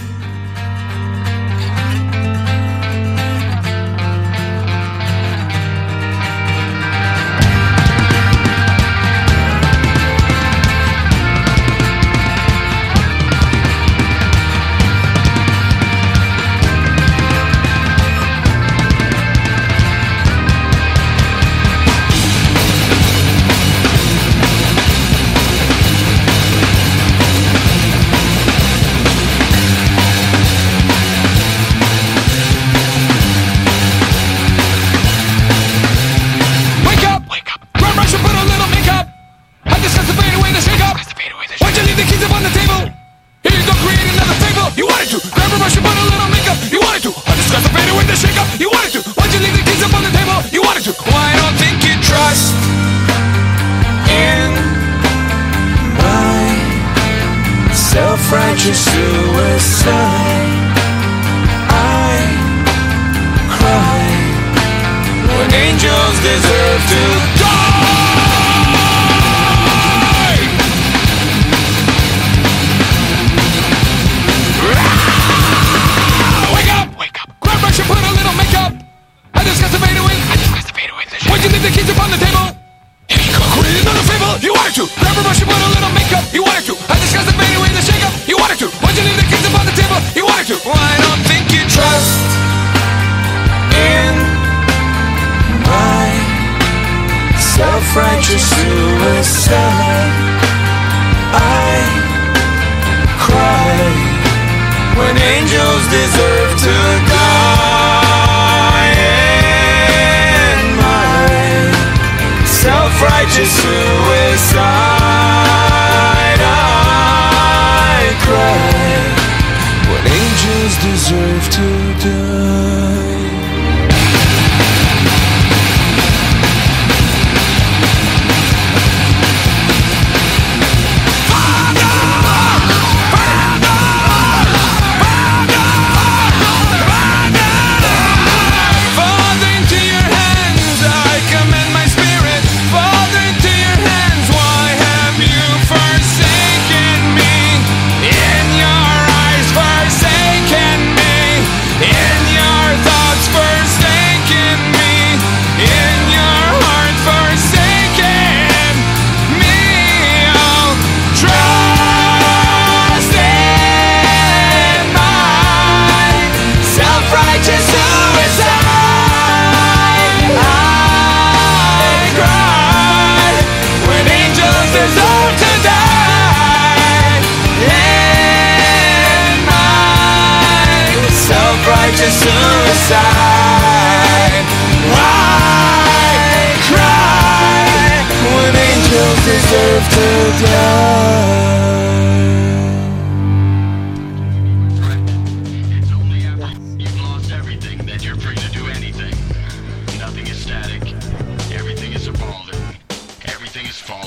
是。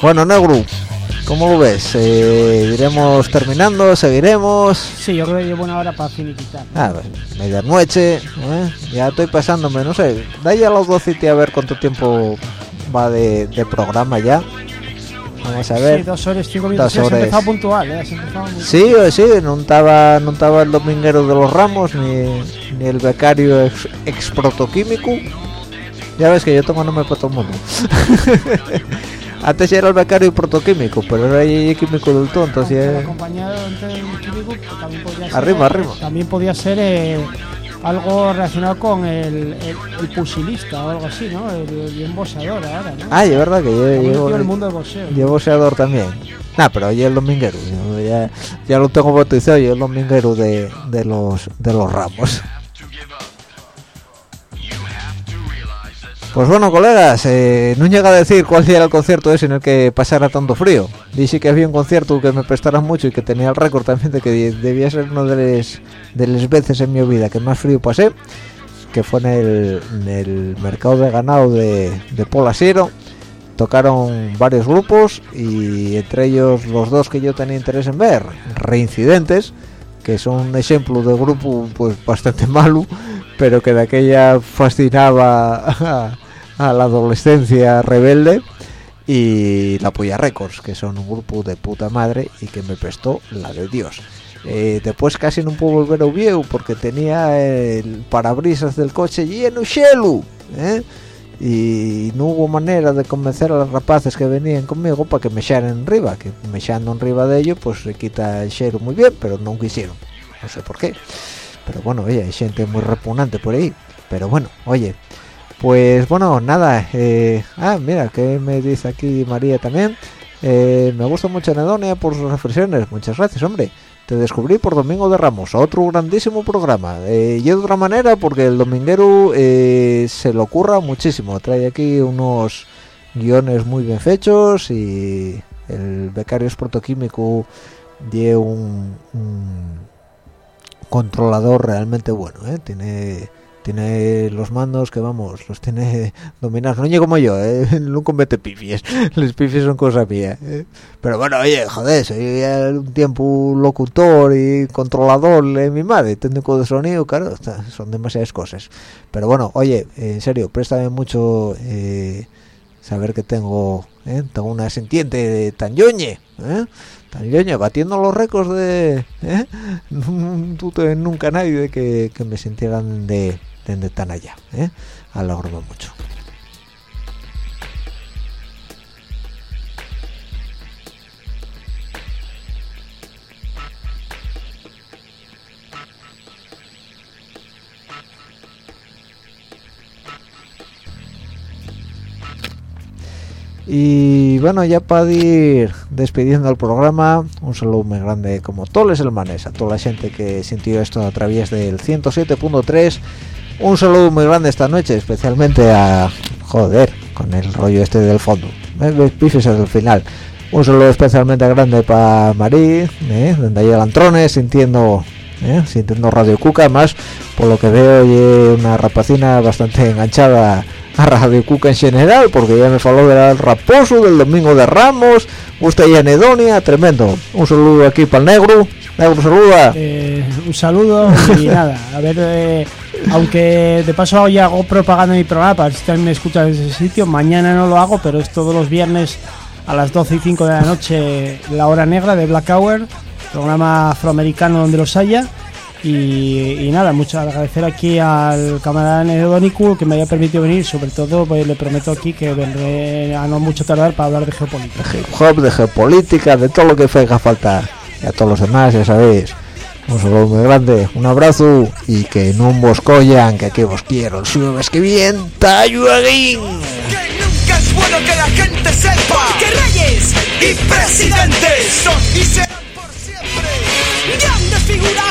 Bueno, Negru, ¿cómo lo ves? Eh, ¿Iremos terminando? ¿Seguiremos? Sí, yo creo que llevo una hora para finiquitar. Ah, ¿no? A medianoche, ¿eh? ya estoy pasándome, no sé. Da ya a las 12 a ver cuánto tiempo va de programa ya. Vamos a ver. Sí, dos horas, cinco minutos. Dos Sí, has horas. empezado puntual, ¿eh? Has empezado muy Sí, sí, no estaba, no estaba el dominguero de los ramos ni, ni el becario ex, ex protoquímico. Ya ves que yo tomo nombre para todo el mundo. [LAUGHS] Antes era el becario protoquímico, pero ahora ya químico del todo, entonces Aunque ya- acompañado químico, pues también podía ser, Arriba, arriba. También podía ser eh, algo relacionado con el, el, el pusilista o algo así, ¿no? El, el ahora, ¿no? Ah, es verdad que yo, llevo, el mundo del boxeo. llevo boxeador también. Nah, pero oye el dominguero, yo ya, ya lo tengo bautizado, yo el dominguero de, de los de los ramos. Pues bueno, colegas, eh, no llega a decir cuál era el concierto ese en el que pasara tanto frío. Dice que había un concierto que me prestaran mucho y que tenía el récord también de que de- debía ser uno de las de veces en mi vida que más frío pasé, que fue en el, mercado de ganado de, de Polasero. Tocaron varios grupos y entre ellos los dos que yo tenía interés en ver, Reincidentes, que son un ejemplo de grupo pues bastante [LAUGHS] malo, pero que de aquella fascinaba a, la adolescencia rebelde y la Polla Records, que son un grupo de puta madre y que me prestó la de Dios. Eh, después casi no puedo volver a Oviedo porque tenía el parabrisas del coche lleno chelu, ¿eh? y no hubo manera de convencer a los rapaces que venían conmigo para que me echaran arriba, que me echando arriba de ellos pues se quita el chero muy bien, pero no quisieron, no sé por qué. Pero bueno, oye, hay gente muy repugnante por ahí. Pero bueno, oye, pues bueno, nada. eh, ah, mira, que me dice aquí María también. Eh, me gusta mucho Anedonia por sus reflexiones. Muchas gracias, hombre. Te descubrí por Domingo de Ramos, otro grandísimo programa. Eh, y de otra manera, porque el dominguero eh, se lo ocurra muchísimo. Trae aquí unos guiones muy bien fechos y el becario es protoquímico de un, un controlador realmente bueno, ¿eh? tiene tiene los mandos que vamos, los tiene [LAUGHS] dominados, no como yo, ¿eh? [LAUGHS] no comete pifies, [LAUGHS] los pifies son cosa mía, ¿eh? pero bueno, oye, joder, soy un tiempo locutor y controlador de mi madre, técnico de sonido, claro, son demasiadas cosas, pero bueno, oye, en serio, préstame mucho eh, saber que tengo, ¿eh? tengo una sintiente tan yoñe, ¿eh? Yoñe, batiendo los récords de, ¿eh? [LAUGHS] nunca nadie de que, que me sintieran de, de, de tan allá, ¿eh? alegro mucho. Y bueno, ya para ir despidiendo el programa, un saludo muy grande como todos los hermanes, a toda la gente que sintió esto a través del 107.3. Un saludo muy grande esta noche, especialmente a... Joder, con el rollo este del fondo. pifes el final. Un saludo especialmente grande para Marí, ¿eh? donde hay Antrones, sintiendo... ¿eh? sintiendo Radio Cuca, más por lo que veo y una rapacina bastante enganchada a Radio Cuca en general, porque ya me faló del raposo del domingo de Ramos, usted y anedonia, tremendo. Un saludo aquí para el negro, negro saluda. Eh, un saludo y [LAUGHS] nada, a ver, eh, aunque de paso ya hago propaganda en mi programa para si también me escuchan en ese sitio, mañana no lo hago, pero es todos los viernes a las 12 y 5 de la noche, la hora negra de Black Hour, programa afroamericano donde los haya. Y, y nada, mucho agradecer aquí al camarada Nedónico que me haya permitido venir, sobre todo pues, le prometo aquí que vendré a no mucho tardar para hablar de geopolítica. hip hop, de geopolítica, de todo lo que haga falta. Y a todos los demás, ya sabéis. Un saludo muy grande, un abrazo y que no vos collan, que aquí vos quiero. El jueves que bien, Tayuaguín. Que nunca es bueno que la gente sepa que reyes y presidentes son y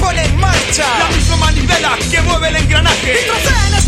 pone en marcha La misma manivela que mueve el engranaje. Y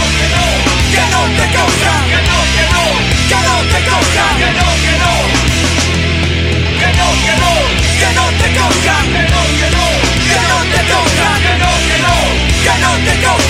que no te causa, que no, que no, que no te causa, que no, que no, que no, que no, que no te causa, que no, que no, que no te causa, que no, que no, que no te causa.